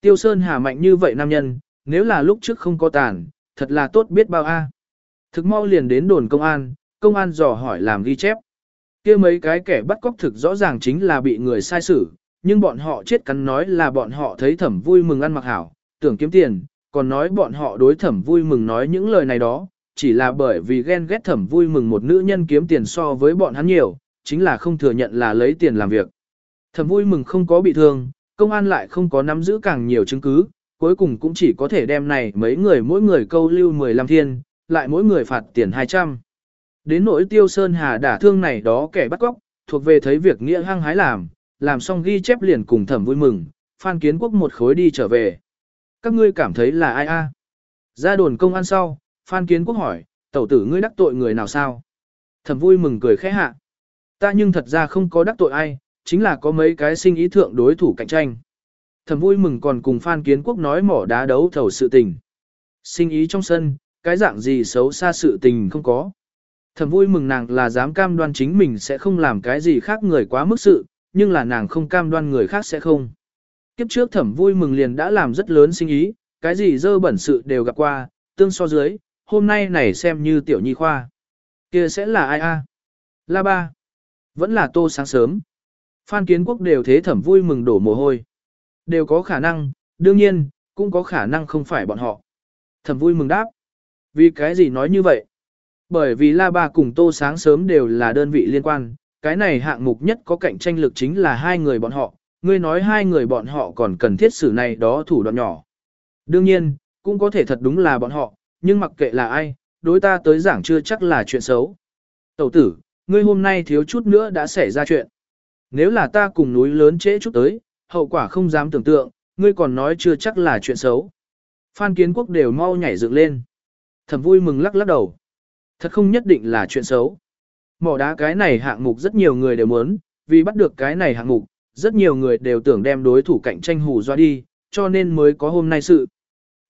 Tiêu Sơn Hà mạnh như vậy nam nhân, nếu là lúc trước không có tàn, thật là tốt biết bao a. Thực mau liền đến đồn công an, công an dò hỏi làm ghi chép. kia mấy cái kẻ bắt cóc thực rõ ràng chính là bị người sai xử, nhưng bọn họ chết cắn nói là bọn họ thấy thẩm vui mừng ăn mặc hảo, tưởng kiếm tiền, còn nói bọn họ đối thẩm vui mừng nói những lời này đó, chỉ là bởi vì ghen ghét thẩm vui mừng một nữ nhân kiếm tiền so với bọn hắn nhiều, chính là không thừa nhận là lấy tiền làm việc. Thẩm vui mừng không có bị thương, công an lại không có nắm giữ càng nhiều chứng cứ, cuối cùng cũng chỉ có thể đem này mấy người mỗi người câu lưu 15 thiên, lại mỗi người phạt tiền 200. Đến nỗi tiêu sơn hà đả thương này đó kẻ bắt cóc, thuộc về thấy việc nghĩa hăng hái làm, làm xong ghi chép liền cùng thẩm vui mừng, Phan Kiến Quốc một khối đi trở về. Các ngươi cảm thấy là ai a? Ra đồn công an sau, Phan Kiến Quốc hỏi, Tẩu tử ngươi đắc tội người nào sao? Thẩm vui mừng cười khẽ hạ. Ta nhưng thật ra không có đắc tội ai, chính là có mấy cái sinh ý thượng đối thủ cạnh tranh. Thẩm vui mừng còn cùng Phan Kiến Quốc nói mỏ đá đấu thầu sự tình. Sinh ý trong sân, cái dạng gì xấu xa sự tình không có. Thẩm vui mừng nàng là dám cam đoan chính mình sẽ không làm cái gì khác người quá mức sự, nhưng là nàng không cam đoan người khác sẽ không. Kiếp trước thẩm vui mừng liền đã làm rất lớn sinh ý, cái gì dơ bẩn sự đều gặp qua, tương so dưới, hôm nay này xem như tiểu nhi khoa. kia sẽ là ai a? La ba. Vẫn là tô sáng sớm. Phan kiến quốc đều thế thẩm vui mừng đổ mồ hôi. Đều có khả năng, đương nhiên, cũng có khả năng không phải bọn họ. Thẩm vui mừng đáp. Vì cái gì nói như vậy? Bởi vì La Ba cùng Tô Sáng sớm đều là đơn vị liên quan, cái này hạng mục nhất có cạnh tranh lực chính là hai người bọn họ, ngươi nói hai người bọn họ còn cần thiết xử này đó thủ đoạn nhỏ. Đương nhiên, cũng có thể thật đúng là bọn họ, nhưng mặc kệ là ai, đối ta tới giảng chưa chắc là chuyện xấu. Tẩu tử, ngươi hôm nay thiếu chút nữa đã xảy ra chuyện. Nếu là ta cùng núi lớn trễ chút tới, hậu quả không dám tưởng tượng, ngươi còn nói chưa chắc là chuyện xấu. Phan Kiến Quốc đều mau nhảy dựng lên. Thầm vui mừng lắc lắc đầu. Thật không nhất định là chuyện xấu. Mỏ đá cái này hạng mục rất nhiều người đều muốn, vì bắt được cái này hạng mục, rất nhiều người đều tưởng đem đối thủ cạnh tranh hù doa đi, cho nên mới có hôm nay sự.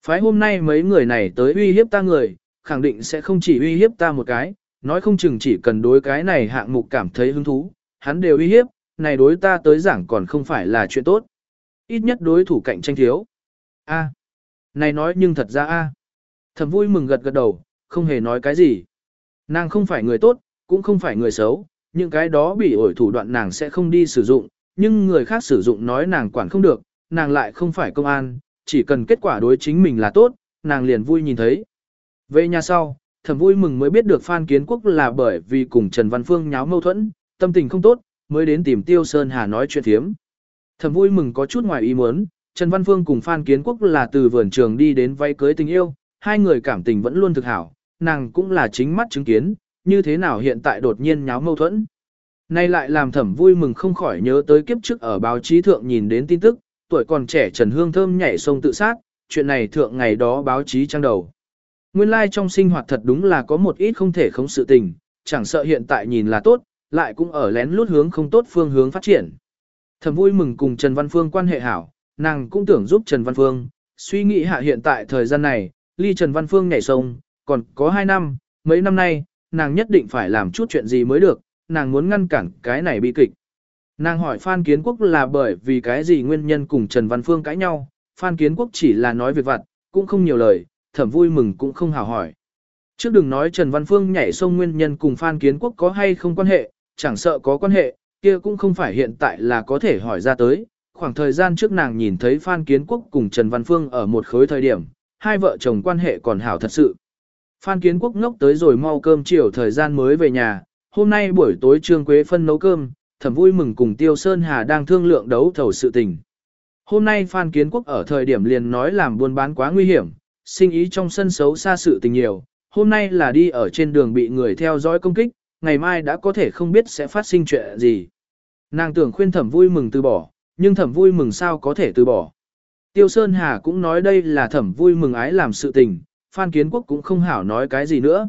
Phái hôm nay mấy người này tới uy hiếp ta người, khẳng định sẽ không chỉ uy hiếp ta một cái, nói không chừng chỉ cần đối cái này hạng mục cảm thấy hứng thú, hắn đều uy hiếp, này đối ta tới giảng còn không phải là chuyện tốt. Ít nhất đối thủ cạnh tranh thiếu. A. này nói nhưng thật ra a. Thầm vui mừng gật gật đầu, không hề nói cái gì. Nàng không phải người tốt, cũng không phải người xấu, những cái đó bị ổi thủ đoạn nàng sẽ không đi sử dụng, nhưng người khác sử dụng nói nàng quản không được, nàng lại không phải công an, chỉ cần kết quả đối chính mình là tốt, nàng liền vui nhìn thấy. Về nhà sau, thầm vui mừng mới biết được Phan Kiến Quốc là bởi vì cùng Trần Văn Phương nháo mâu thuẫn, tâm tình không tốt, mới đến tìm Tiêu Sơn Hà nói chuyện thiếm. Thầm vui mừng có chút ngoài ý muốn, Trần Văn Phương cùng Phan Kiến Quốc là từ vườn trường đi đến vay cưới tình yêu, hai người cảm tình vẫn luôn thực hảo, nàng cũng là chính mắt chứng kiến, như thế nào hiện tại đột nhiên nháo mâu thuẫn. Nay lại làm thẩm vui mừng không khỏi nhớ tới kiếp trước ở báo chí thượng nhìn đến tin tức, tuổi còn trẻ Trần Hương Thơm nhảy sông tự sát, chuyện này thượng ngày đó báo chí trang đầu. Nguyên lai like trong sinh hoạt thật đúng là có một ít không thể không sự tình, chẳng sợ hiện tại nhìn là tốt, lại cũng ở lén lút hướng không tốt phương hướng phát triển. Thầm vui mừng cùng Trần Văn Phương quan hệ hảo, nàng cũng tưởng giúp Trần Văn Phương, suy nghĩ hạ hiện tại thời gian này, ly Trần Văn Phương nhảy sông, còn có 2 năm, mấy năm nay, nàng nhất định phải làm chút chuyện gì mới được, nàng muốn ngăn cản cái này bi kịch. Nàng hỏi Phan Kiến Quốc là bởi vì cái gì nguyên nhân cùng Trần Văn Phương cãi nhau, Phan Kiến Quốc chỉ là nói việc vặt, cũng không nhiều lời, thẩm vui mừng cũng không hào hỏi. Trước đừng nói Trần Văn Phương nhảy sông nguyên nhân cùng Phan Kiến Quốc có hay không quan hệ, chẳng sợ có quan hệ, kia cũng không phải hiện tại là có thể hỏi ra tới. Khoảng thời gian trước nàng nhìn thấy Phan Kiến Quốc cùng Trần Văn Phương ở một khối thời điểm, hai vợ chồng quan hệ còn hảo thật sự. Phan Kiến Quốc ngốc tới rồi mau cơm chiều thời gian mới về nhà, hôm nay buổi tối Trương Quế phân nấu cơm, thẩm vui mừng cùng Tiêu Sơn Hà đang thương lượng đấu thầu sự tình. Hôm nay Phan Kiến Quốc ở thời điểm liền nói làm buôn bán quá nguy hiểm, sinh ý trong sân xấu xa sự tình nhiều, hôm nay là đi ở trên đường bị người theo dõi công kích, ngày mai đã có thể không biết sẽ phát sinh chuyện gì. Nàng tưởng khuyên thẩm vui mừng từ bỏ, nhưng thẩm vui mừng sao có thể từ bỏ. Tiêu Sơn Hà cũng nói đây là thẩm vui mừng ái làm sự tình, Phan Kiến Quốc cũng không hảo nói cái gì nữa.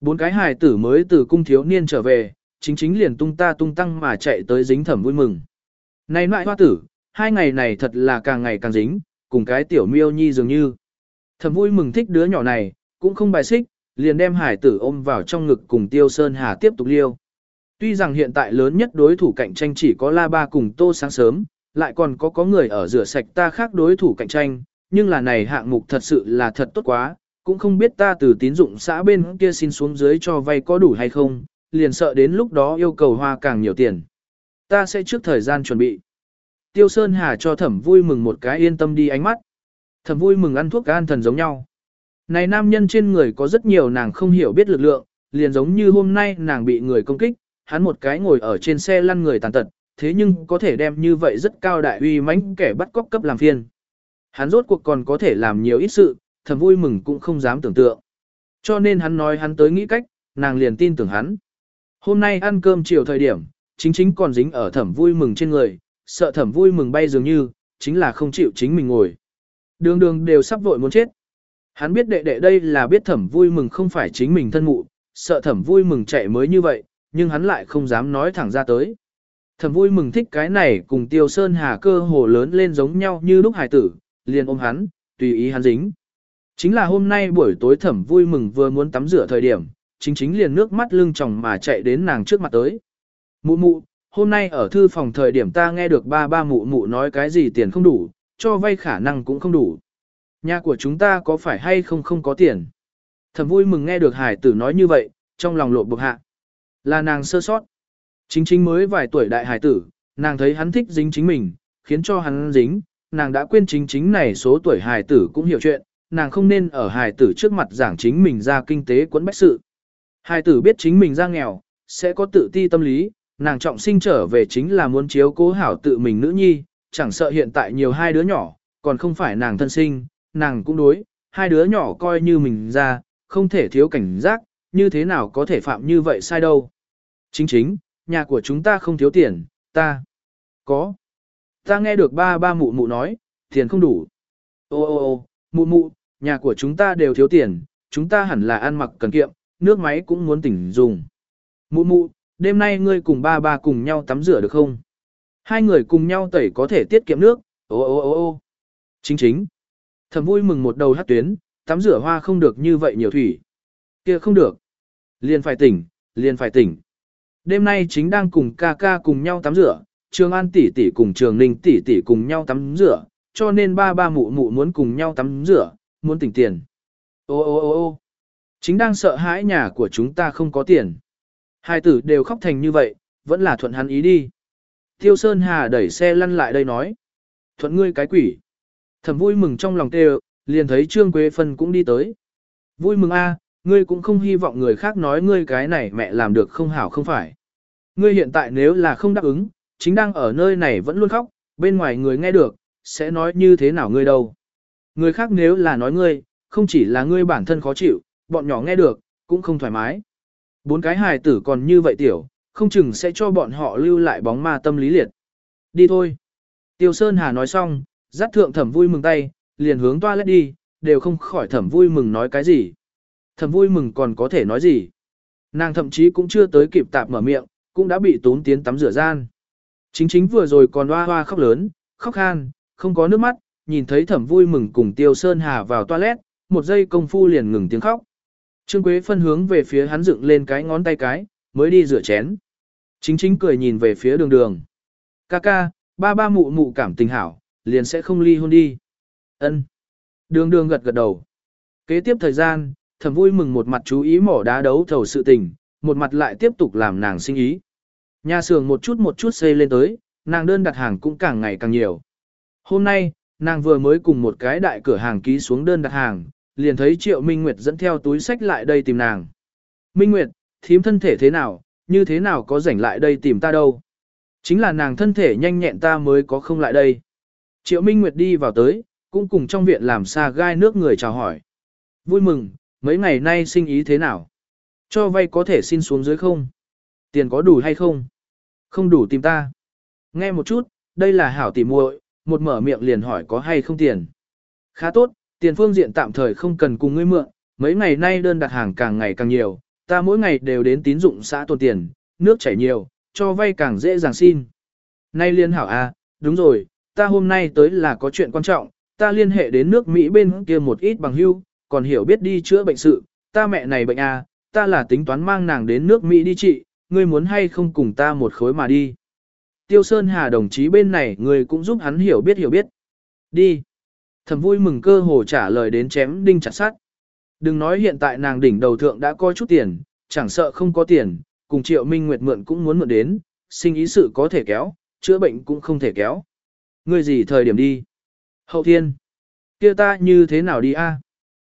Bốn cái hài tử mới từ cung thiếu niên trở về, chính chính liền tung ta tung tăng mà chạy tới dính thẩm vui mừng. Này loại hoa tử, hai ngày này thật là càng ngày càng dính, cùng cái tiểu miêu nhi dường như. Thẩm vui mừng thích đứa nhỏ này, cũng không bài xích, liền đem hải tử ôm vào trong ngực cùng Tiêu Sơn Hà tiếp tục liêu. Tuy rằng hiện tại lớn nhất đối thủ cạnh tranh chỉ có La Ba cùng Tô sáng sớm, lại còn có có người ở rửa sạch ta khác đối thủ cạnh tranh, nhưng là này hạng mục thật sự là thật tốt quá, cũng không biết ta từ tín dụng xã bên kia xin xuống dưới cho vay có đủ hay không, liền sợ đến lúc đó yêu cầu hoa càng nhiều tiền. Ta sẽ trước thời gian chuẩn bị. Tiêu Sơn Hà cho thẩm vui mừng một cái yên tâm đi ánh mắt. Thẩm vui mừng ăn thuốc an thần giống nhau. Này nam nhân trên người có rất nhiều nàng không hiểu biết lực lượng, liền giống như hôm nay nàng bị người công kích, hắn một cái ngồi ở trên xe lăn người tàn tật, thế nhưng có thể đem như vậy rất cao đại uy mãnh kẻ bắt cóc cấp làm phiên. Hắn rốt cuộc còn có thể làm nhiều ít sự, thầm vui mừng cũng không dám tưởng tượng. Cho nên hắn nói hắn tới nghĩ cách, nàng liền tin tưởng hắn. Hôm nay ăn cơm chiều thời điểm, chính chính còn dính ở thẩm vui mừng trên người, sợ thẩm vui mừng bay dường như, chính là không chịu chính mình ngồi. Đường đường đều sắp vội muốn chết. Hắn biết đệ đệ đây là biết thẩm vui mừng không phải chính mình thân mụ, sợ thẩm vui mừng chạy mới như vậy, nhưng hắn lại không dám nói thẳng ra tới. Thẩm vui mừng thích cái này cùng tiêu sơn hà cơ hồ lớn lên giống nhau như lúc hải tử, liền ôm hắn, tùy ý hắn dính. Chính là hôm nay buổi tối thẩm vui mừng vừa muốn tắm rửa thời điểm, chính chính liền nước mắt lưng tròng mà chạy đến nàng trước mặt tới. Mụ mụ, hôm nay ở thư phòng thời điểm ta nghe được ba ba mụ mụ nói cái gì tiền không đủ, cho vay khả năng cũng không đủ. Nhà của chúng ta có phải hay không không có tiền? Thầm vui mừng nghe được hải tử nói như vậy, trong lòng lộ bực hạ. Là nàng sơ sót. Chính chính mới vài tuổi đại hải tử, nàng thấy hắn thích dính chính mình, khiến cho hắn dính, nàng đã quên chính chính này số tuổi hải tử cũng hiểu chuyện, nàng không nên ở hải tử trước mặt giảng chính mình ra kinh tế quấn bách sự hai tử biết chính mình ra nghèo, sẽ có tự ti tâm lý, nàng trọng sinh trở về chính là muốn chiếu cố hảo tự mình nữ nhi, chẳng sợ hiện tại nhiều hai đứa nhỏ, còn không phải nàng thân sinh, nàng cũng đối, hai đứa nhỏ coi như mình ra, không thể thiếu cảnh giác, như thế nào có thể phạm như vậy sai đâu. Chính chính, nhà của chúng ta không thiếu tiền, ta có. Ta nghe được ba ba mụ mụ nói, tiền không đủ. Ô ô ô, mụ mụ, nhà của chúng ta đều thiếu tiền, chúng ta hẳn là ăn mặc cần kiệm, nước máy cũng muốn tỉnh dùng. Mụ mụ, đêm nay ngươi cùng ba ba cùng nhau tắm rửa được không? Hai người cùng nhau tẩy có thể tiết kiệm nước, ô ô ô ô. Chính chính. Thầm vui mừng một đầu hát tuyến, tắm rửa hoa không được như vậy nhiều thủy. kia không được. Liền phải tỉnh, liền phải tỉnh. Đêm nay chính đang cùng ca ca cùng nhau tắm rửa, Trường An tỷ tỷ cùng Trường Ninh tỷ tỷ cùng nhau tắm rửa, cho nên ba ba mụ mụ muốn cùng nhau tắm rửa, muốn tỉnh tiền. Ô ô ô ô chính đang sợ hãi nhà của chúng ta không có tiền. Hai tử đều khóc thành như vậy, vẫn là thuận hắn ý đi. Tiêu Sơn Hà đẩy xe lăn lại đây nói. Thuận ngươi cái quỷ. Thầm vui mừng trong lòng tê liền thấy Trương Quế Phân cũng đi tới. Vui mừng a, ngươi cũng không hy vọng người khác nói ngươi cái này mẹ làm được không hảo không phải. Ngươi hiện tại nếu là không đáp ứng, chính đang ở nơi này vẫn luôn khóc, bên ngoài người nghe được, sẽ nói như thế nào ngươi đâu. Người khác nếu là nói ngươi, không chỉ là ngươi bản thân khó chịu, bọn nhỏ nghe được, cũng không thoải mái. Bốn cái hài tử còn như vậy tiểu, không chừng sẽ cho bọn họ lưu lại bóng ma tâm lý liệt. Đi thôi. Tiêu Sơn Hà nói xong, dắt thượng thẩm vui mừng tay, liền hướng toilet đi, đều không khỏi thẩm vui mừng nói cái gì. Thẩm vui mừng còn có thể nói gì. Nàng thậm chí cũng chưa tới kịp tạp mở miệng, cũng đã bị tốn tiến tắm rửa gian. Chính chính vừa rồi còn hoa hoa khóc lớn, khóc khan, không có nước mắt, nhìn thấy thẩm vui mừng cùng Tiêu Sơn Hà vào toilet, một giây công phu liền ngừng tiếng khóc. Trương Quế phân hướng về phía hắn dựng lên cái ngón tay cái, mới đi rửa chén. Chính chính cười nhìn về phía đường đường. Ca ca, ba ba mụ mụ cảm tình hảo, liền sẽ không ly hôn đi. Ân. Đường đường gật gật đầu. Kế tiếp thời gian, thầm vui mừng một mặt chú ý mỏ đá đấu thầu sự tình, một mặt lại tiếp tục làm nàng sinh ý. Nhà xưởng một chút một chút xây lên tới, nàng đơn đặt hàng cũng càng ngày càng nhiều. Hôm nay, nàng vừa mới cùng một cái đại cửa hàng ký xuống đơn đặt hàng, liền thấy Triệu Minh Nguyệt dẫn theo túi sách lại đây tìm nàng. Minh Nguyệt, thím thân thể thế nào, như thế nào có rảnh lại đây tìm ta đâu. Chính là nàng thân thể nhanh nhẹn ta mới có không lại đây. Triệu Minh Nguyệt đi vào tới, cũng cùng trong viện làm xa gai nước người chào hỏi. Vui mừng, mấy ngày nay sinh ý thế nào? Cho vay có thể xin xuống dưới không? Tiền có đủ hay không? Không đủ tìm ta. Nghe một chút, đây là hảo tỉ muội, một mở miệng liền hỏi có hay không tiền. Khá tốt, tiền phương diện tạm thời không cần cùng ngươi mượn, mấy ngày nay đơn đặt hàng càng ngày càng nhiều, ta mỗi ngày đều đến tín dụng xã tồn tiền, nước chảy nhiều, cho vay càng dễ dàng xin. Nay liên hảo à, đúng rồi, ta hôm nay tới là có chuyện quan trọng, ta liên hệ đến nước Mỹ bên kia một ít bằng hưu, còn hiểu biết đi chữa bệnh sự, ta mẹ này bệnh à, ta là tính toán mang nàng đến nước Mỹ đi trị, ngươi muốn hay không cùng ta một khối mà đi. Tiêu Sơn Hà đồng chí bên này người cũng giúp hắn hiểu biết hiểu biết. Đi. Thầm vui mừng cơ hồ trả lời đến chém đinh chặt sát. Đừng nói hiện tại nàng đỉnh đầu thượng đã coi chút tiền, chẳng sợ không có tiền, cùng Triệu Minh Nguyệt mượn cũng muốn mượn đến, sinh ý sự có thể kéo, chữa bệnh cũng không thể kéo. Ngươi gì thời điểm đi? Hậu thiên. kia ta như thế nào đi a?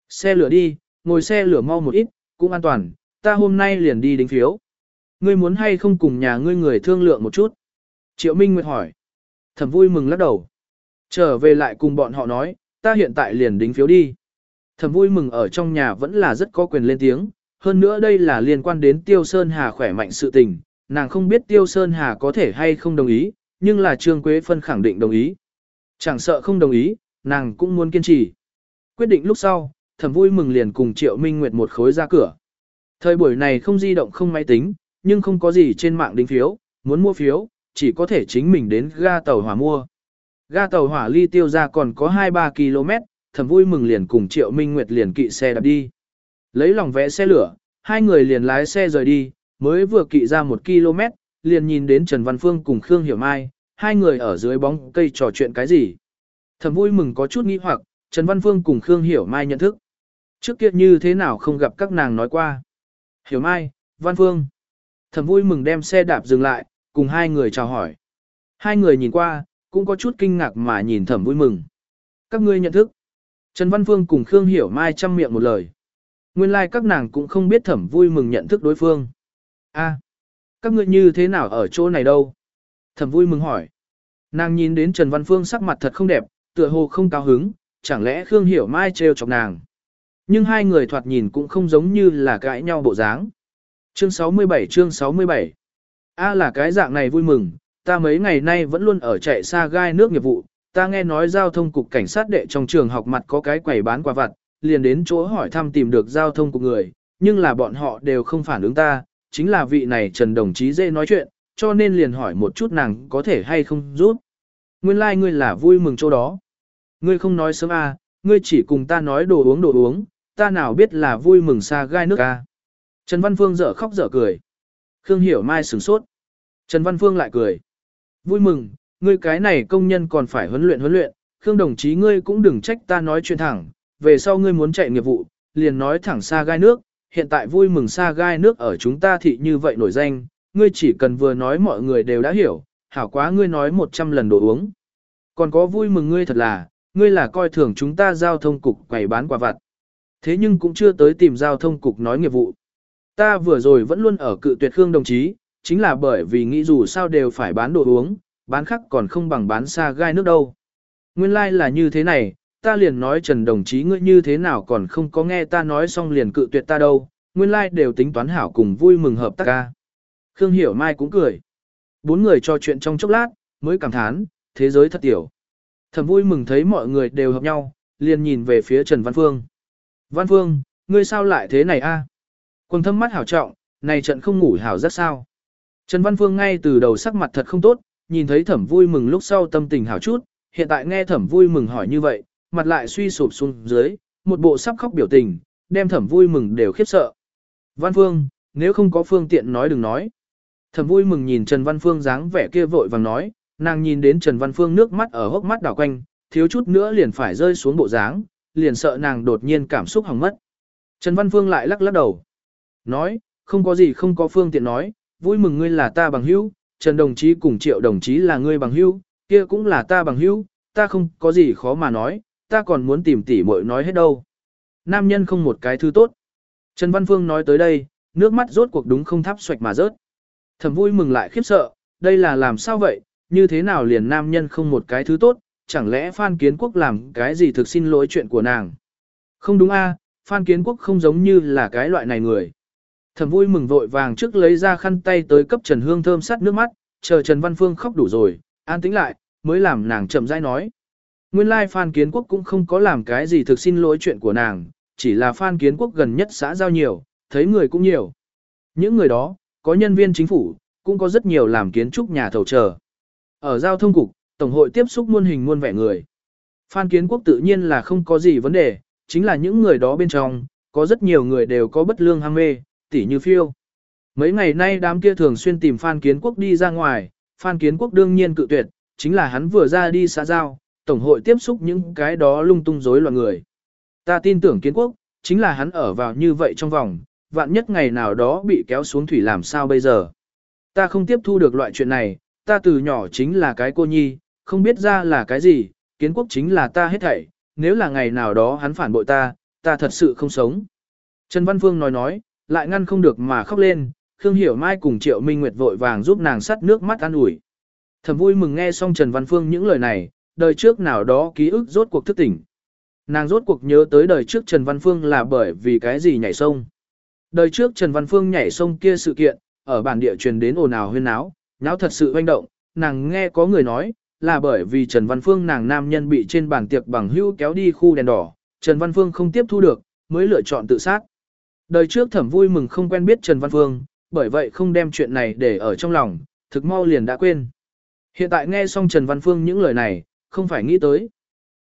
Xe lửa đi, ngồi xe lửa mau một ít, cũng an toàn, ta hôm nay liền đi đính phiếu. Ngươi muốn hay không cùng nhà ngươi người thương lượng một chút? Triệu Minh Nguyệt hỏi. Thẩm vui mừng lắc đầu. Trở về lại cùng bọn họ nói, ta hiện tại liền đính phiếu đi. thầm vui mừng ở trong nhà vẫn là rất có quyền lên tiếng, hơn nữa đây là liên quan đến Tiêu Sơn Hà khỏe mạnh sự tình, nàng không biết Tiêu Sơn Hà có thể hay không đồng ý, nhưng là Trương Quế Phân khẳng định đồng ý. Chẳng sợ không đồng ý, nàng cũng muốn kiên trì. Quyết định lúc sau, thầm vui mừng liền cùng Triệu Minh Nguyệt một khối ra cửa. Thời buổi này không di động không máy tính, nhưng không có gì trên mạng đính phiếu, muốn mua phiếu, chỉ có thể chính mình đến ga tàu hỏa mua. Ga tàu hỏa ly tiêu ra còn có 2-3 km, thầm vui mừng liền cùng Triệu Minh Nguyệt liền kỵ xe đạp đi. Lấy lòng vẽ xe lửa, hai người liền lái xe rời đi, mới vừa kỵ ra một km, liền nhìn đến Trần Văn Phương cùng Khương Hiểu Mai, hai người ở dưới bóng cây trò chuyện cái gì. Thầm vui mừng có chút nghi hoặc, Trần Văn Phương cùng Khương Hiểu Mai nhận thức. Trước kia như thế nào không gặp các nàng nói qua. Hiểu Mai, Văn Phương. thầm vui mừng đem xe đạp dừng lại, cùng hai người chào hỏi. Hai người nhìn qua, cũng có chút kinh ngạc mà nhìn thẩm vui mừng. Các ngươi nhận thức. Trần Văn Phương cùng Khương Hiểu Mai chăm miệng một lời. Nguyên lai like các nàng cũng không biết thẩm vui mừng nhận thức đối phương. a các ngươi như thế nào ở chỗ này đâu? Thẩm vui mừng hỏi. Nàng nhìn đến Trần Văn Phương sắc mặt thật không đẹp, tựa hồ không cao hứng, chẳng lẽ Khương Hiểu Mai trêu chọc nàng. Nhưng hai người thoạt nhìn cũng không giống như là cãi nhau bộ dáng. Chương 67 chương 67 A là cái dạng này vui mừng, ta mấy ngày nay vẫn luôn ở chạy xa gai nước nghiệp vụ, ta nghe nói giao thông cục cảnh sát đệ trong trường học mặt có cái quầy bán quà vặt, liền đến chỗ hỏi thăm tìm được giao thông cục người, nhưng là bọn họ đều không phản ứng ta, chính là vị này Trần đồng chí dễ nói chuyện, cho nên liền hỏi một chút nàng có thể hay không giúp. Nguyên lai like ngươi là vui mừng chỗ đó. Ngươi không nói sớm à, ngươi chỉ cùng ta nói đồ uống đồ uống, ta nào biết là vui mừng xa gai nước à. Trần Văn Phương dở khóc dở cười. Khương Hiểu Mai sửng sốt. Trần Văn Phương lại cười. Vui mừng, ngươi cái này công nhân còn phải huấn luyện huấn luyện, Khương đồng chí ngươi cũng đừng trách ta nói chuyện thẳng, về sau ngươi muốn chạy nghiệp vụ, liền nói thẳng xa gai nước, hiện tại vui mừng xa gai nước ở chúng ta thị như vậy nổi danh, ngươi chỉ cần vừa nói mọi người đều đã hiểu, hảo quá ngươi nói 100 lần đồ uống. Còn có vui mừng ngươi thật là, ngươi là coi thường chúng ta giao thông cục quầy bán quả vặt. Thế nhưng cũng chưa tới tìm giao thông cục nói nghiệp vụ. Ta vừa rồi vẫn luôn ở cự tuyệt Khương đồng chí, chính là bởi vì nghĩ dù sao đều phải bán đồ uống, bán khắc còn không bằng bán xa gai nước đâu. Nguyên lai like là như thế này, ta liền nói Trần đồng chí ngươi như thế nào còn không có nghe ta nói xong liền cự tuyệt ta đâu, nguyên lai like đều tính toán hảo cùng vui mừng hợp tác ca. Khương Hiểu Mai cũng cười. Bốn người trò chuyện trong chốc lát, mới cảm thán, thế giới thật tiểu. Thầm vui mừng thấy mọi người đều hợp nhau, liền nhìn về phía Trần Văn Phương. Văn Phương, ngươi sao lại thế này a? Quần thâm mắt hảo trọng, này trận không ngủ hảo rất sao. Trần Văn Phương ngay từ đầu sắc mặt thật không tốt, nhìn thấy thẩm vui mừng lúc sau tâm tình hảo chút, hiện tại nghe thẩm vui mừng hỏi như vậy, mặt lại suy sụp xuống dưới, một bộ sắp khóc biểu tình, đem thẩm vui mừng đều khiếp sợ. Văn Phương, nếu không có phương tiện nói đừng nói. Thẩm vui mừng nhìn Trần Văn Phương dáng vẻ kia vội vàng nói, nàng nhìn đến Trần Văn Phương nước mắt ở hốc mắt đảo quanh, thiếu chút nữa liền phải rơi xuống bộ dáng, liền sợ nàng đột nhiên cảm xúc hỏng mất. Trần Văn Phương lại lắc lắc đầu. Nói, không có gì không có phương tiện nói, vui mừng ngươi là ta bằng hữu, Trần đồng chí cùng Triệu đồng chí là ngươi bằng hữu, kia cũng là ta bằng hữu, ta không có gì khó mà nói, ta còn muốn tìm tỉ muội nói hết đâu. Nam nhân không một cái thứ tốt. Trần Văn Phương nói tới đây, nước mắt rốt cuộc đúng không thắp xoạch mà rớt. Thầm vui mừng lại khiếp sợ, đây là làm sao vậy, như thế nào liền nam nhân không một cái thứ tốt, chẳng lẽ Phan Kiến Quốc làm cái gì thực xin lỗi chuyện của nàng. Không đúng a, Phan Kiến Quốc không giống như là cái loại này người. Thầm vui mừng vội vàng trước lấy ra khăn tay tới cấp Trần Hương thơm sát nước mắt, chờ Trần Văn Phương khóc đủ rồi, an tĩnh lại, mới làm nàng chậm rãi nói. Nguyên lai Phan Kiến Quốc cũng không có làm cái gì thực xin lỗi chuyện của nàng, chỉ là Phan Kiến Quốc gần nhất xã giao nhiều, thấy người cũng nhiều. Những người đó, có nhân viên chính phủ, cũng có rất nhiều làm kiến trúc nhà thầu chờ. Ở giao thông cục, Tổng hội tiếp xúc muôn hình muôn vẻ người. Phan Kiến Quốc tự nhiên là không có gì vấn đề, chính là những người đó bên trong, có rất nhiều người đều có bất lương ham mê, tỉ như phiêu. Mấy ngày nay đám kia thường xuyên tìm Phan Kiến Quốc đi ra ngoài, Phan Kiến Quốc đương nhiên cự tuyệt, chính là hắn vừa ra đi xã giao, Tổng hội tiếp xúc những cái đó lung tung rối loạn người. Ta tin tưởng Kiến Quốc, chính là hắn ở vào như vậy trong vòng, vạn nhất ngày nào đó bị kéo xuống thủy làm sao bây giờ. Ta không tiếp thu được loại chuyện này, ta từ nhỏ chính là cái cô nhi, không biết ra là cái gì, kiến quốc chính là ta hết thảy, nếu là ngày nào đó hắn phản bội ta, ta thật sự không sống. Trần Văn Phương nói nói, lại ngăn không được mà khóc lên, Khương Hiểu Mai cùng Triệu Minh Nguyệt vội vàng giúp nàng sắt nước mắt an ủi. Thầm vui mừng nghe xong Trần Văn Phương những lời này, đời trước nào đó ký ức rốt cuộc thức tỉnh. Nàng rốt cuộc nhớ tới đời trước Trần Văn Phương là bởi vì cái gì nhảy sông. Đời trước Trần Văn Phương nhảy sông kia sự kiện, ở bản địa truyền đến ồn ào huyên náo, náo thật sự hoành động, nàng nghe có người nói, là bởi vì Trần Văn Phương nàng nam nhân bị trên bàn tiệc bằng hưu kéo đi khu đèn đỏ, Trần Văn Phương không tiếp thu được, mới lựa chọn tự sát. Đời trước thẩm vui mừng không quen biết Trần Văn Phương, bởi vậy không đem chuyện này để ở trong lòng, thực mau liền đã quên. Hiện tại nghe xong Trần Văn Phương những lời này, không phải nghĩ tới.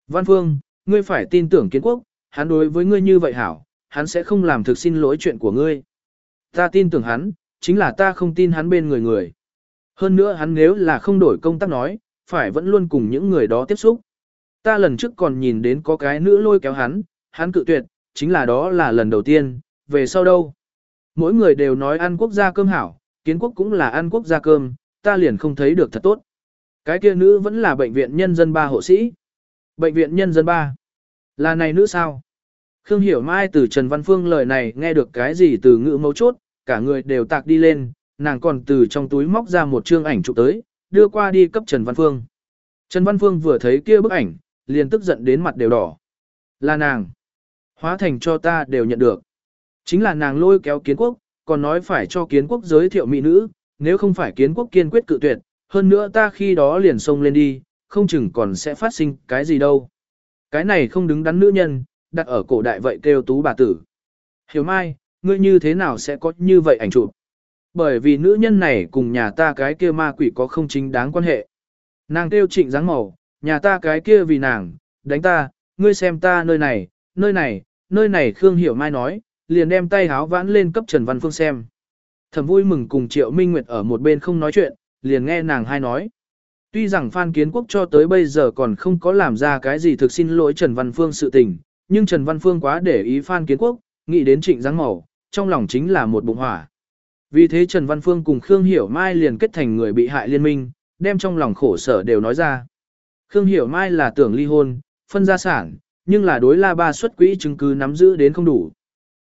Văn Phương, ngươi phải tin tưởng kiến quốc, hắn đối với ngươi như vậy hảo, hắn sẽ không làm thực xin lỗi chuyện của ngươi. Ta tin tưởng hắn, chính là ta không tin hắn bên người người. Hơn nữa hắn nếu là không đổi công tác nói, phải vẫn luôn cùng những người đó tiếp xúc. Ta lần trước còn nhìn đến có cái nữ lôi kéo hắn, hắn cự tuyệt, chính là đó là lần đầu tiên, về sau đâu. Mỗi người đều nói ăn quốc gia cơm hảo, kiến quốc cũng là ăn quốc gia cơm, ta liền không thấy được thật tốt. Cái kia nữ vẫn là bệnh viện nhân dân ba hộ sĩ. Bệnh viện nhân dân ba. Là này nữ sao? Khương Hiểu Mai từ Trần Văn Phương lời này nghe được cái gì từ ngữ mấu chốt, cả người đều tạc đi lên, nàng còn từ trong túi móc ra một chương ảnh chụp tới, đưa qua đi cấp Trần Văn Phương. Trần Văn Phương vừa thấy kia bức ảnh, liền tức giận đến mặt đều đỏ. Là nàng. Hóa thành cho ta đều nhận được. Chính là nàng lôi kéo kiến quốc, còn nói phải cho kiến quốc giới thiệu mỹ nữ, nếu không phải kiến quốc kiên quyết cự tuyệt, hơn nữa ta khi đó liền xông lên đi, không chừng còn sẽ phát sinh cái gì đâu. Cái này không đứng đắn nữ nhân, đặt ở cổ đại vậy kêu tú bà tử. Hiểu mai, ngươi như thế nào sẽ có như vậy ảnh chụp? Bởi vì nữ nhân này cùng nhà ta cái kia ma quỷ có không chính đáng quan hệ. Nàng kêu trịnh dáng màu, nhà ta cái kia vì nàng, đánh ta, ngươi xem ta nơi này, nơi này, nơi này Khương Hiểu Mai nói, liền đem tay háo vãn lên cấp Trần Văn Phương xem. Thầm vui mừng cùng Triệu Minh Nguyệt ở một bên không nói chuyện, liền nghe nàng hai nói. Tuy rằng Phan Kiến Quốc cho tới bây giờ còn không có làm ra cái gì thực xin lỗi Trần Văn Phương sự tình, nhưng Trần Văn Phương quá để ý Phan Kiến Quốc, nghĩ đến trịnh giáng màu, trong lòng chính là một bụng hỏa. Vì thế Trần Văn Phương cùng Khương Hiểu Mai liền kết thành người bị hại liên minh, đem trong lòng khổ sở đều nói ra. Khương Hiểu Mai là tưởng ly hôn, phân gia sản, nhưng là đối la ba xuất quỹ chứng cứ nắm giữ đến không đủ.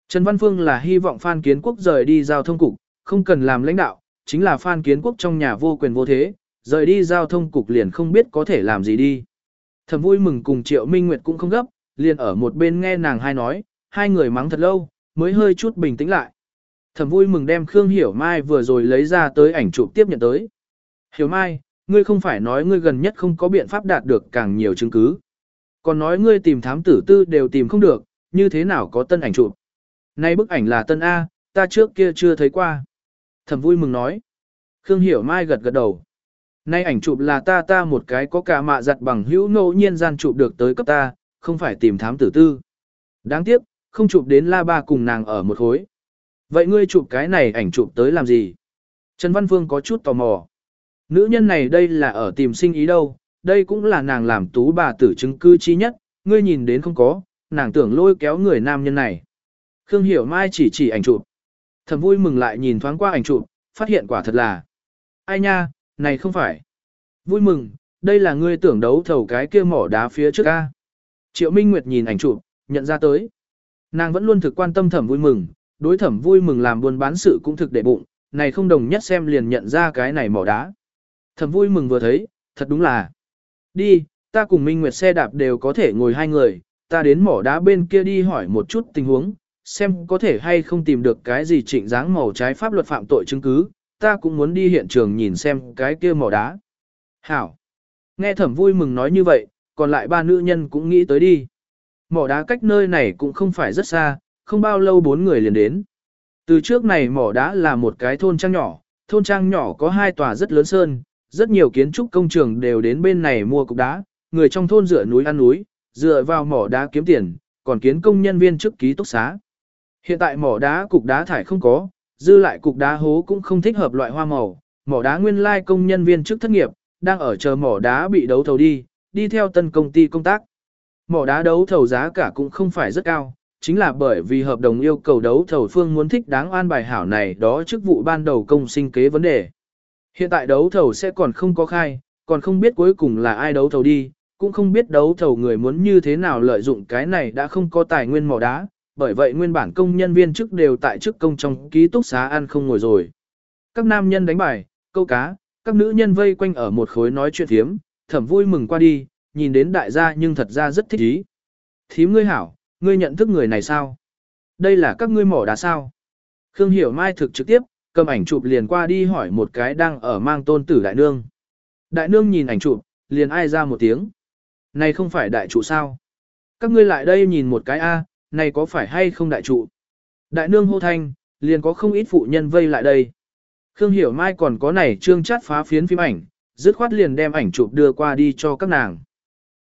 Trần Văn Phương là hy vọng Phan Kiến Quốc rời đi giao thông cục, không cần làm lãnh đạo, chính là Phan Kiến Quốc trong nhà vô quyền vô thế, rời đi giao thông cục liền không biết có thể làm gì đi. Thầm vui mừng cùng Triệu Minh Nguyệt cũng không gấp, liền ở một bên nghe nàng hai nói, hai người mắng thật lâu, mới hơi chút bình tĩnh lại. Thầm vui mừng đem Khương Hiểu Mai vừa rồi lấy ra tới ảnh chụp tiếp nhận tới. Hiểu Mai, ngươi không phải nói ngươi gần nhất không có biện pháp đạt được càng nhiều chứng cứ. Còn nói ngươi tìm thám tử tư đều tìm không được, như thế nào có tân ảnh chụp. Nay bức ảnh là tân A, ta trước kia chưa thấy qua. Thầm vui mừng nói. Khương Hiểu Mai gật gật đầu. Nay ảnh chụp là ta ta một cái có cả mạ giặt bằng hữu ngẫu nhiên gian chụp được tới cấp ta, không phải tìm thám tử tư. Đáng tiếc, không chụp đến la ba cùng nàng ở một khối. Vậy ngươi chụp cái này ảnh chụp tới làm gì? Trần Văn Phương có chút tò mò. Nữ nhân này đây là ở tìm sinh ý đâu, đây cũng là nàng làm tú bà tử chứng cư chi nhất, ngươi nhìn đến không có, nàng tưởng lôi kéo người nam nhân này. Khương Hiểu Mai chỉ chỉ ảnh chụp. Thầm vui mừng lại nhìn thoáng qua ảnh chụp, phát hiện quả thật là. Ai nha, này không phải. Vui mừng, đây là ngươi tưởng đấu thầu cái kia mỏ đá phía trước a. Triệu Minh Nguyệt nhìn ảnh chụp, nhận ra tới. Nàng vẫn luôn thực quan tâm thẩm vui mừng, đối thẩm vui mừng làm buôn bán sự cũng thực để bụng, này không đồng nhất xem liền nhận ra cái này mỏ đá. Thẩm vui mừng vừa thấy, thật đúng là. Đi, ta cùng Minh Nguyệt xe đạp đều có thể ngồi hai người, ta đến mỏ đá bên kia đi hỏi một chút tình huống, xem có thể hay không tìm được cái gì trịnh dáng màu trái pháp luật phạm tội chứng cứ, ta cũng muốn đi hiện trường nhìn xem cái kia mỏ đá. Hảo! Nghe thẩm vui mừng nói như vậy, còn lại ba nữ nhân cũng nghĩ tới đi. Mỏ đá cách nơi này cũng không phải rất xa, không bao lâu bốn người liền đến. Từ trước này mỏ đá là một cái thôn trang nhỏ, thôn trang nhỏ có hai tòa rất lớn sơn, rất nhiều kiến trúc công trường đều đến bên này mua cục đá, người trong thôn dựa núi ăn núi, dựa vào mỏ đá kiếm tiền, còn kiến công nhân viên chức ký túc xá. Hiện tại mỏ đá cục đá thải không có, dư lại cục đá hố cũng không thích hợp loại hoa màu, mỏ đá nguyên lai công nhân viên chức thất nghiệp, đang ở chờ mỏ đá bị đấu thầu đi, đi theo tân công ty công tác. Mỏ đá đấu thầu giá cả cũng không phải rất cao, chính là bởi vì hợp đồng yêu cầu đấu thầu phương muốn thích đáng an bài hảo này đó chức vụ ban đầu công sinh kế vấn đề. Hiện tại đấu thầu sẽ còn không có khai, còn không biết cuối cùng là ai đấu thầu đi, cũng không biết đấu thầu người muốn như thế nào lợi dụng cái này đã không có tài nguyên mỏ đá, bởi vậy nguyên bản công nhân viên chức đều tại chức công trong ký túc xá ăn không ngồi rồi. Các nam nhân đánh bài, câu cá, các nữ nhân vây quanh ở một khối nói chuyện thiếm, thẩm vui mừng qua đi, nhìn đến đại gia nhưng thật ra rất thích ý. Thím ngươi hảo, ngươi nhận thức người này sao? Đây là các ngươi mỏ đá sao? Khương Hiểu Mai thực trực tiếp, cầm ảnh chụp liền qua đi hỏi một cái đang ở mang tôn tử đại nương. Đại nương nhìn ảnh chụp, liền ai ra một tiếng. Này không phải đại trụ sao? Các ngươi lại đây nhìn một cái A, này có phải hay không đại trụ? Đại nương hô thanh, liền có không ít phụ nhân vây lại đây. Khương Hiểu Mai còn có này trương chát phá phiến phim ảnh, dứt khoát liền đem ảnh chụp đưa qua đi cho các nàng.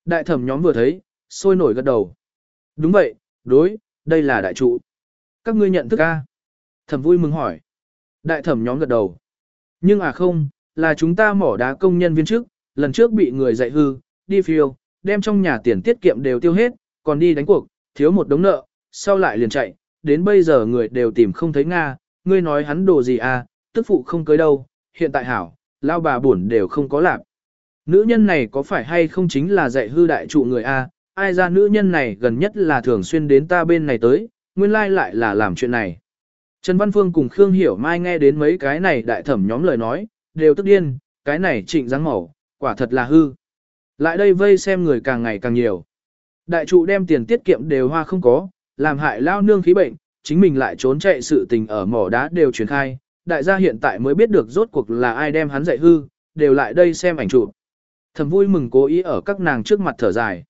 Đại thẩm nhóm vừa thấy, sôi nổi gật đầu. Đúng vậy, đối, đây là đại trụ. Các ngươi nhận thức a? Thẩm vui mừng hỏi. Đại thẩm nhóm gật đầu. Nhưng à không, là chúng ta mỏ đá công nhân viên trước, lần trước bị người dạy hư, đi phiêu, đem trong nhà tiền tiết kiệm đều tiêu hết, còn đi đánh cuộc, thiếu một đống nợ, sau lại liền chạy, đến bây giờ người đều tìm không thấy Nga, ngươi nói hắn đồ gì à, tức phụ không cưới đâu, hiện tại hảo, lao bà buồn đều không có làm. Nữ nhân này có phải hay không chính là dạy hư đại trụ người a? ai ra nữ nhân này gần nhất là thường xuyên đến ta bên này tới, nguyên lai lại là làm chuyện này. Trần Văn Phương cùng Khương Hiểu Mai nghe đến mấy cái này đại thẩm nhóm lời nói, đều tức điên, cái này trịnh dáng mẫu, quả thật là hư. Lại đây vây xem người càng ngày càng nhiều. Đại trụ đem tiền tiết kiệm đều hoa không có, làm hại lao nương khí bệnh, chính mình lại trốn chạy sự tình ở mỏ đá đều truyền khai. Đại gia hiện tại mới biết được rốt cuộc là ai đem hắn dạy hư, đều lại đây xem ảnh chụp. Thầm vui mừng cố ý ở các nàng trước mặt thở dài.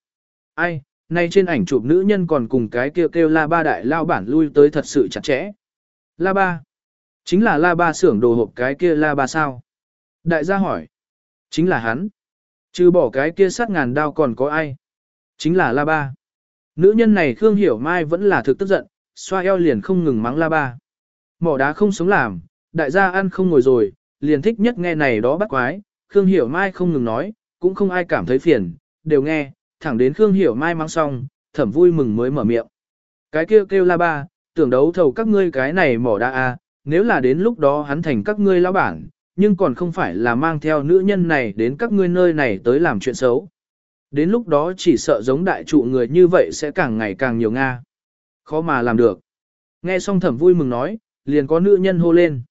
Ai, nay trên ảnh chụp nữ nhân còn cùng cái kêu kêu la ba đại lao bản lui tới thật sự chặt chẽ. La ba. Chính là la ba xưởng đồ hộp cái kia la ba sao? Đại gia hỏi. Chính là hắn. Trừ bỏ cái kia sát ngàn đao còn có ai? Chính là la ba. Nữ nhân này Khương Hiểu Mai vẫn là thực tức giận, xoa eo liền không ngừng mắng la ba. Mỏ đá không sống làm, đại gia ăn không ngồi rồi, liền thích nhất nghe này đó bắt quái, Khương Hiểu Mai không ngừng nói, cũng không ai cảm thấy phiền, đều nghe, thẳng đến Khương Hiểu Mai mắng xong, thẩm vui mừng mới mở miệng. Cái kia kêu, kêu la ba, tưởng đấu thầu các ngươi cái này mỏ đá a, nếu là đến lúc đó hắn thành các ngươi lão bản, nhưng còn không phải là mang theo nữ nhân này đến các ngươi nơi này tới làm chuyện xấu. Đến lúc đó chỉ sợ giống đại trụ người như vậy sẽ càng ngày càng nhiều Nga. Khó mà làm được. Nghe xong thẩm vui mừng nói, liền có nữ nhân hô lên.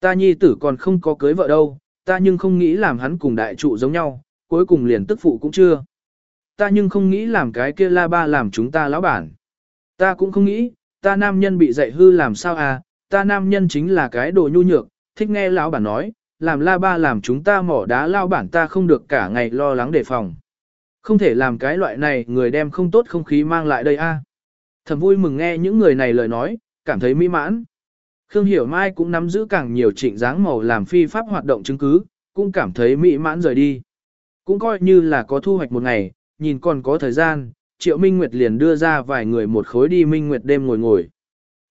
Ta nhi tử còn không có cưới vợ đâu, ta nhưng không nghĩ làm hắn cùng đại trụ giống nhau, cuối cùng liền tức phụ cũng chưa. Ta nhưng không nghĩ làm cái kia la ba làm chúng ta lão bản. Ta cũng không nghĩ, ta nam nhân bị dạy hư làm sao à, ta nam nhân chính là cái đồ nhu nhược, thích nghe lão bản nói, làm la ba làm chúng ta mỏ đá lao bản ta không được cả ngày lo lắng đề phòng. Không thể làm cái loại này người đem không tốt không khí mang lại đây a. À. Thầm vui mừng nghe những người này lời nói, cảm thấy mỹ mãn. Khương Hiểu Mai cũng nắm giữ càng nhiều trịnh dáng màu làm phi pháp hoạt động chứng cứ, cũng cảm thấy mỹ mãn rời đi. Cũng coi như là có thu hoạch một ngày, nhìn còn có thời gian, Triệu Minh Nguyệt liền đưa ra vài người một khối đi Minh Nguyệt đêm ngồi ngồi.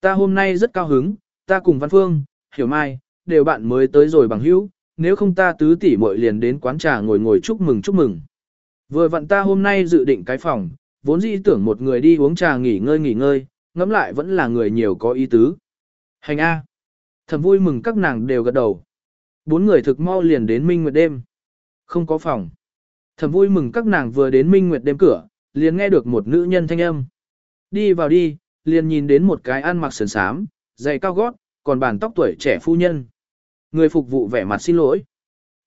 Ta hôm nay rất cao hứng, ta cùng Văn Phương, Hiểu Mai, đều bạn mới tới rồi bằng hữu, nếu không ta tứ tỷ muội liền đến quán trà ngồi ngồi chúc mừng chúc mừng. Vừa vặn ta hôm nay dự định cái phòng, vốn dĩ tưởng một người đi uống trà nghỉ ngơi nghỉ ngơi, ngẫm lại vẫn là người nhiều có ý tứ. Hành A. Thầm vui mừng các nàng đều gật đầu. Bốn người thực mau liền đến Minh Nguyệt đêm. Không có phòng. Thầm vui mừng các nàng vừa đến Minh Nguyệt đêm cửa, liền nghe được một nữ nhân thanh âm. Đi vào đi, liền nhìn đến một cái ăn mặc sườn sám, giày cao gót, còn bàn tóc tuổi trẻ phu nhân. Người phục vụ vẻ mặt xin lỗi.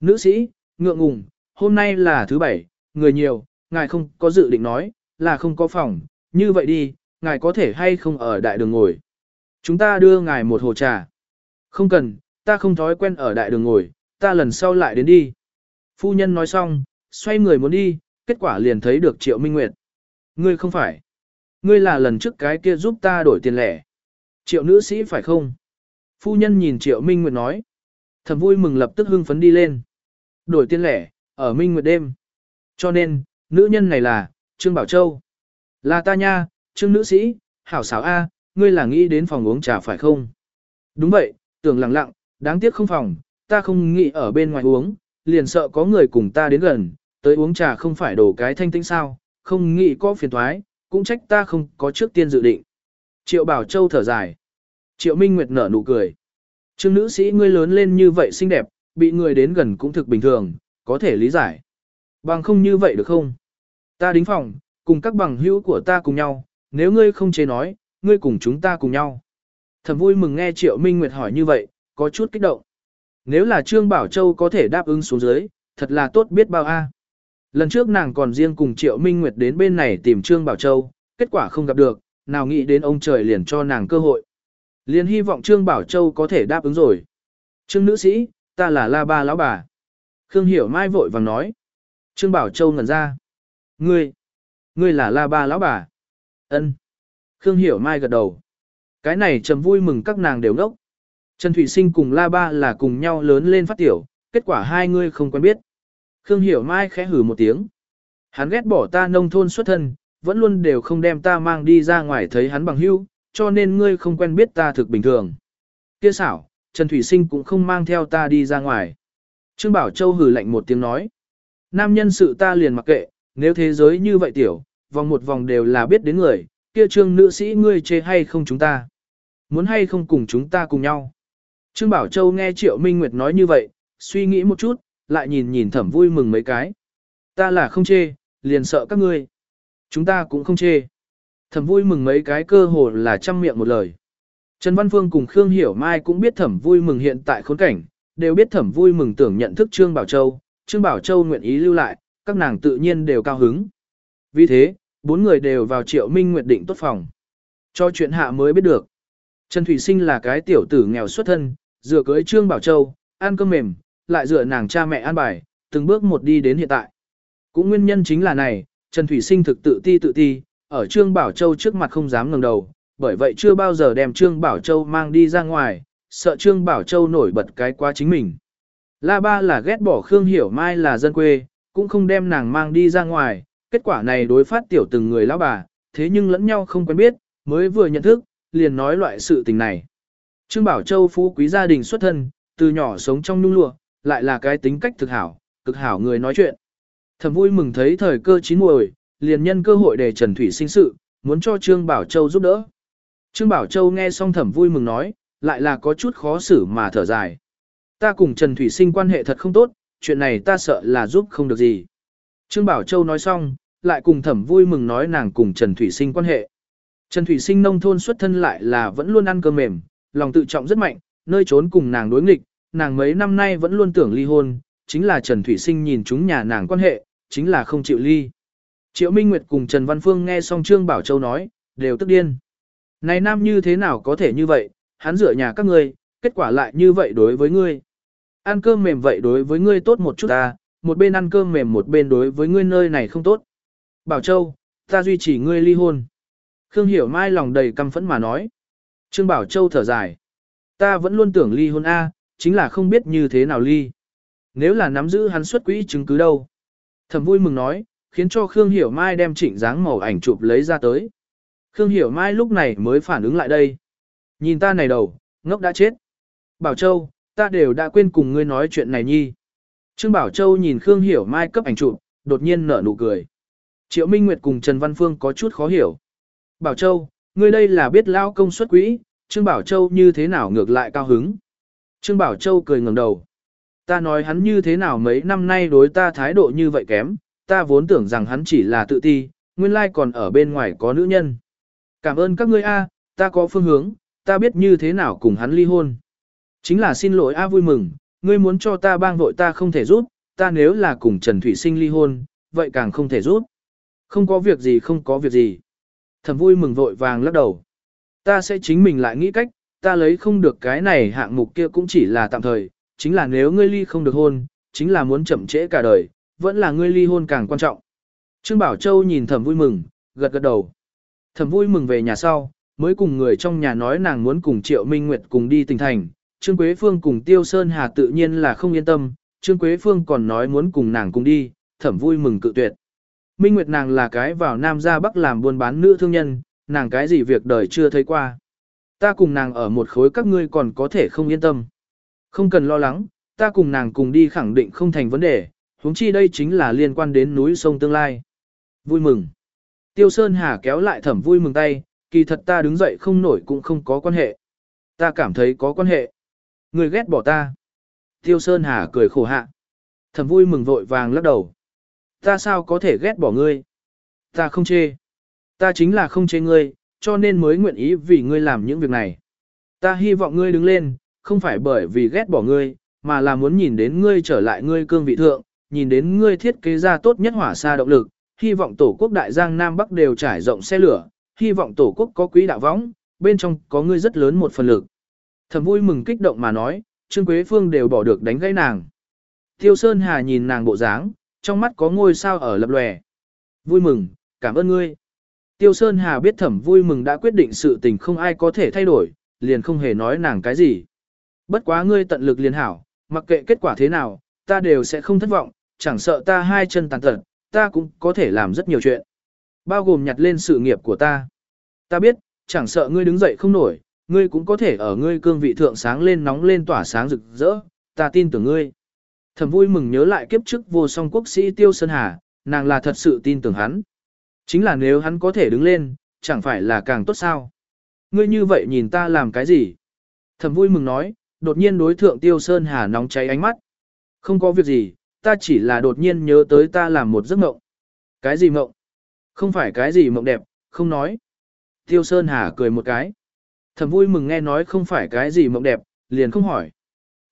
Nữ sĩ, ngượng ngùng, hôm nay là thứ bảy, người nhiều, ngài không có dự định nói, là không có phòng, như vậy đi, ngài có thể hay không ở đại đường ngồi. Chúng ta đưa ngài một hồ trà. Không cần, ta không thói quen ở đại đường ngồi, ta lần sau lại đến đi. Phu nhân nói xong, xoay người muốn đi, kết quả liền thấy được Triệu Minh Nguyệt. Ngươi không phải. Ngươi là lần trước cái kia giúp ta đổi tiền lẻ. Triệu nữ sĩ phải không? Phu nhân nhìn Triệu Minh Nguyệt nói. Thầm vui mừng lập tức hưng phấn đi lên. Đổi tiền lẻ, ở Minh Nguyệt đêm. Cho nên, nữ nhân này là, Trương Bảo Châu. Là ta nha, Trương nữ sĩ, hảo xảo A, ngươi là nghĩ đến phòng uống trà phải không? Đúng vậy, tưởng lặng lặng, đáng tiếc không phòng, ta không nghĩ ở bên ngoài uống, liền sợ có người cùng ta đến gần, tới uống trà không phải đổ cái thanh tĩnh sao, không nghĩ có phiền thoái, cũng trách ta không có trước tiên dự định. Triệu Bảo Châu thở dài. Triệu Minh Nguyệt nở nụ cười. Trương nữ sĩ ngươi lớn lên như vậy xinh đẹp, bị người đến gần cũng thực bình thường, có thể lý giải. Bằng không như vậy được không? Ta đính phòng, cùng các bằng hữu của ta cùng nhau, nếu ngươi không chế nói, ngươi cùng chúng ta cùng nhau. Thầm vui mừng nghe Triệu Minh Nguyệt hỏi như vậy, có chút kích động. Nếu là Trương Bảo Châu có thể đáp ứng xuống dưới, thật là tốt biết bao a. Lần trước nàng còn riêng cùng Triệu Minh Nguyệt đến bên này tìm Trương Bảo Châu, kết quả không gặp được, nào nghĩ đến ông trời liền cho nàng cơ hội. Liền hy vọng Trương Bảo Châu có thể đáp ứng rồi. Trương nữ sĩ, ta là La Ba lão bà. Khương Hiểu Mai vội vàng nói. Trương Bảo Châu ngẩn ra. Ngươi, ngươi là La Ba lão bà. Ân. Khương Hiểu Mai gật đầu. Cái này trầm vui mừng các nàng đều ngốc. Trần Thủy Sinh cùng La Ba là cùng nhau lớn lên phát tiểu, kết quả hai người không quen biết. Khương Hiểu Mai khẽ hử một tiếng. Hắn ghét bỏ ta nông thôn xuất thân, vẫn luôn đều không đem ta mang đi ra ngoài thấy hắn bằng hữu, cho nên ngươi không quen biết ta thực bình thường. Kia xảo, Trần Thủy Sinh cũng không mang theo ta đi ra ngoài. Trương Bảo Châu hử lạnh một tiếng nói. Nam nhân sự ta liền mặc kệ, nếu thế giới như vậy tiểu, vòng một vòng đều là biết đến người, kia trương nữ sĩ ngươi chê hay không chúng ta. Muốn hay không cùng chúng ta cùng nhau. Trương Bảo Châu nghe Triệu Minh Nguyệt nói như vậy, suy nghĩ một chút, lại nhìn nhìn thẩm vui mừng mấy cái. Ta là không chê, liền sợ các ngươi. Chúng ta cũng không chê. Thẩm vui mừng mấy cái cơ hồ là trăm miệng một lời. Trần Văn Phương cùng Khương Hiểu Mai cũng biết thẩm vui mừng hiện tại khốn cảnh, đều biết thẩm vui mừng tưởng nhận thức Trương Bảo Châu, Trương Bảo Châu nguyện ý lưu lại, các nàng tự nhiên đều cao hứng. Vì thế, bốn người đều vào triệu minh nguyện định tốt phòng. Cho chuyện hạ mới biết được. Trần Thủy Sinh là cái tiểu tử nghèo xuất thân, dựa cưới Trương Bảo Châu, ăn cơm mềm, lại dựa nàng cha mẹ ăn bài, từng bước một đi đến hiện tại. Cũng nguyên nhân chính là này, Trần Thủy Sinh thực tự ti tự ti, ở Trương Bảo Châu trước mặt không dám ngẩng đầu, bởi vậy chưa bao giờ đem Trương Bảo Châu mang đi ra ngoài, sợ Trương Bảo Châu nổi bật cái quá chính mình. La Ba là ghét bỏ Khương Hiểu Mai là dân quê, cũng không đem nàng mang đi ra ngoài, kết quả này đối phát tiểu từng người lão bà, thế nhưng lẫn nhau không quen biết, mới vừa nhận thức, liền nói loại sự tình này. Trương Bảo Châu phú quý gia đình xuất thân, từ nhỏ sống trong nung lụa, lại là cái tính cách thực hảo, cực hảo người nói chuyện. Thầm vui mừng thấy thời cơ chín muồi, liền nhân cơ hội để Trần Thủy sinh sự, muốn cho Trương Bảo Châu giúp đỡ. Trương Bảo Châu nghe xong thẩm vui mừng nói, lại là có chút khó xử mà thở dài. Ta cùng Trần Thủy sinh quan hệ thật không tốt, chuyện này ta sợ là giúp không được gì. Trương Bảo Châu nói xong, lại cùng thẩm vui mừng nói nàng cùng Trần Thủy sinh quan hệ. Trần Thủy sinh nông thôn xuất thân lại là vẫn luôn ăn cơm mềm, lòng tự trọng rất mạnh, nơi trốn cùng nàng đối nghịch, nàng mấy năm nay vẫn luôn tưởng ly hôn, chính là Trần Thủy sinh nhìn chúng nhà nàng quan hệ, chính là không chịu ly. Triệu Minh Nguyệt cùng Trần Văn Phương nghe xong Trương Bảo Châu nói, đều tức điên. Này nam như thế nào có thể như vậy, hắn dựa nhà các ngươi, kết quả lại như vậy đối với ngươi. Ăn cơm mềm vậy đối với ngươi tốt một chút ta, một bên ăn cơm mềm một bên đối với ngươi nơi này không tốt. Bảo Châu, ta duy trì ngươi ly hôn. Khương Hiểu Mai lòng đầy căm phẫn mà nói. Trương Bảo Châu thở dài. Ta vẫn luôn tưởng ly hôn A, chính là không biết như thế nào ly. Nếu là nắm giữ hắn xuất quỹ chứng cứ đâu. Thầm vui mừng nói, khiến cho Khương Hiểu Mai đem chỉnh dáng màu ảnh chụp lấy ra tới. Khương Hiểu Mai lúc này mới phản ứng lại đây. Nhìn ta này đầu, ngốc đã chết. Bảo Châu, ta đều đã quên cùng ngươi nói chuyện này nhi. Trương Bảo Châu nhìn Khương Hiểu Mai cấp ảnh chụp, đột nhiên nở nụ cười. Triệu Minh Nguyệt cùng Trần Văn Phương có chút khó hiểu. Bảo Châu, ngươi đây là biết lao công suất quỹ, Trương Bảo Châu như thế nào ngược lại cao hứng. Trương Bảo Châu cười ngẩng đầu. Ta nói hắn như thế nào mấy năm nay đối ta thái độ như vậy kém, ta vốn tưởng rằng hắn chỉ là tự ti, nguyên lai còn ở bên ngoài có nữ nhân. Cảm ơn các ngươi a, ta có phương hướng, ta biết như thế nào cùng hắn ly hôn. Chính là xin lỗi a vui mừng, ngươi muốn cho ta bang vội ta không thể giúp, ta nếu là cùng Trần Thủy Sinh ly hôn, vậy càng không thể giúp. Không có việc gì không có việc gì. Thầm vui mừng vội vàng lắc đầu. Ta sẽ chính mình lại nghĩ cách, ta lấy không được cái này hạng mục kia cũng chỉ là tạm thời, chính là nếu ngươi ly không được hôn, chính là muốn chậm trễ cả đời, vẫn là ngươi ly hôn càng quan trọng. Trương Bảo Châu nhìn thầm vui mừng, gật gật đầu. Thầm vui mừng về nhà sau, mới cùng người trong nhà nói nàng muốn cùng Triệu Minh Nguyệt cùng đi tỉnh thành. Trương Quế Phương cùng Tiêu Sơn Hà tự nhiên là không yên tâm, Trương Quế Phương còn nói muốn cùng nàng cùng đi, thẩm vui mừng cự tuyệt. Minh Nguyệt nàng là cái vào Nam ra Bắc làm buôn bán nữ thương nhân, nàng cái gì việc đời chưa thấy qua. Ta cùng nàng ở một khối các ngươi còn có thể không yên tâm. Không cần lo lắng, ta cùng nàng cùng đi khẳng định không thành vấn đề, huống chi đây chính là liên quan đến núi sông tương lai. Vui mừng. Tiêu Sơn Hà kéo lại thẩm vui mừng tay, kỳ thật ta đứng dậy không nổi cũng không có quan hệ. Ta cảm thấy có quan hệ. Người ghét bỏ ta. Tiêu Sơn Hà cười khổ hạ. Thẩm vui mừng vội vàng lắc đầu. Ta sao có thể ghét bỏ ngươi? Ta không chê. Ta chính là không chê ngươi, cho nên mới nguyện ý vì ngươi làm những việc này. Ta hy vọng ngươi đứng lên, không phải bởi vì ghét bỏ ngươi, mà là muốn nhìn đến ngươi trở lại ngươi cương vị thượng, nhìn đến ngươi thiết kế ra tốt nhất hỏa xa động lực, hy vọng tổ quốc đại giang Nam Bắc đều trải rộng xe lửa, hy vọng tổ quốc có quý đạo võng, bên trong có ngươi rất lớn một phần lực. Thầm vui mừng kích động mà nói, Trương Quế Phương đều bỏ được đánh gãy nàng. Tiêu Sơn Hà nhìn nàng bộ dáng, trong mắt có ngôi sao ở lập lòe. Vui mừng, cảm ơn ngươi. Tiêu Sơn Hà biết thẩm vui mừng đã quyết định sự tình không ai có thể thay đổi, liền không hề nói nàng cái gì. Bất quá ngươi tận lực liền hảo, mặc kệ kết quả thế nào, ta đều sẽ không thất vọng, chẳng sợ ta hai chân tàn tật, ta cũng có thể làm rất nhiều chuyện. Bao gồm nhặt lên sự nghiệp của ta. Ta biết, chẳng sợ ngươi đứng dậy không nổi, ngươi cũng có thể ở ngươi cương vị thượng sáng lên nóng lên tỏa sáng rực rỡ, ta tin tưởng ngươi. Thầm vui mừng nhớ lại kiếp trước vô song quốc sĩ Tiêu Sơn Hà, nàng là thật sự tin tưởng hắn. Chính là nếu hắn có thể đứng lên, chẳng phải là càng tốt sao. Ngươi như vậy nhìn ta làm cái gì? Thầm vui mừng nói, đột nhiên đối thượng Tiêu Sơn Hà nóng cháy ánh mắt. Không có việc gì, ta chỉ là đột nhiên nhớ tới ta làm một giấc mộng. Cái gì mộng? Không phải cái gì mộng đẹp, không nói. Tiêu Sơn Hà cười một cái. Thầm vui mừng nghe nói không phải cái gì mộng đẹp, liền không hỏi.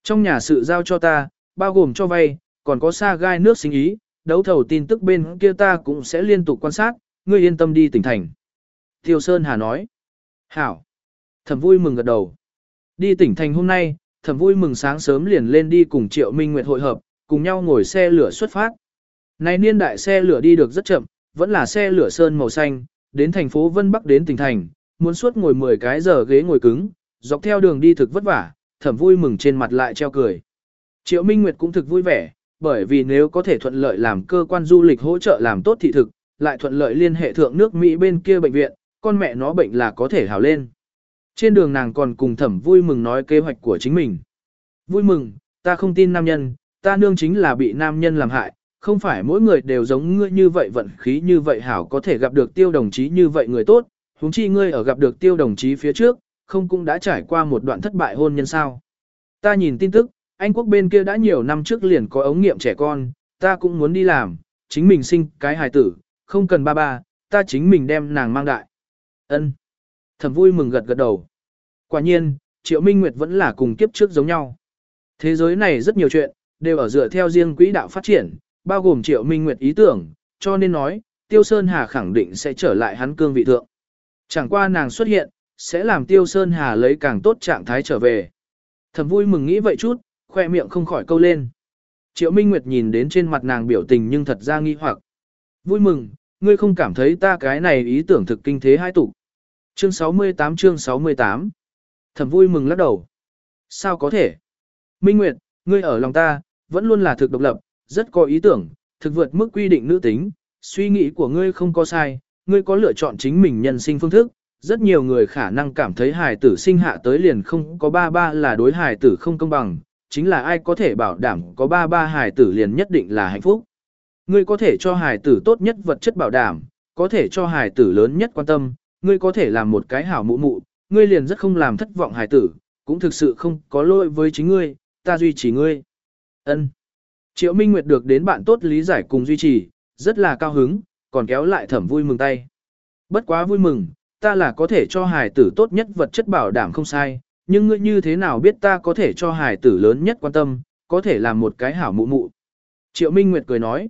Trong nhà sự giao cho ta, bao gồm cho vay, còn có xa gai nước sinh ý, đấu thầu tin tức bên kia ta cũng sẽ liên tục quan sát, ngươi yên tâm đi tỉnh thành. Tiêu Sơn Hà nói. Hảo. Thầm vui mừng gật đầu. Đi tỉnh thành hôm nay, thầm vui mừng sáng sớm liền lên đi cùng Triệu Minh Nguyệt hội hợp, cùng nhau ngồi xe lửa xuất phát. Này niên đại xe lửa đi được rất chậm, vẫn là xe lửa sơn màu xanh, đến thành phố Vân Bắc đến tỉnh thành, muốn suốt ngồi 10 cái giờ ghế ngồi cứng, dọc theo đường đi thực vất vả, thẩm vui mừng trên mặt lại treo cười. Triệu Minh Nguyệt cũng thực vui vẻ, bởi vì nếu có thể thuận lợi làm cơ quan du lịch hỗ trợ làm tốt thị thực, lại thuận lợi liên hệ thượng nước Mỹ bên kia bệnh viện, con mẹ nó bệnh là có thể hào lên. Trên đường nàng còn cùng thẩm vui mừng nói kế hoạch của chính mình. Vui mừng, ta không tin nam nhân, ta nương chính là bị nam nhân làm hại, không phải mỗi người đều giống ngươi như vậy vận khí như vậy hảo có thể gặp được tiêu đồng chí như vậy người tốt, huống chi ngươi ở gặp được tiêu đồng chí phía trước, không cũng đã trải qua một đoạn thất bại hôn nhân sao. Ta nhìn tin tức, Anh quốc bên kia đã nhiều năm trước liền có ống nghiệm trẻ con, ta cũng muốn đi làm, chính mình sinh cái hài tử, không cần ba ba, ta chính mình đem nàng mang đại. Ân. Thẩm vui mừng gật gật đầu. Quả nhiên, Triệu Minh Nguyệt vẫn là cùng kiếp trước giống nhau. Thế giới này rất nhiều chuyện, đều ở dựa theo riêng quỹ đạo phát triển, bao gồm Triệu Minh Nguyệt ý tưởng, cho nên nói, Tiêu Sơn Hà khẳng định sẽ trở lại hắn cương vị thượng. Chẳng qua nàng xuất hiện, sẽ làm Tiêu Sơn Hà lấy càng tốt trạng thái trở về. Thầm vui mừng nghĩ vậy chút, khoe miệng không khỏi câu lên. Triệu Minh Nguyệt nhìn đến trên mặt nàng biểu tình nhưng thật ra nghi hoặc. Vui mừng, ngươi không cảm thấy ta cái này ý tưởng thực kinh thế hai tụ. Chương 68 chương 68 Thầm vui mừng lắc đầu. Sao có thể? Minh Nguyệt, ngươi ở lòng ta, vẫn luôn là thực độc lập, rất có ý tưởng, thực vượt mức quy định nữ tính, suy nghĩ của ngươi không có sai, ngươi có lựa chọn chính mình nhân sinh phương thức. Rất nhiều người khả năng cảm thấy hài tử sinh hạ tới liền không có ba ba là đối hài tử không công bằng, chính là ai có thể bảo đảm có ba ba hài tử liền nhất định là hạnh phúc. Ngươi có thể cho hài tử tốt nhất vật chất bảo đảm, có thể cho hài tử lớn nhất quan tâm, ngươi có thể làm một cái hảo mụ mụ, ngươi liền rất không làm thất vọng hài tử, cũng thực sự không có lỗi với chính ngươi, ta duy trì ngươi. Ân. Triệu Minh Nguyệt được đến bạn tốt lý giải cùng duy trì, rất là cao hứng, còn kéo lại thẩm vui mừng tay. Bất quá vui mừng, ta là có thể cho hài tử tốt nhất vật chất bảo đảm không sai, nhưng ngươi như thế nào biết ta có thể cho hài tử lớn nhất quan tâm, có thể làm một cái hảo mụ mụ. Triệu Minh Nguyệt cười nói.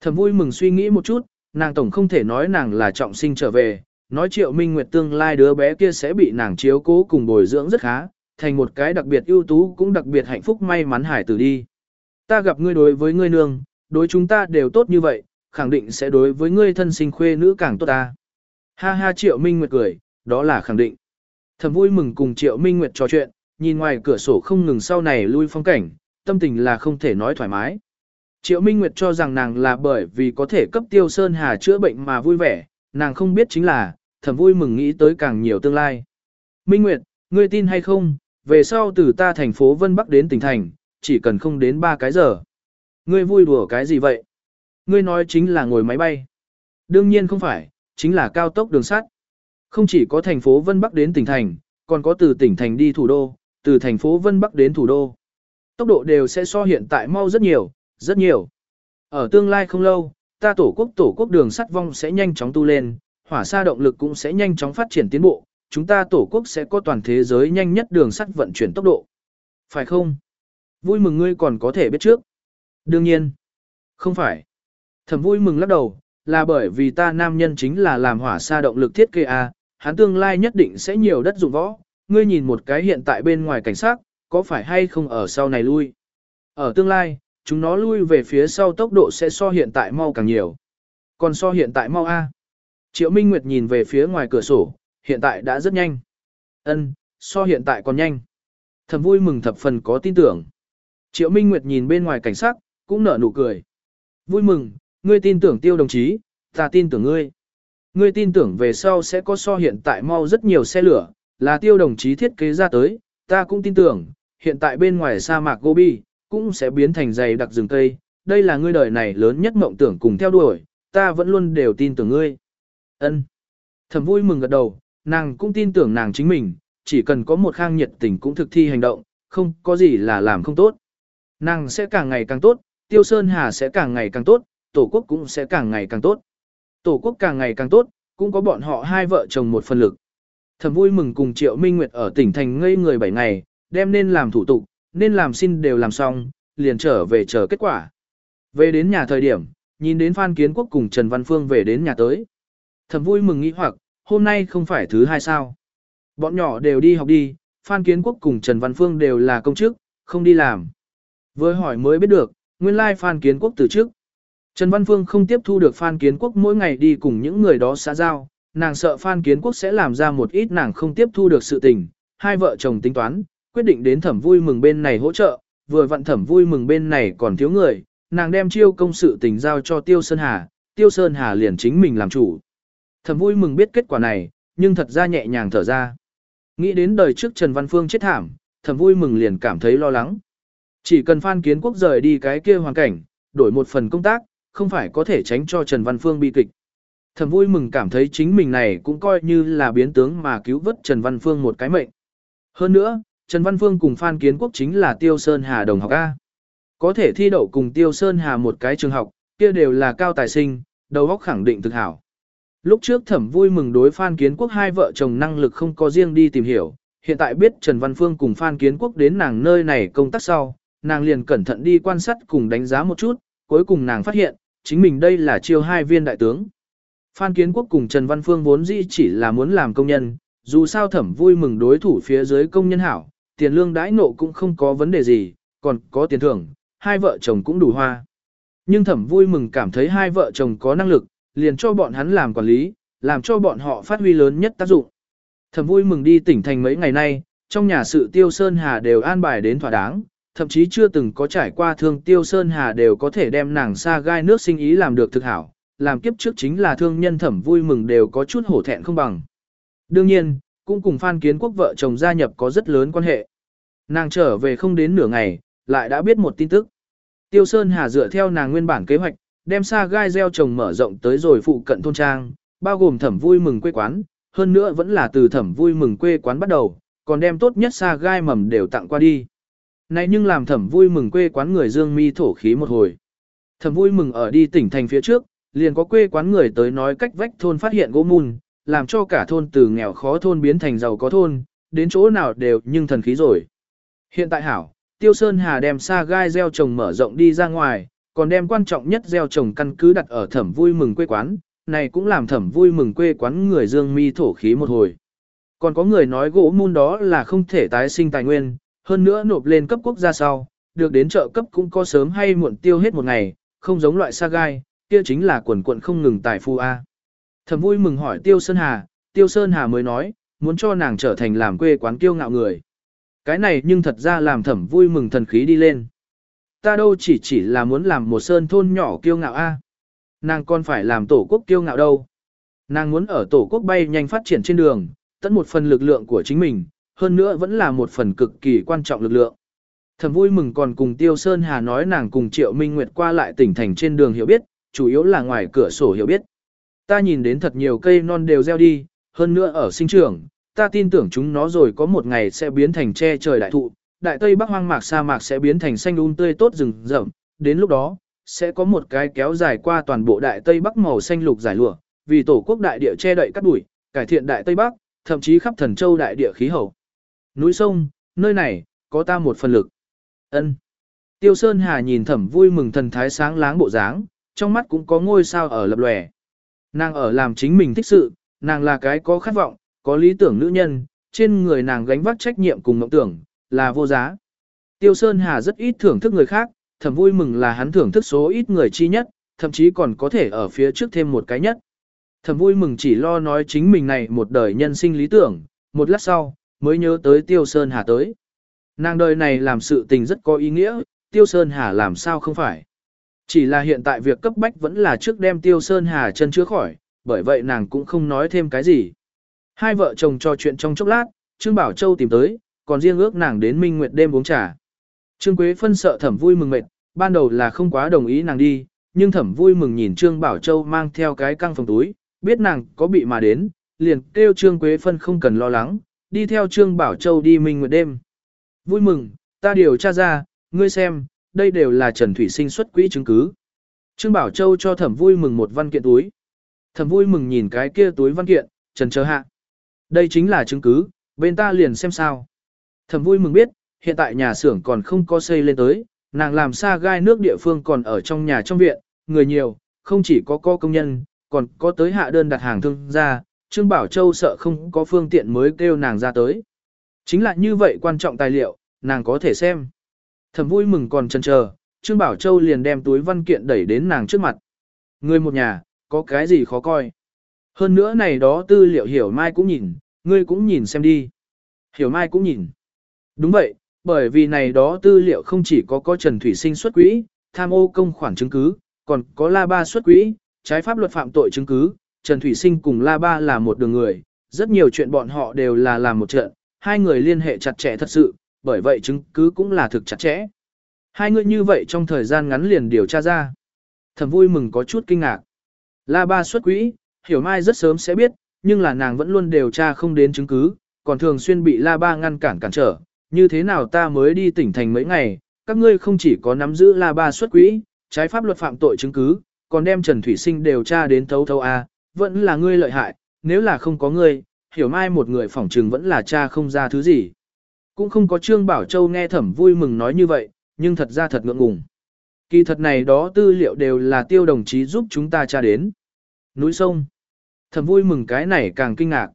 Thẩm vui mừng suy nghĩ một chút, nàng tổng không thể nói nàng là trọng sinh trở về, nói Triệu Minh Nguyệt tương lai đứa bé kia sẽ bị nàng chiếu cố cùng bồi dưỡng rất khá, thành một cái đặc biệt ưu tú cũng đặc biệt hạnh phúc may mắn hải tử đi. Ta gặp ngươi đối với ngươi nương, đối chúng ta đều tốt như vậy, khẳng định sẽ đối với ngươi thân sinh khuê nữ càng tốt ta. Ha ha Triệu Minh Nguyệt cười, đó là khẳng định. Thầm vui mừng cùng Triệu Minh Nguyệt trò chuyện, nhìn ngoài cửa sổ không ngừng sau này lui phong cảnh, tâm tình là không thể nói thoải mái. Triệu Minh Nguyệt cho rằng nàng là bởi vì có thể cấp tiêu sơn hà chữa bệnh mà vui vẻ, nàng không biết chính là, thầm vui mừng nghĩ tới càng nhiều tương lai. Minh Nguyệt, ngươi tin hay không, về sau từ ta thành phố Vân Bắc đến tỉnh thành, chỉ cần không đến 3 cái giờ. Ngươi vui đùa cái gì vậy? Ngươi nói chính là ngồi máy bay. Đương nhiên không phải, chính là cao tốc đường sắt. Không chỉ có thành phố Vân Bắc đến tỉnh thành, còn có từ tỉnh thành đi thủ đô, từ thành phố Vân Bắc đến thủ đô. Tốc độ đều sẽ so hiện tại mau rất nhiều, rất nhiều. Ở tương lai không lâu, ta tổ quốc tổ quốc đường sắt vong sẽ nhanh chóng tu lên, hỏa xa động lực cũng sẽ nhanh chóng phát triển tiến bộ, chúng ta tổ quốc sẽ có toàn thế giới nhanh nhất đường sắt vận chuyển tốc độ. Phải không? Vui mừng ngươi còn có thể biết trước. Đương nhiên. Không phải. Thầm vui mừng lắc đầu, là bởi vì ta nam nhân chính là làm hỏa xa động lực thiết kế A, hắn tương lai nhất định sẽ nhiều đất dụng võ. Ngươi nhìn một cái hiện tại bên ngoài cảnh sát, có phải hay không ở sau này lui? Ở tương lai, chúng nó lui về phía sau tốc độ sẽ so hiện tại mau càng nhiều. Còn so hiện tại mau A. Triệu Minh Nguyệt nhìn về phía ngoài cửa sổ, hiện tại đã rất nhanh. Ân, so hiện tại còn nhanh. Thầm vui mừng thập phần có tin tưởng. Triệu Minh Nguyệt nhìn bên ngoài cảnh sắc, cũng nở nụ cười. Vui mừng, ngươi tin tưởng tiêu đồng chí, ta tin tưởng ngươi. Ngươi tin tưởng về sau sẽ có so hiện tại mau rất nhiều xe lửa, là tiêu đồng chí thiết kế ra tới, ta cũng tin tưởng, hiện tại bên ngoài sa mạc Gobi, cũng sẽ biến thành dày đặc rừng cây, đây là ngươi đời này lớn nhất mộng tưởng cùng theo đuổi, ta vẫn luôn đều tin tưởng ngươi. Ân. Thẩm vui mừng gật đầu, nàng cũng tin tưởng nàng chính mình, chỉ cần có một khang nhiệt tình cũng thực thi hành động, không có gì là làm không tốt. Nàng sẽ càng ngày càng tốt, Tiêu Sơn Hà sẽ càng ngày càng tốt, Tổ quốc cũng sẽ càng ngày càng tốt. Tổ quốc càng ngày càng tốt, cũng có bọn họ hai vợ chồng một phần lực. Thẩm vui mừng cùng Triệu Minh Nguyệt ở tỉnh thành ngây người 7 ngày, đem nên làm thủ tục, nên làm xin đều làm xong, liền trở về chờ kết quả. Về đến nhà thời điểm, nhìn đến Phan Kiến Quốc cùng Trần Văn Phương về đến nhà tới. Thẩm vui mừng nghĩ hoặc, hôm nay không phải thứ hai sao. Bọn nhỏ đều đi học đi, Phan Kiến Quốc cùng Trần Văn Phương đều là công chức, không đi làm. Với hỏi mới biết được, nguyên lai Phan Kiến Quốc từ trước. Trần Văn Phương không tiếp thu được Phan Kiến Quốc mỗi ngày đi cùng những người đó xã giao, nàng sợ Phan Kiến Quốc sẽ làm ra một ít nàng không tiếp thu được sự tình. Hai vợ chồng tính toán, quyết định đến thẩm vui mừng bên này hỗ trợ, vừa vặn thẩm vui mừng bên này còn thiếu người, nàng đem chiêu công sự tình giao cho Tiêu Sơn Hà, Tiêu Sơn Hà liền chính mình làm chủ. Thẩm vui mừng biết kết quả này, nhưng thật ra nhẹ nhàng thở ra. Nghĩ đến đời trước Trần Văn Phương chết thảm, thẩm vui mừng liền cảm thấy lo lắng. Chỉ cần Phan Kiến Quốc rời đi cái kia hoàn cảnh, đổi một phần công tác, không phải có thể tránh cho Trần Văn Phương bi kịch. Thẩm vui mừng cảm thấy chính mình này cũng coi như là biến tướng mà cứu vớt Trần Văn Phương một cái mệnh. Hơn nữa, Trần Văn Phương cùng Phan Kiến Quốc chính là Tiêu Sơn Hà đồng học A. Có thể thi đậu cùng Tiêu Sơn Hà một cái trường học, kia đều là cao tài sinh, đầu óc khẳng định thực hảo. Lúc trước thẩm vui mừng đối Phan Kiến Quốc hai vợ chồng năng lực không có riêng đi tìm hiểu, hiện tại biết Trần Văn Phương cùng Phan Kiến Quốc đến nàng nơi này công tác sau, nàng liền cẩn thận đi quan sát cùng đánh giá một chút, cuối cùng nàng phát hiện, chính mình đây là chiêu hai viên đại tướng. Phan Kiến Quốc cùng Trần Văn Phương vốn dĩ chỉ là muốn làm công nhân, dù sao thẩm vui mừng đối thủ phía dưới công nhân hảo, tiền lương đãi nộ cũng không có vấn đề gì, còn có tiền thưởng, hai vợ chồng cũng đủ hoa. Nhưng thẩm vui mừng cảm thấy hai vợ chồng có năng lực, liền cho bọn hắn làm quản lý, làm cho bọn họ phát huy lớn nhất tác dụng. Thẩm vui mừng đi tỉnh thành mấy ngày nay, trong nhà sự tiêu sơn hà đều an bài đến thỏa đáng, thậm chí chưa từng có trải qua thương tiêu sơn hà đều có thể đem nàng xa gai nước sinh ý làm được thực hảo, làm kiếp trước chính là thương nhân thẩm vui mừng đều có chút hổ thẹn không bằng. Đương nhiên, cũng cùng Phan Kiến Quốc vợ chồng gia nhập có rất lớn quan hệ. Nàng trở về không đến nửa ngày, lại đã biết một tin tức. Tiêu Sơn Hà dựa theo nàng nguyên bản kế hoạch, đem xa gai gieo trồng mở rộng tới rồi phụ cận thôn trang, bao gồm thẩm vui mừng quê quán, hơn nữa vẫn là từ thẩm vui mừng quê quán bắt đầu, còn đem tốt nhất xa gai mầm đều tặng qua đi. Này nhưng làm thẩm vui mừng quê quán người dương mi thổ khí một hồi. Thẩm vui mừng ở đi tỉnh thành phía trước, liền có quê quán người tới nói cách vách thôn phát hiện gỗ mùn, làm cho cả thôn từ nghèo khó thôn biến thành giàu có thôn, đến chỗ nào đều nhưng thần khí rồi. Hiện tại hảo, Tiêu Sơn Hà đem xa gai gieo trồng mở rộng đi ra ngoài, còn đem quan trọng nhất gieo trồng căn cứ đặt ở thẩm vui mừng quê quán, này cũng làm thẩm vui mừng quê quán người dương mi thổ khí một hồi. Còn có người nói gỗ mun đó là không thể tái sinh tài nguyên, hơn nữa nộp lên cấp quốc gia sau, được đến trợ cấp cũng có sớm hay muộn tiêu hết một ngày, không giống loại sa gai, kia chính là quần quận không ngừng tài phu A. Thẩm vui mừng hỏi Tiêu Sơn Hà, Tiêu Sơn Hà mới nói, muốn cho nàng trở thành làm quê quán kiêu ngạo người. Cái này nhưng thật ra làm thẩm vui mừng thần khí đi lên. Ta đâu chỉ chỉ là muốn làm một sơn thôn nhỏ kiêu ngạo A. Nàng còn phải làm tổ quốc kiêu ngạo đâu. Nàng muốn ở tổ quốc bay nhanh phát triển trên đường, tận một phần lực lượng của chính mình, hơn nữa vẫn là một phần cực kỳ quan trọng lực lượng. thầm vui mừng còn cùng Tiêu Sơn Hà nói nàng cùng Triệu Minh Nguyệt qua lại tỉnh thành trên đường hiểu biết, chủ yếu là ngoài cửa sổ hiểu biết. Ta nhìn đến thật nhiều cây non đều gieo đi, hơn nữa ở sinh trưởng, ta tin tưởng chúng nó rồi có một ngày sẽ biến thành che trời đại thụ, đại tây bắc hoang mạc sa mạc sẽ biến thành xanh um tươi tốt rừng rậm, đến lúc đó, sẽ có một cái kéo dài qua toàn bộ đại tây bắc màu xanh lục giải lụa, vì tổ quốc đại địa che đậy cắt bụi cải thiện đại tây bắc, thậm chí khắp thần châu đại địa khí hậu. Núi sông, nơi này, có ta một phần lực. ân Tiêu Sơn Hà nhìn thẩm vui mừng thần thái sáng láng bộ dáng, trong mắt cũng có ngôi sao ở lập lòe. Nàng ở làm chính mình thích sự, nàng là cái có khát vọng, có lý tưởng nữ nhân, trên người nàng gánh vác trách nhiệm cùng mộng tưởng, là vô giá. Tiêu Sơn Hà rất ít thưởng thức người khác, thẩm vui mừng là hắn thưởng thức số ít người chi nhất, thậm chí còn có thể ở phía trước thêm một cái nhất. Thẩm vui mừng chỉ lo nói chính mình này một đời nhân sinh lý tưởng, một lát sau, mới nhớ tới Tiêu Sơn Hà tới. Nàng đời này làm sự tình rất có ý nghĩa, Tiêu Sơn Hà làm sao không phải. Chỉ là hiện tại việc cấp bách vẫn là trước đem Tiêu Sơn Hà chân chữa khỏi, bởi vậy nàng cũng không nói thêm cái gì. Hai vợ chồng trò chuyện trong chốc lát, Trương Bảo Châu tìm tới, còn riêng ước nàng đến Minh Nguyệt đêm uống trà. Trương Quế phân sợ thẩm vui mừng mệt, ban đầu là không quá đồng ý nàng đi, nhưng thẩm vui mừng nhìn Trương Bảo Châu mang theo cái căng phòng túi, biết nàng có bị mà đến, liền kêu Trương Quế phân không cần lo lắng, đi theo Trương Bảo Châu đi Minh Nguyệt đêm. Vui mừng, ta điều tra ra, ngươi xem, đây đều là Trần Thủy Sinh xuất quỹ chứng cứ. Trương Bảo Châu cho thẩm vui mừng một văn kiện túi. Thẩm vui mừng nhìn cái kia túi văn kiện, trần chờ hạ. Đây chính là chứng cứ, bên ta liền xem sao. Thẩm vui mừng biết, hiện tại nhà xưởng còn không có xây lên tới, nàng làm xa gai nước địa phương còn ở trong nhà trong viện, người nhiều, không chỉ có co công nhân, còn có tới hạ đơn đặt hàng thương gia, Trương Bảo Châu sợ không có phương tiện mới kêu nàng ra tới. Chính là như vậy quan trọng tài liệu, nàng có thể xem. Thẩm vui mừng còn chần chờ, Trương Bảo Châu liền đem túi văn kiện đẩy đến nàng trước mặt. Người một nhà, có cái gì khó coi. Hơn nữa này đó tư liệu hiểu mai cũng nhìn, ngươi cũng nhìn xem đi. Hiểu mai cũng nhìn. Đúng vậy, bởi vì này đó tư liệu không chỉ có có Trần Thủy Sinh xuất quỹ, tham ô công khoản chứng cứ, còn có La Ba xuất quỹ, trái pháp luật phạm tội chứng cứ, Trần Thủy Sinh cùng La Ba là một đường người, rất nhiều chuyện bọn họ đều là làm một trận, hai người liên hệ chặt chẽ thật sự, bởi vậy chứng cứ cũng là thực chặt chẽ. Hai người như vậy trong thời gian ngắn liền điều tra ra. Thầm vui mừng có chút kinh ngạc. La Ba xuất quỹ, Hiểu Mai rất sớm sẽ biết, nhưng là nàng vẫn luôn điều tra không đến chứng cứ, còn thường xuyên bị La Ba ngăn cản cản trở. Như thế nào ta mới đi tỉnh thành mấy ngày, các ngươi không chỉ có nắm giữ La Ba xuất quỹ, trái pháp luật phạm tội chứng cứ, còn đem Trần Thủy Sinh điều tra đến thấu thấu A, vẫn là ngươi lợi hại, nếu là không có ngươi, hiểu mai một người phỏng trừng vẫn là cha không ra thứ gì. Cũng không có Trương Bảo Châu nghe thẩm vui mừng nói như vậy, nhưng thật ra thật ngượng ngùng. Kỳ thật này đó tư liệu đều là tiêu đồng chí giúp chúng ta tra đến. Núi sông. Thẩm vui mừng cái này càng kinh ngạc.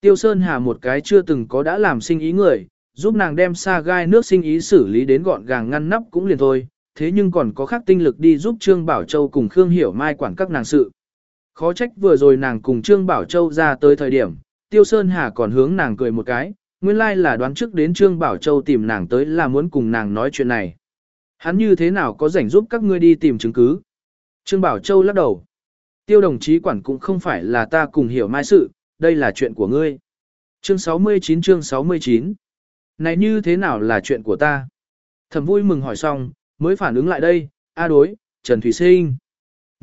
Tiêu Sơn Hà một cái chưa từng có đã làm sinh ý người, giúp nàng đem xa gai nước sinh ý xử lý đến gọn gàng ngăn nắp cũng liền thôi, thế nhưng còn có khác tinh lực đi giúp Trương Bảo Châu cùng Khương Hiểu Mai quản các nàng sự. Khó trách vừa rồi nàng cùng Trương Bảo Châu ra tới thời điểm, Tiêu Sơn Hà còn hướng nàng cười một cái, nguyên lai là đoán trước đến Trương Bảo Châu tìm nàng tới là muốn cùng nàng nói chuyện này. Hắn như thế nào có rảnh giúp các ngươi đi tìm chứng cứ? Trương Bảo Châu lắc đầu. Tiêu đồng chí quản cũng không phải là ta cùng hiểu mai sự, đây là chuyện của ngươi. Chương 69 chương 69 Này như thế nào là chuyện của ta? Thầm vui mừng hỏi xong, mới phản ứng lại đây, a đối, Trần Thủy Sinh.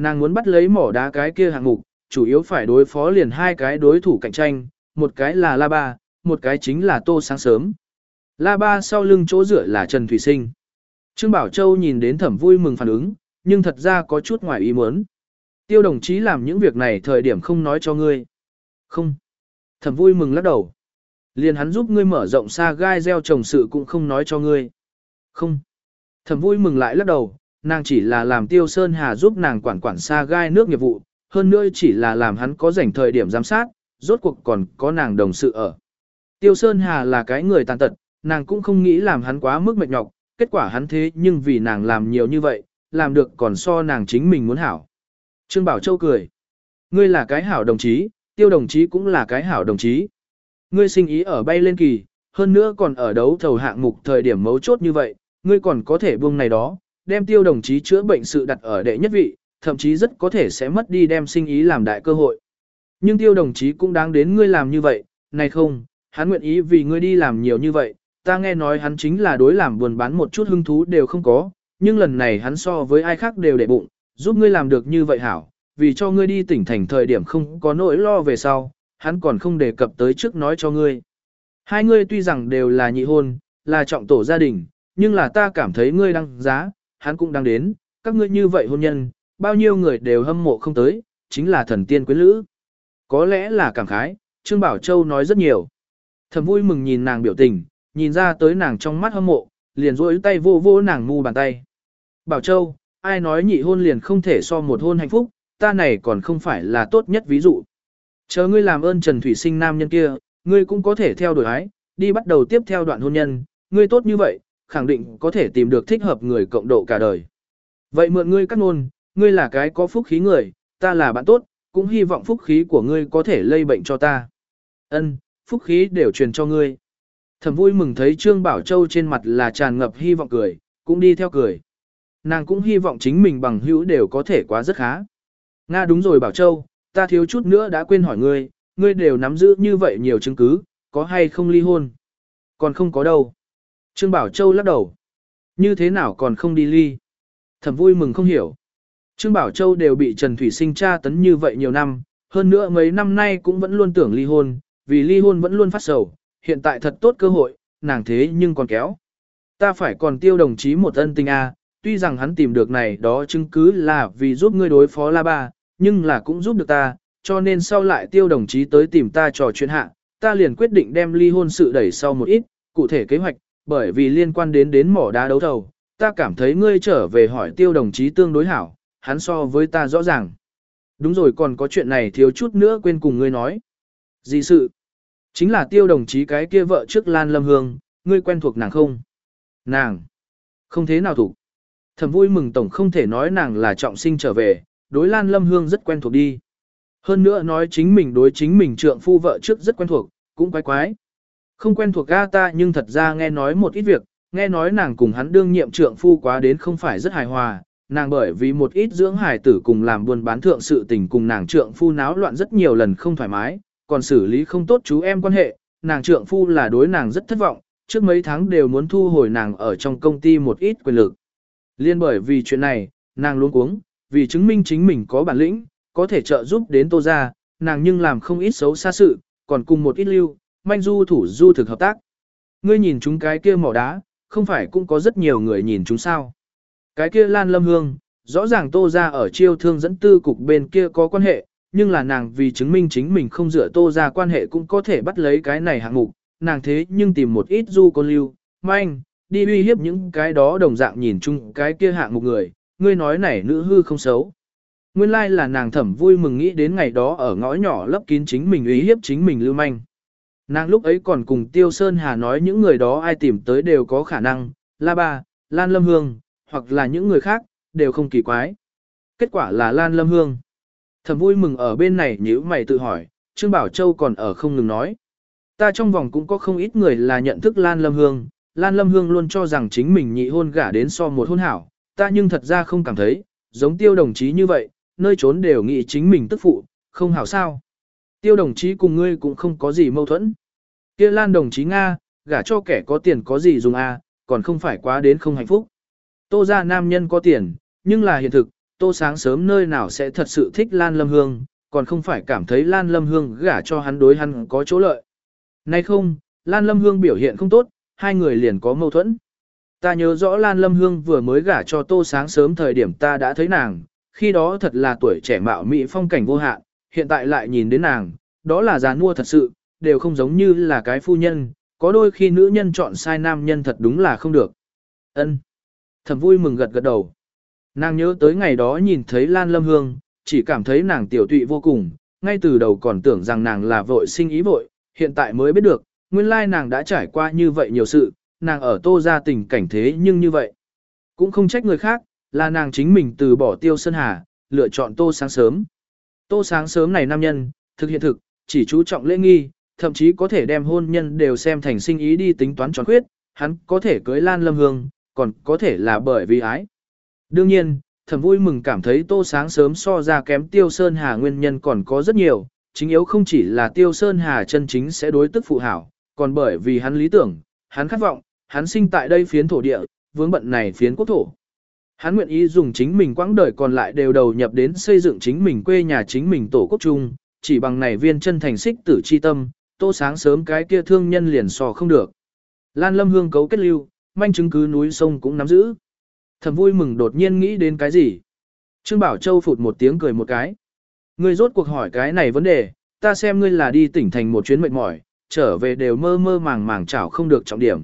Nàng muốn bắt lấy mỏ đá cái kia hạng mục, chủ yếu phải đối phó liền hai cái đối thủ cạnh tranh, một cái là La Ba, một cái chính là Tô Sáng Sớm. La Ba sau lưng chỗ rửa là Trần Thủy Sinh. Trương Bảo Châu nhìn đến thẩm vui mừng phản ứng, nhưng thật ra có chút ngoài ý muốn. Tiêu đồng chí làm những việc này thời điểm không nói cho ngươi. Không. Thẩm vui mừng lắc đầu. Liền hắn giúp ngươi mở rộng xa gai gieo trồng sự cũng không nói cho ngươi. Không. Thẩm vui mừng lại lắc đầu, nàng chỉ là làm Tiêu Sơn Hà giúp nàng quản quản xa gai nước nghiệp vụ, hơn nữa chỉ là làm hắn có rảnh thời điểm giám sát, rốt cuộc còn có nàng đồng sự ở. Tiêu Sơn Hà là cái người tàn tật, nàng cũng không nghĩ làm hắn quá mức mệt nhọc, kết quả hắn thế nhưng vì nàng làm nhiều như vậy, làm được còn so nàng chính mình muốn hảo. Trương Bảo Châu cười. Ngươi là cái hảo đồng chí, tiêu đồng chí cũng là cái hảo đồng chí. Ngươi sinh ý ở bay lên kỳ, hơn nữa còn ở đấu thầu hạng mục thời điểm mấu chốt như vậy, ngươi còn có thể buông này đó, đem tiêu đồng chí chữa bệnh sự đặt ở đệ nhất vị, thậm chí rất có thể sẽ mất đi đem sinh ý làm đại cơ hội. Nhưng tiêu đồng chí cũng đáng đến ngươi làm như vậy, này không, hắn nguyện ý vì ngươi đi làm nhiều như vậy, ta nghe nói hắn chính là đối làm buồn bán một chút hứng thú đều không có, nhưng lần này hắn so với ai khác đều để bụng, giúp ngươi làm được như vậy hảo, vì cho ngươi đi tỉnh thành thời điểm không có nỗi lo về sau, hắn còn không đề cập tới trước nói cho ngươi. Hai ngươi tuy rằng đều là nhị hôn, là trọng tổ gia đình, nhưng là ta cảm thấy ngươi đăng giá, hắn cũng đang đến, các ngươi như vậy hôn nhân, bao nhiêu người đều hâm mộ không tới, chính là thần tiên quyến lữ. Có lẽ là cảm khái, Trương Bảo Châu nói rất nhiều. Thầm vui mừng nhìn nàng biểu tình, nhìn ra tới nàng trong mắt hâm mộ, liền rối tay vô vô nàng mu bàn tay. Bảo Châu, ai nói nhị hôn liền không thể so một hôn hạnh phúc, ta này còn không phải là tốt nhất ví dụ. Chờ ngươi làm ơn Trần Thủy Sinh nam nhân kia, ngươi cũng có thể theo đuổi ái, đi bắt đầu tiếp theo đoạn hôn nhân, ngươi tốt như vậy, khẳng định có thể tìm được thích hợp người cộng độ cả đời. Vậy mượn ngươi cắt ngôn, ngươi là cái có phúc khí người, ta là bạn tốt, cũng hy vọng phúc khí của ngươi có thể lây bệnh cho ta. Ân, phúc khí đều truyền cho ngươi. Thẩm vui mừng thấy Trương Bảo Châu trên mặt là tràn ngập hy vọng cười, cũng đi theo cười. Nàng cũng hy vọng chính mình bằng hữu đều có thể quá rất khá. Nga đúng rồi Bảo Châu, ta thiếu chút nữa đã quên hỏi ngươi, ngươi đều nắm giữ như vậy nhiều chứng cứ, có hay không ly hôn? Còn không có đâu. Trương Bảo Châu lắc đầu. Như thế nào còn không đi ly? Thẩm vui mừng không hiểu. Trương Bảo Châu đều bị Trần Thủy Sinh tra tấn như vậy nhiều năm, hơn nữa mấy năm nay cũng vẫn luôn tưởng ly hôn, vì ly hôn vẫn luôn phát sầu, hiện tại thật tốt cơ hội, nàng thế nhưng còn kéo. Ta phải còn tiêu đồng chí một ân tình a, tuy rằng hắn tìm được này đó chứng cứ là vì giúp ngươi đối phó La Ba, nhưng là cũng giúp được ta, cho nên sau lại tiêu đồng chí tới tìm ta trò chuyện hạ, ta liền quyết định đem ly hôn sự đẩy sau một ít, cụ thể kế hoạch, bởi vì liên quan đến đến mỏ đá đấu thầu, ta cảm thấy ngươi trở về hỏi tiêu đồng chí tương đối hảo, hắn so với ta rõ ràng. Đúng rồi còn có chuyện này thiếu chút nữa quên cùng ngươi nói. Gì sự? Chính là tiêu đồng chí cái kia vợ trước Lan Lâm Hương, ngươi quen thuộc nàng không? Nàng! Không thế nào thủ. Thầm vui mừng tổng không thể nói nàng là trọng sinh trở về, đối Lan Lâm Hương rất quen thuộc đi. Hơn nữa nói chính mình đối chính mình trượng phu vợ trước rất quen thuộc, cũng quái quái. Không quen thuộc ga ta nhưng thật ra nghe nói một ít việc, nghe nói nàng cùng hắn đương nhiệm trượng phu quá đến không phải rất hài hòa, nàng bởi vì một ít dưỡng hài tử cùng làm buôn bán thượng sự tình cùng nàng trượng phu náo loạn rất nhiều lần không thoải mái, còn xử lý không tốt chú em quan hệ, nàng trượng phu là đối nàng rất thất vọng, trước mấy tháng đều muốn thu hồi nàng ở trong công ty một ít quyền lực. Liên bởi vì chuyện này, nàng luôn cuống, vì chứng minh chính mình có bản lĩnh, có thể trợ giúp đến tô ra, nàng nhưng làm không ít xấu xa sự, còn cùng một ít lưu, manh du thủ du thực hợp tác. Ngươi nhìn chúng cái kia mỏ đá, không phải cũng có rất nhiều người nhìn chúng sao. Cái kia Lan Lâm Hương, rõ ràng tô ra ở chiêu thương dẫn tư cục bên kia có quan hệ, nhưng là nàng vì chứng minh chính mình không dựa tô ra quan hệ cũng có thể bắt lấy cái này hạng mục, nàng thế nhưng tìm một ít du con lưu, manh, đi uy hiếp những cái đó đồng dạng nhìn chung cái kia hạng mục người, ngươi nói này nữ hư không xấu. Nguyên lai like là nàng thẩm vui mừng nghĩ đến ngày đó ở ngõ nhỏ lấp kín chính mình uy hiếp chính mình lưu manh. Nàng lúc ấy còn cùng Tiêu Sơn Hà nói những người đó ai tìm tới đều có khả năng, La Ba, Lan Lâm Hương, hoặc là những người khác, đều không kỳ quái. Kết quả là Lan Lâm Hương. Thầm vui mừng ở bên này nhíu mày tự hỏi, Trương Bảo Châu còn ở không ngừng nói. Ta trong vòng cũng có không ít người là nhận thức Lan Lâm Hương, Lan Lâm Hương luôn cho rằng chính mình nhị hôn gả đến so một hôn hảo, ta nhưng thật ra không cảm thấy, giống tiêu đồng chí như vậy, nơi trốn đều nghĩ chính mình tức phụ, không hảo sao. Tiêu đồng chí cùng ngươi cũng không có gì mâu thuẫn kia Lan đồng chí Nga, gả cho kẻ có tiền có gì dùng à, còn không phải quá đến không hạnh phúc. Tô ra nam nhân có tiền, nhưng là hiện thực, tô sáng sớm nơi nào sẽ thật sự thích Lan Lâm Hương, còn không phải cảm thấy Lan Lâm Hương gả cho hắn đối hắn có chỗ lợi. Nay không, Lan Lâm Hương biểu hiện không tốt, hai người liền có mâu thuẫn. Ta nhớ rõ Lan Lâm Hương vừa mới gả cho tô sáng sớm thời điểm ta đã thấy nàng, khi đó thật là tuổi trẻ mạo mỹ phong cảnh vô hạn, hiện tại lại nhìn đến nàng, đó là già mua thật sự, đều không giống như là cái phu nhân, có đôi khi nữ nhân chọn sai nam nhân thật đúng là không được. Ân. Thẩm vui mừng gật gật đầu. Nàng nhớ tới ngày đó nhìn thấy Lan Lâm Hương, chỉ cảm thấy nàng tiểu tụy vô cùng, ngay từ đầu còn tưởng rằng nàng là vội sinh ý vội, hiện tại mới biết được, nguyên lai nàng đã trải qua như vậy nhiều sự, nàng ở tô ra tình cảnh thế nhưng như vậy. Cũng không trách người khác, là nàng chính mình từ bỏ tiêu sơn hà, lựa chọn tô sáng sớm. Tô sáng sớm này nam nhân, thực hiện thực, chỉ chú trọng lễ nghi, thậm chí có thể đem hôn nhân đều xem thành sinh ý đi tính toán tròn khuyết, hắn có thể cưới Lan Lâm Hương, còn có thể là bởi vì ái. Đương nhiên, thầm vui mừng cảm thấy tô sáng sớm so ra kém tiêu sơn hà nguyên nhân còn có rất nhiều, chính yếu không chỉ là tiêu sơn hà chân chính sẽ đối tức phụ hảo, còn bởi vì hắn lý tưởng, hắn khát vọng, hắn sinh tại đây phiến thổ địa, vướng bận này phiến quốc thổ. Hắn nguyện ý dùng chính mình quãng đời còn lại đều đầu nhập đến xây dựng chính mình quê nhà chính mình tổ quốc chung, chỉ bằng này viên chân thành xích tử chi tâm, tô sáng sớm cái kia thương nhân liền sò không được. Lan lâm hương cấu kết lưu, manh chứng cứ núi sông cũng nắm giữ. Thầm vui mừng đột nhiên nghĩ đến cái gì. Trương Bảo Châu phụt một tiếng cười một cái. Ngươi rốt cuộc hỏi cái này vấn đề, ta xem ngươi là đi tỉnh thành một chuyến mệt mỏi, trở về đều mơ mơ màng màng chảo không được trọng điểm.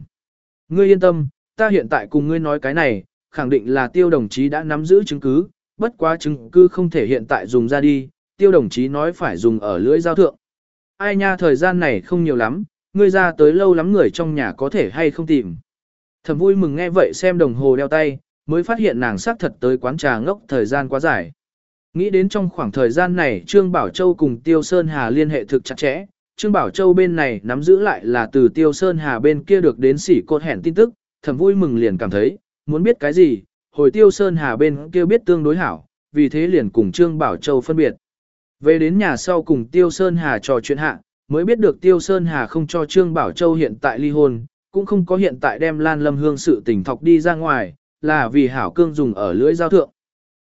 Ngươi yên tâm, ta hiện tại cùng ngươi nói cái này, khẳng định là tiêu đồng chí đã nắm giữ chứng cứ, bất quá chứng cứ không thể hiện tại dùng ra đi, tiêu đồng chí nói phải dùng ở lưỡi giao thượng. Ai nha thời gian này không nhiều lắm, ngươi ra tới lâu lắm người trong nhà có thể hay không tìm. Thầm vui mừng nghe vậy xem đồng hồ đeo tay, mới phát hiện nàng xác thật tới quán trà ngốc thời gian quá dài. Nghĩ đến trong khoảng thời gian này Trương Bảo Châu cùng Tiêu Sơn Hà liên hệ thực chặt chẽ, Trương Bảo Châu bên này nắm giữ lại là từ Tiêu Sơn Hà bên kia được đến sỉ cột hẹn tin tức, thầm vui mừng liền cảm thấy, muốn biết cái gì, hồi Tiêu Sơn Hà bên kia biết tương đối hảo, vì thế liền cùng Trương Bảo Châu phân biệt. Về đến nhà sau cùng Tiêu Sơn Hà trò chuyện hạ, mới biết được Tiêu Sơn Hà không cho Trương Bảo Châu hiện tại ly hôn, cũng không có hiện tại đem Lan Lâm Hương sự tình thọc đi ra ngoài, là vì hảo cương dùng ở lưỡi giao thượng.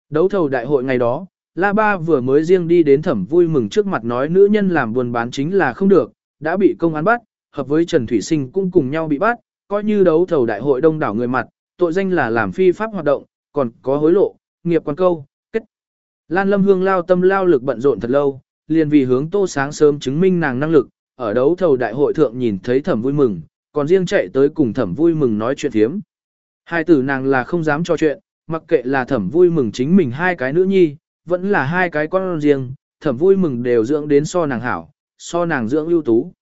Đấu thầu đại hội ngày đó, La Ba vừa mới riêng đi đến thẩm vui mừng trước mặt nói nữ nhân làm buôn bán chính là không được, đã bị công an bắt, hợp với Trần Thủy Sinh cũng cùng nhau bị bắt, coi như đấu thầu đại hội đông đảo người mặt, tội danh là làm phi pháp hoạt động, còn có hối lộ, nghiệp quan câu. Lan Lâm Hương lao tâm lao lực bận rộn thật lâu, liền vì hướng Tô Sáng sớm chứng minh nàng năng lực, ở đấu thầu đại hội thượng nhìn thấy thẩm vui mừng, còn riêng chạy tới cùng thẩm vui mừng nói chuyện thiếm. Hai tử nàng là không dám cho chuyện, mặc kệ là thẩm vui mừng chính mình hai cái nữ nhi, vẫn là hai cái con riêng, thẩm vui mừng đều dưỡng đến so nàng hảo, so nàng dưỡng ưu tú.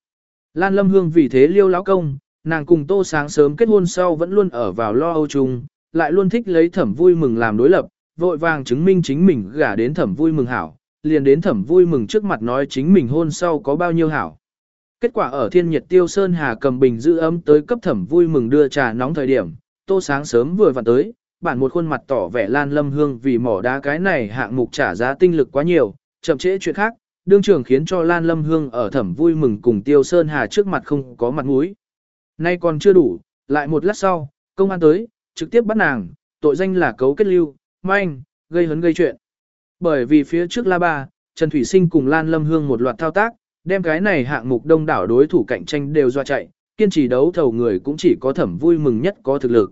Lan Lâm Hương vì thế liêu lão công, nàng cùng tô sáng sớm kết hôn sau vẫn luôn ở vào lo âu chung, lại luôn thích lấy thẩm vui mừng làm đối lập, vội vàng chứng minh chính mình gả đến thẩm vui mừng hảo, liền đến thẩm vui mừng trước mặt nói chính mình hôn sau có bao nhiêu hảo. Kết quả ở thiên nhiệt tiêu sơn hà cầm bình giữ ấm tới cấp thẩm vui mừng đưa trà nóng thời điểm, tô sáng sớm vừa vặn tới, bản một khuôn mặt tỏ vẻ lan lâm hương vì mỏ đá cái này hạng mục trả giá tinh lực quá nhiều, chậm trễ chuyện khác, đương trường khiến cho lan lâm hương ở thẩm vui mừng cùng tiêu sơn hà trước mặt không có mặt mũi. Nay còn chưa đủ, lại một lát sau, công an tới, trực tiếp bắt nàng, tội danh là cấu kết lưu, manh, gây hấn gây chuyện. Bởi vì phía trước La Ba, Trần Thủy Sinh cùng Lan Lâm Hương một loạt thao tác, đem cái này hạng mục đông đảo đối thủ cạnh tranh đều do chạy, kiên trì đấu thầu người cũng chỉ có thẩm vui mừng nhất có thực lực.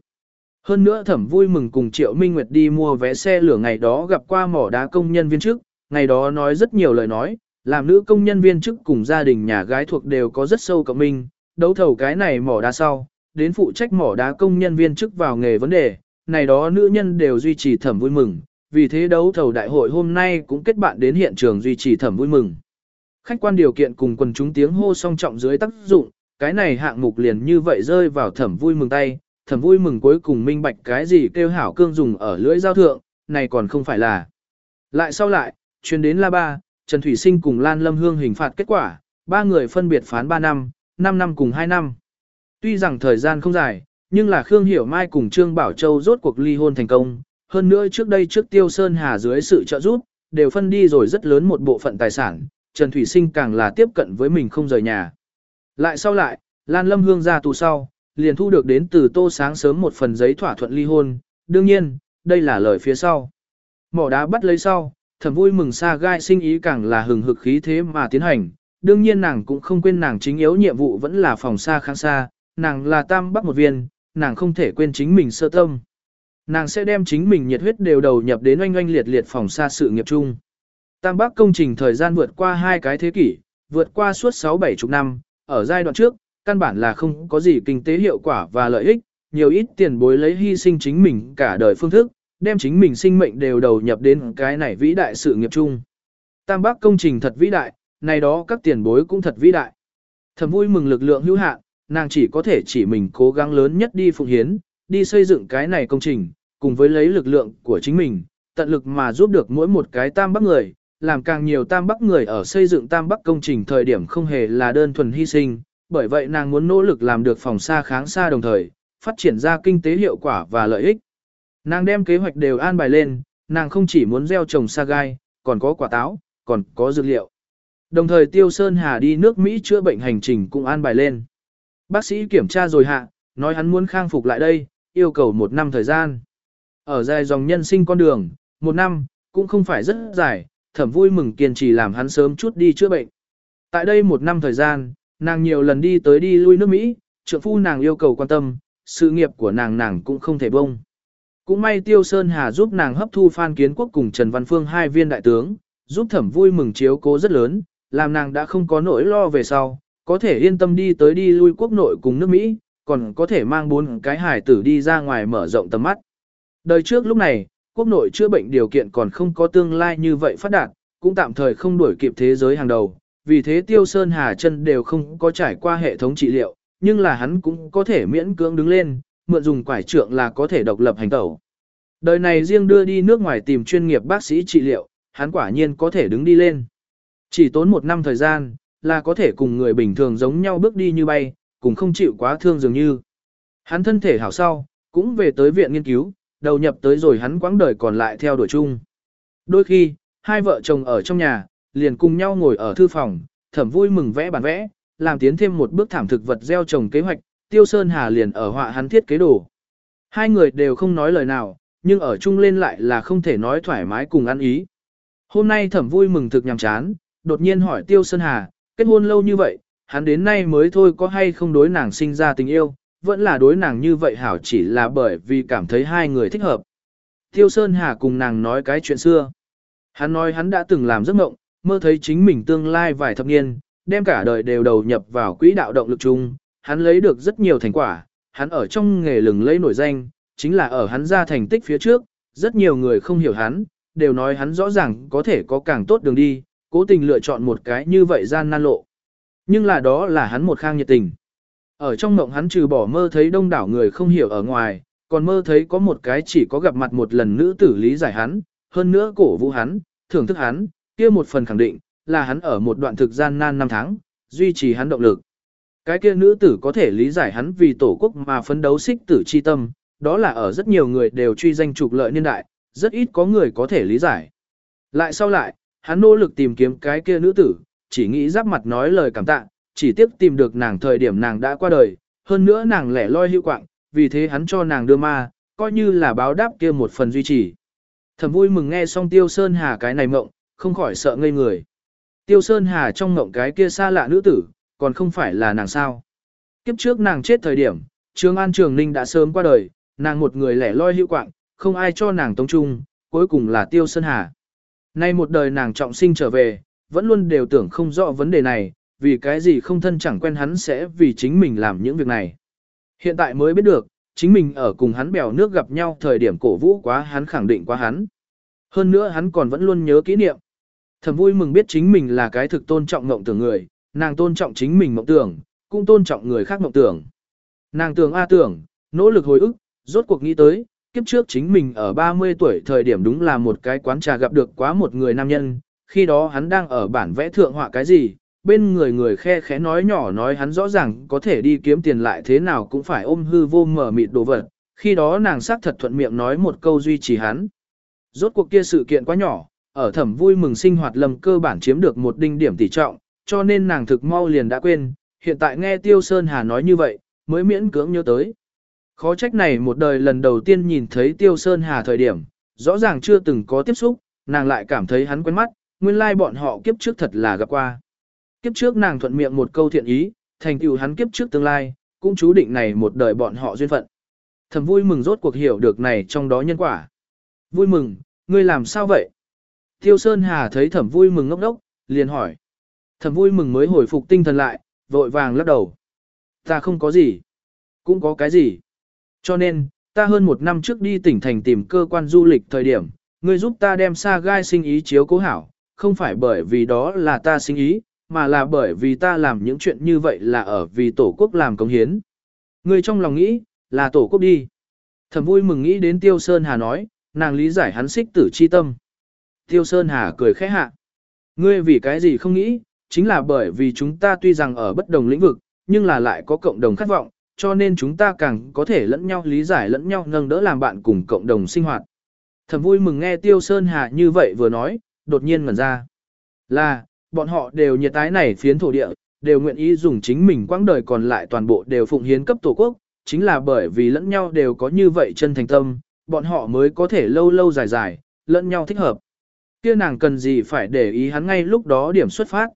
Hơn nữa thẩm vui mừng cùng Triệu Minh Nguyệt đi mua vé xe lửa ngày đó gặp qua mỏ đá công nhân viên chức, ngày đó nói rất nhiều lời nói, làm nữ công nhân viên chức cùng gia đình nhà gái thuộc đều có rất sâu cộng minh, đấu thầu cái này mỏ đá sau, đến phụ trách mỏ đá công nhân viên chức vào nghề vấn đề, này đó nữ nhân đều duy trì thẩm vui mừng, vì thế đấu thầu đại hội hôm nay cũng kết bạn đến hiện trường duy trì thẩm vui mừng. Khách quan điều kiện cùng quần chúng tiếng hô song trọng dưới tác dụng, cái này hạng mục liền như vậy rơi vào thẩm vui mừng tay, thẩm vui mừng cuối cùng minh bạch cái gì kêu hảo cương dùng ở lưỡi giao thượng, này còn không phải là. Lại sau lại, chuyên đến La Ba, Trần Thủy Sinh cùng Lan Lâm Hương hình phạt kết quả, ba người phân biệt phán 3 năm, 5 năm cùng 2 năm. Tuy rằng thời gian không dài, nhưng là Khương Hiểu Mai cùng Trương Bảo Châu rốt cuộc ly hôn thành công, hơn nữa trước đây trước Tiêu Sơn Hà dưới sự trợ giúp, đều phân đi rồi rất lớn một bộ phận tài sản, Trần Thủy Sinh càng là tiếp cận với mình không rời nhà. Lại sau lại, Lan Lâm Hương ra tù sau, liền thu được đến từ Tô Sáng sớm một phần giấy thỏa thuận ly hôn, đương nhiên, đây là lời phía sau. Mỏ đá bắt lấy sau, thầm vui mừng xa gai sinh ý càng là hừng hực khí thế mà tiến hành, đương nhiên nàng cũng không quên nàng chính yếu nhiệm vụ vẫn là phòng xa kháng xa, nàng là tam bắc một viên, nàng không thể quên chính mình sơ tâm. Nàng sẽ đem chính mình nhiệt huyết đều đầu nhập đến oanh oanh liệt liệt phòng xa sự nghiệp chung. Tam Bắc công trình thời gian vượt qua hai cái thế kỷ, vượt qua suốt 6-7 chục năm, ở giai đoạn trước, căn bản là không có gì kinh tế hiệu quả và lợi ích, nhiều ít tiền bối lấy hy sinh chính mình cả đời phương thức, đem chính mình sinh mệnh đều đầu nhập đến cái này vĩ đại sự nghiệp chung. Tam Bắc công trình thật vĩ đại, này đó các tiền bối cũng thật vĩ đại. Thầm vui mừng lực lượng hữu hạn, nàng chỉ có thể chỉ mình cố gắng lớn nhất đi phụng hiến, đi xây dựng cái này công trình, cùng với lấy lực lượng của chính mình, tận lực mà giúp được mỗi một cái tam bắc người, làm càng nhiều tam bắc người ở xây dựng tam bắc công trình thời điểm không hề là đơn thuần hy sinh, bởi vậy nàng muốn nỗ lực làm được phòng xa kháng xa đồng thời, phát triển ra kinh tế hiệu quả và lợi ích. Nàng đem kế hoạch đều an bài lên, nàng không chỉ muốn gieo trồng sa gai, còn có quả táo, còn có dược liệu. Đồng thời Tiêu Sơn Hà đi nước Mỹ chữa bệnh hành trình cũng an bài lên. Bác sĩ kiểm tra rồi hạ, nói hắn muốn khang phục lại đây, yêu cầu một năm thời gian. Ở dài dòng nhân sinh con đường, một năm, cũng không phải rất dài, thẩm vui mừng kiên trì làm hắn sớm chút đi chữa bệnh. Tại đây một năm thời gian, nàng nhiều lần đi tới đi lui nước Mỹ, trượng phu nàng yêu cầu quan tâm, sự nghiệp của nàng nàng cũng không thể bông. Cũng may Tiêu Sơn Hà giúp nàng hấp thu Phan Kiến Quốc cùng Trần Văn Phương hai viên đại tướng, giúp thẩm vui mừng chiếu cố rất lớn, làm nàng đã không có nỗi lo về sau, có thể yên tâm đi tới đi lui quốc nội cùng nước Mỹ, còn có thể mang bốn cái hải tử đi ra ngoài mở rộng tầm mắt. Đời trước lúc này, quốc nội chữa bệnh điều kiện còn không có tương lai như vậy phát đạt, cũng tạm thời không đuổi kịp thế giới hàng đầu, vì thế Tiêu Sơn Hà chân đều không có trải qua hệ thống trị liệu, nhưng là hắn cũng có thể miễn cưỡng đứng lên, mượn dùng quải trượng là có thể độc lập hành tẩu. Đời này riêng đưa đi nước ngoài tìm chuyên nghiệp bác sĩ trị liệu, hắn quả nhiên có thể đứng đi lên. Chỉ tốn một năm thời gian, là có thể cùng người bình thường giống nhau bước đi như bay, cùng không chịu quá thương dường như. Hắn thân thể hảo sau, cũng về tới viện nghiên cứu, đầu nhập tới rồi hắn quãng đời còn lại theo đuổi chung. Đôi khi, hai vợ chồng ở trong nhà, liền cùng nhau ngồi ở thư phòng, thẩm vui mừng vẽ bản vẽ, làm tiến thêm một bước thảm thực vật gieo trồng kế hoạch, Tiêu Sơn Hà liền ở họa hắn thiết kế đồ. Hai người đều không nói lời nào, nhưng ở chung lên lại là không thể nói thoải mái cùng ăn ý. Hôm nay thẩm vui mừng thực nhằm chán, đột nhiên hỏi Tiêu Sơn Hà, kết hôn lâu như vậy, hắn đến nay mới thôi có hay không đối nàng sinh ra tình yêu, vẫn là đối nàng như vậy hảo chỉ là bởi vì cảm thấy hai người thích hợp. Tiêu Sơn Hà cùng nàng nói cái chuyện xưa. Hắn nói hắn đã từng làm giấc mộng, mơ thấy chính mình tương lai vài thập niên, đem cả đời đều đầu nhập vào quỹ đạo động lực chung, hắn lấy được rất nhiều thành quả, hắn ở trong nghề lừng lấy nổi danh, chính là ở hắn ra thành tích phía trước, rất nhiều người không hiểu hắn, đều nói hắn rõ ràng có thể có càng tốt đường đi, cố tình lựa chọn một cái như vậy gian nan lộ. Nhưng là đó là hắn một khang nhiệt tình. Ở trong mộng hắn trừ bỏ mơ thấy đông đảo người không hiểu ở ngoài, còn mơ thấy có một cái chỉ có gặp mặt một lần nữ tử lý giải hắn, hơn nữa cổ vũ hắn, thưởng thức hắn, kia một phần khẳng định, là hắn ở một đoạn thực gian nan năm tháng, duy trì hắn động lực. Cái kia nữ tử có thể lý giải hắn vì tổ quốc mà phấn đấu xích tử chi tâm, đó là ở rất nhiều người đều truy danh trục lợi niên đại, rất ít có người có thể lý giải. Lại sau lại, hắn nỗ lực tìm kiếm cái kia nữ tử, chỉ nghĩ giáp mặt nói lời cảm tạ, chỉ tiếc tìm được nàng thời điểm nàng đã qua đời, hơn nữa nàng lẻ loi hữu quạng, vì thế hắn cho nàng đưa ma, coi như là báo đáp kia một phần duy trì. Thầm vui mừng nghe xong Tiêu Sơn Hà cái này mộng, không khỏi sợ ngây người. Tiêu Sơn Hà trong mộng cái kia xa lạ nữ tử, còn không phải là nàng sao. Kiếp trước nàng chết thời điểm, Trương An Trường Ninh đã sớm qua đời, nàng một người lẻ loi hữu quạng, không ai cho nàng tống trung, cuối cùng là Tiêu Sơn Hà. Nay một đời nàng trọng sinh trở về, vẫn luôn đều tưởng không rõ vấn đề này, vì cái gì không thân chẳng quen hắn sẽ vì chính mình làm những việc này. Hiện tại mới biết được, chính mình ở cùng hắn bèo nước gặp nhau thời điểm cổ vũ quá hắn khẳng định quá hắn. Hơn nữa hắn còn vẫn luôn nhớ kỷ niệm. Thầm vui mừng biết chính mình là cái thực tôn trọng ngộng tưởng người, nàng tôn trọng chính mình mộng tưởng, cũng tôn trọng người khác mộng tưởng. Nàng tưởng A tưởng, nỗ lực hồi ức, rốt cuộc nghĩ tới, kiếp trước chính mình ở 30 tuổi thời điểm đúng là một cái quán trà gặp được quá một người nam nhân, khi đó hắn đang ở bản vẽ thượng họa cái gì, bên người người khe khẽ nói nhỏ nói hắn rõ ràng có thể đi kiếm tiền lại thế nào cũng phải ôm hư vô mở mịt đồ vật, khi đó nàng xác thật thuận miệng nói một câu duy trì hắn. Rốt cuộc kia sự kiện quá nhỏ, ở thẩm vui mừng sinh hoạt lầm cơ bản chiếm được một đinh điểm tỷ trọng, cho nên nàng thực mau liền đã quên, hiện tại nghe Tiêu Sơn Hà nói như vậy, mới miễn cưỡng nhớ tới. Khó trách này một đời lần đầu tiên nhìn thấy Tiêu Sơn Hà thời điểm, rõ ràng chưa từng có tiếp xúc, nàng lại cảm thấy hắn quen mắt, nguyên lai bọn họ kiếp trước thật là gặp qua. Kiếp trước nàng thuận miệng một câu thiện ý, thành tựu hắn kiếp trước tương lai, cũng chú định này một đời bọn họ duyên phận. Thầm vui mừng rốt cuộc hiểu được này trong đó nhân quả. Vui mừng, ngươi làm sao vậy? Tiêu Sơn Hà thấy thẩm vui mừng ngốc đốc, liền hỏi. Thẩm vui mừng mới hồi phục tinh thần lại, vội vàng lắc đầu. Ta không có gì. Cũng có cái gì. Cho nên, ta hơn một năm trước đi tỉnh thành tìm cơ quan du lịch thời điểm, ngươi giúp ta đem xa gai sinh ý chiếu cố hảo, không phải bởi vì đó là ta sinh ý, mà là bởi vì ta làm những chuyện như vậy là ở vì tổ quốc làm công hiến. Ngươi trong lòng nghĩ, là tổ quốc đi. Thầm vui mừng nghĩ đến Tiêu Sơn Hà nói, nàng lý giải hắn xích tử chi tâm. Tiêu Sơn Hà cười khẽ hạ. Ngươi vì cái gì không nghĩ, chính là bởi vì chúng ta tuy rằng ở bất đồng lĩnh vực, nhưng là lại có cộng đồng khát vọng, cho nên chúng ta càng có thể lẫn nhau lý giải lẫn nhau nâng đỡ làm bạn cùng cộng đồng sinh hoạt. Thầm vui mừng nghe Tiêu Sơn Hà như vậy vừa nói, đột nhiên ngẩn ra. Là, bọn họ đều nhiệt tái này phiến thổ địa, đều nguyện ý dùng chính mình quãng đời còn lại toàn bộ đều phụng hiến cấp tổ quốc, chính là bởi vì lẫn nhau đều có như vậy chân thành tâm, bọn họ mới có thể lâu lâu dài dài, lẫn nhau thích hợp. Kia nàng cần gì phải để ý hắn ngay lúc đó điểm xuất phát.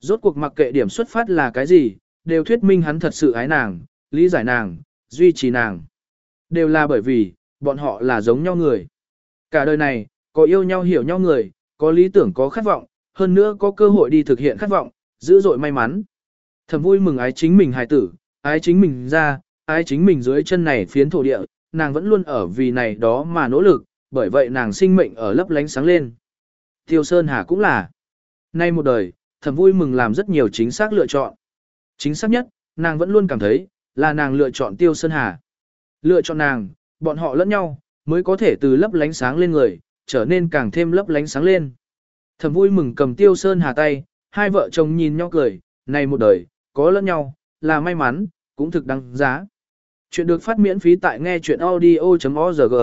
Rốt cuộc mặc kệ điểm xuất phát là cái gì, đều thuyết minh hắn thật sự ái nàng, lý giải nàng, duy trì nàng. Đều là bởi vì, bọn họ là giống nhau người. Cả đời này, có yêu nhau hiểu nhau người, có lý tưởng có khát vọng, hơn nữa có cơ hội đi thực hiện khát vọng, dữ dội may mắn. Thầm vui mừng ái chính mình hài tử, ái chính mình ra, ái chính mình dưới chân này phiến thổ địa, nàng vẫn luôn ở vì này đó mà nỗ lực, bởi vậy nàng sinh mệnh ở lấp lánh sáng lên. Tiêu Sơn Hà cũng là. Nay một đời, thầm vui mừng làm rất nhiều chính xác lựa chọn. Chính xác nhất, nàng vẫn luôn cảm thấy, là nàng lựa chọn Tiêu Sơn Hà. Lựa chọn nàng, bọn họ lẫn nhau, mới có thể từ lấp lánh sáng lên người, trở nên càng thêm lấp lánh sáng lên. Thầm vui mừng cầm Tiêu Sơn Hà tay, hai vợ chồng nhìn nhau cười, này một đời, có lẫn nhau, là may mắn, cũng thực đáng giá. Chuyện được phát miễn phí tại nghe chuyện audio.org